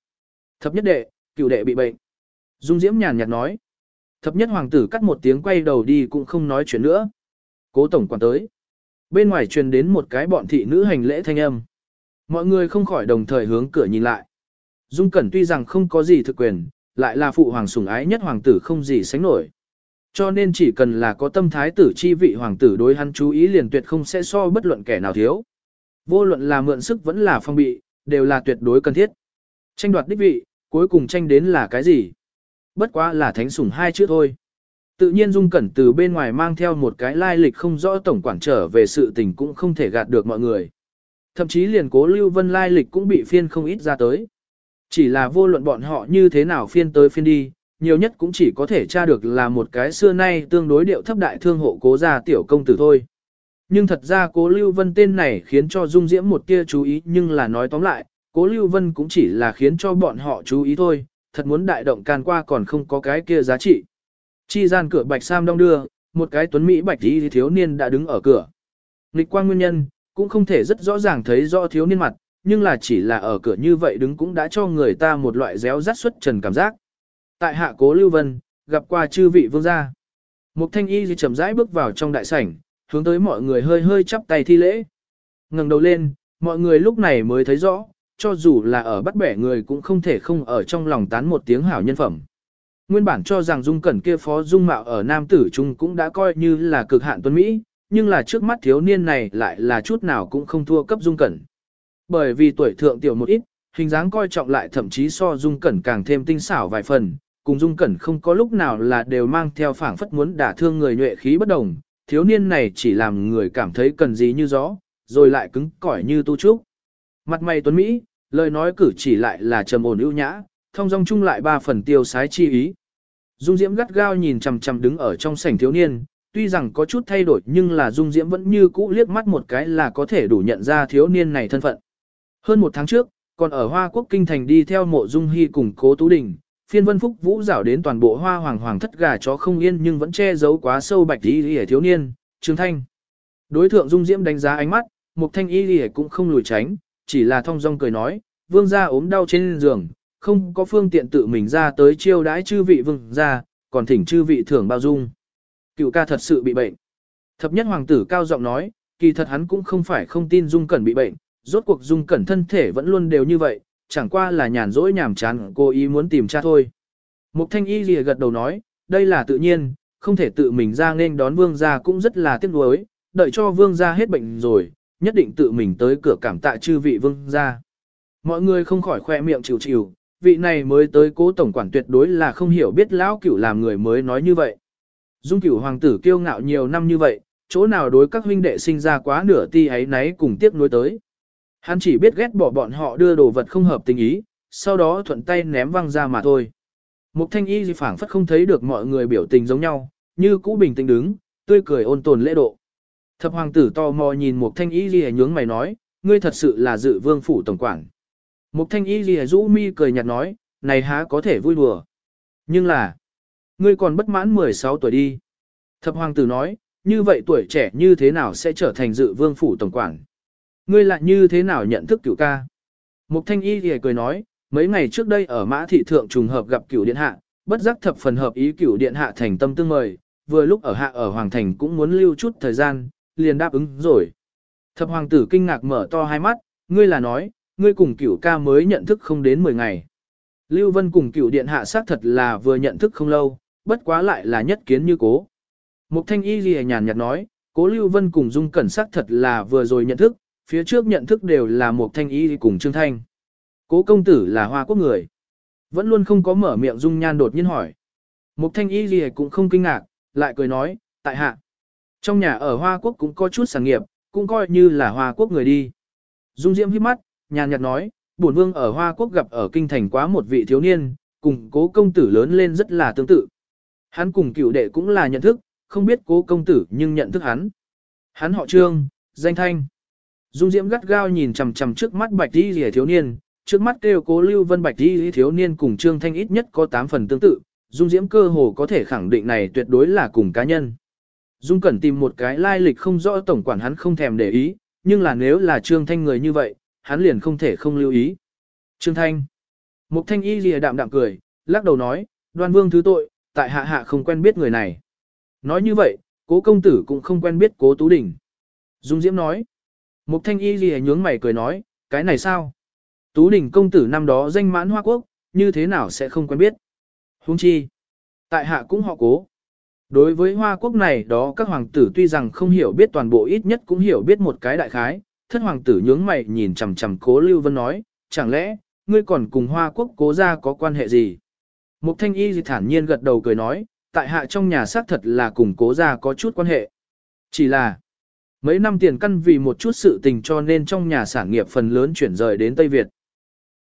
Thập nhất đệ, cựu đệ bị bệnh. Dung Diễm nhàn nhạt nói. Thập nhất hoàng tử cắt một tiếng quay đầu đi cũng không nói chuyện nữa. Cố tổng quản tới. Bên ngoài truyền đến một cái bọn thị nữ hành lễ thanh âm. Mọi người không khỏi đồng thời hướng cửa nhìn lại. Dung Cẩn tuy rằng không có gì thực quyền, lại là phụ hoàng sủng ái nhất hoàng tử không gì sánh nổi. Cho nên chỉ cần là có tâm thái tử chi vị hoàng tử đối hắn chú ý liền tuyệt không sẽ so bất luận kẻ nào thiếu. Vô luận là mượn sức vẫn là phong bị, đều là tuyệt đối cần thiết. Tranh đoạt đích vị, cuối cùng tranh đến là cái gì? Bất quá là thánh sủng hai chữ thôi. Tự nhiên Dung Cẩn từ bên ngoài mang theo một cái lai lịch không rõ tổng quản trở về sự tình cũng không thể gạt được mọi người. Thậm chí liền cố Lưu Vân lai lịch cũng bị phiên không ít ra tới. Chỉ là vô luận bọn họ như thế nào phiên tới phiên đi, nhiều nhất cũng chỉ có thể tra được là một cái xưa nay tương đối điệu thấp đại thương hộ cố gia tiểu công tử thôi. Nhưng thật ra cố Lưu Vân tên này khiến cho Dung Diễm một tia chú ý nhưng là nói tóm lại, cố Lưu Vân cũng chỉ là khiến cho bọn họ chú ý thôi, thật muốn đại động can qua còn không có cái kia giá trị. Chi gian cửa bạch sam đong đưa, một cái tuấn Mỹ bạch tí thiếu niên đã đứng ở cửa. Nịch quang nguyên nhân, cũng không thể rất rõ ràng thấy rõ thiếu niên mặt, nhưng là chỉ là ở cửa như vậy đứng cũng đã cho người ta một loại réo rắt xuất trần cảm giác. Tại hạ cố Lưu Vân, gặp qua chư vị vương gia. Mục thanh y chậm rãi bước vào trong đại sảnh, hướng tới mọi người hơi hơi chắp tay thi lễ. ngẩng đầu lên, mọi người lúc này mới thấy rõ, cho dù là ở bắt bẻ người cũng không thể không ở trong lòng tán một tiếng hảo nhân phẩm. Nguyên bản cho rằng dung cẩn kia phó dung mạo ở nam tử trung cũng đã coi như là cực hạn tuấn Mỹ, nhưng là trước mắt thiếu niên này lại là chút nào cũng không thua cấp dung cẩn. Bởi vì tuổi thượng tiểu một ít, hình dáng coi trọng lại thậm chí so dung cẩn càng thêm tinh xảo vài phần, cùng dung cẩn không có lúc nào là đều mang theo phảng phất muốn đả thương người nhuệ khí bất đồng, thiếu niên này chỉ làm người cảm thấy cần gì như gió, rồi lại cứng cỏi như tu trúc. Mặt mày tuấn Mỹ, lời nói cử chỉ lại là trầm ổn ưu nhã, thông dong chung lại ba phần tiêu sái chi ý. Dung Diễm gắt gao nhìn chằm chằm đứng ở trong sảnh thiếu niên, tuy rằng có chút thay đổi nhưng là Dung Diễm vẫn như cũ liếc mắt một cái là có thể đủ nhận ra thiếu niên này thân phận. Hơn một tháng trước, còn ở Hoa Quốc Kinh Thành đi theo mộ Dung Hy cùng cố Tú Đình, phiên vân phúc vũ rảo đến toàn bộ hoa hoàng hoàng thất gà chó không yên nhưng vẫn che giấu quá sâu bạch y hề thiếu niên, Trương Thanh. Đối thượng Dung Diễm đánh giá ánh mắt, Mục Thanh y hề cũng không lùi tránh, chỉ là thong dong cười nói, vương gia ốm đau trên giường, không có phương tiện tự mình ra tới chiêu đãi chư vị vương gia, còn thỉnh chư vị thưởng bao dung. Cựu ca thật sự bị bệnh. Thập nhất hoàng tử cao giọng nói, kỳ thật hắn cũng không phải không tin Dung Cẩn bị bệnh, rốt cuộc Dung Cẩn thân thể vẫn luôn đều như vậy, chẳng qua là nhàn rỗi nhàm chán cô ý muốn tìm cha thôi. Mục thanh y lìa gật đầu nói, đây là tự nhiên, không thể tự mình ra nên đón vương gia cũng rất là tiếc nuối, đợi cho vương gia hết bệnh rồi, nhất định tự mình tới cửa cảm tạ chư vị vương gia. Mọi người không khỏi khoe miệng chịu chịu, vị này mới tới cố tổng quản tuyệt đối là không hiểu biết lão cửu làm người mới nói như vậy. Dung cửu hoàng tử kiêu ngạo nhiều năm như vậy, chỗ nào đối các huynh đệ sinh ra quá nửa ti ấy náy cùng tiếp nối tới. Hắn chỉ biết ghét bỏ bọn họ đưa đồ vật không hợp tình ý, sau đó thuận tay ném văng ra mà thôi. Mục thanh y phảng phất không thấy được mọi người biểu tình giống nhau, như cũ bình tĩnh đứng, tươi cười ôn tồn lễ độ. Thập hoàng tử to mò nhìn mục thanh y ghi nhướng mày nói, ngươi thật sự là dự vương phủ tổng quản. Mục thanh y ghi rũ mi cười nhạt nói, này há có thể vui đùa. Nhưng là, ngươi còn bất mãn 16 tuổi đi. Thập hoàng tử nói, như vậy tuổi trẻ như thế nào sẽ trở thành dự vương phủ tổng quản. Ngươi lại như thế nào nhận thức cửu ca? Mục thanh y thì cười nói, mấy ngày trước đây ở mã thị thượng trùng hợp gặp cửu điện hạ, bất giác thập phần hợp ý cửu điện hạ thành tâm tương mời, vừa lúc ở hạ ở hoàng thành cũng muốn lưu chút thời gian, liền đáp ứng rồi. Thập hoàng tử kinh ngạc mở to hai mắt, ngươi là nói, ngươi cùng cửu ca mới nhận thức không đến 10 ngày. Lưu Vân cùng cửu điện hạ xác thật là vừa nhận thức không lâu, bất quá lại là nhất kiến như cố. Mục thanh y gì nhàn nhạt nói, cố Lưu Vân cùng Dung Cẩn xác thật là vừa rồi nhận thức, phía trước nhận thức đều là một thanh y cùng Trương Thanh. Cố công tử là hoa quốc người. Vẫn luôn không có mở miệng dung nhan đột nhiên hỏi. Mục thanh y gì cũng không kinh ngạc, lại cười nói, tại hạ. Trong nhà ở Hoa Quốc cũng có chút sản nghiệp, cũng coi như là Hoa Quốc người đi. Dung Diễm hít mắt, nhàn nhạt nói, bổn vương ở Hoa Quốc gặp ở kinh thành quá một vị thiếu niên, cùng cố công tử lớn lên rất là tương tự. Hắn cùng cựu đệ cũng là nhận thức, không biết cố công tử nhưng nhận thức hắn. Hắn họ Trương, danh thanh. Dung Diễm gắt gao nhìn chằm chằm trước mắt Bạch Y Liễu thiếu niên, trước mắt kêu Cố Lưu Vân Bạch Y thiếu niên cùng Trương Thanh ít nhất có 8 phần tương tự, Dung Diễm cơ hồ có thể khẳng định này tuyệt đối là cùng cá nhân. Dung Cẩn tìm một cái lai lịch không rõ tổng quản hắn không thèm để ý, nhưng là nếu là Trương Thanh người như vậy, hắn liền không thể không lưu ý. Trương Thanh. Mục Thanh Y lìa đạm đạm cười, lắc đầu nói, đoan vương thứ tội, tại hạ hạ không quen biết người này. Nói như vậy, cố công tử cũng không quen biết cố Tú Đình. Dung Diễm nói. Mục thanh y gì nhướng mày cười nói, cái này sao? Tú đỉnh công tử năm đó danh mãn hoa quốc, như thế nào sẽ không quen biết? Hung chi? Tại hạ cũng họ cố. Đối với hoa quốc này đó các hoàng tử tuy rằng không hiểu biết toàn bộ ít nhất cũng hiểu biết một cái đại khái, thất hoàng tử nhướng mày nhìn chằm chằm cố Lưu Vân nói, chẳng lẽ, ngươi còn cùng hoa quốc cố gia có quan hệ gì? Mục thanh y gì thản nhiên gật đầu cười nói, tại hạ trong nhà xác thật là cùng cố gia có chút quan hệ. Chỉ là, Mấy năm tiền căn vì một chút sự tình cho nên trong nhà sản nghiệp phần lớn chuyển rời đến Tây Việt.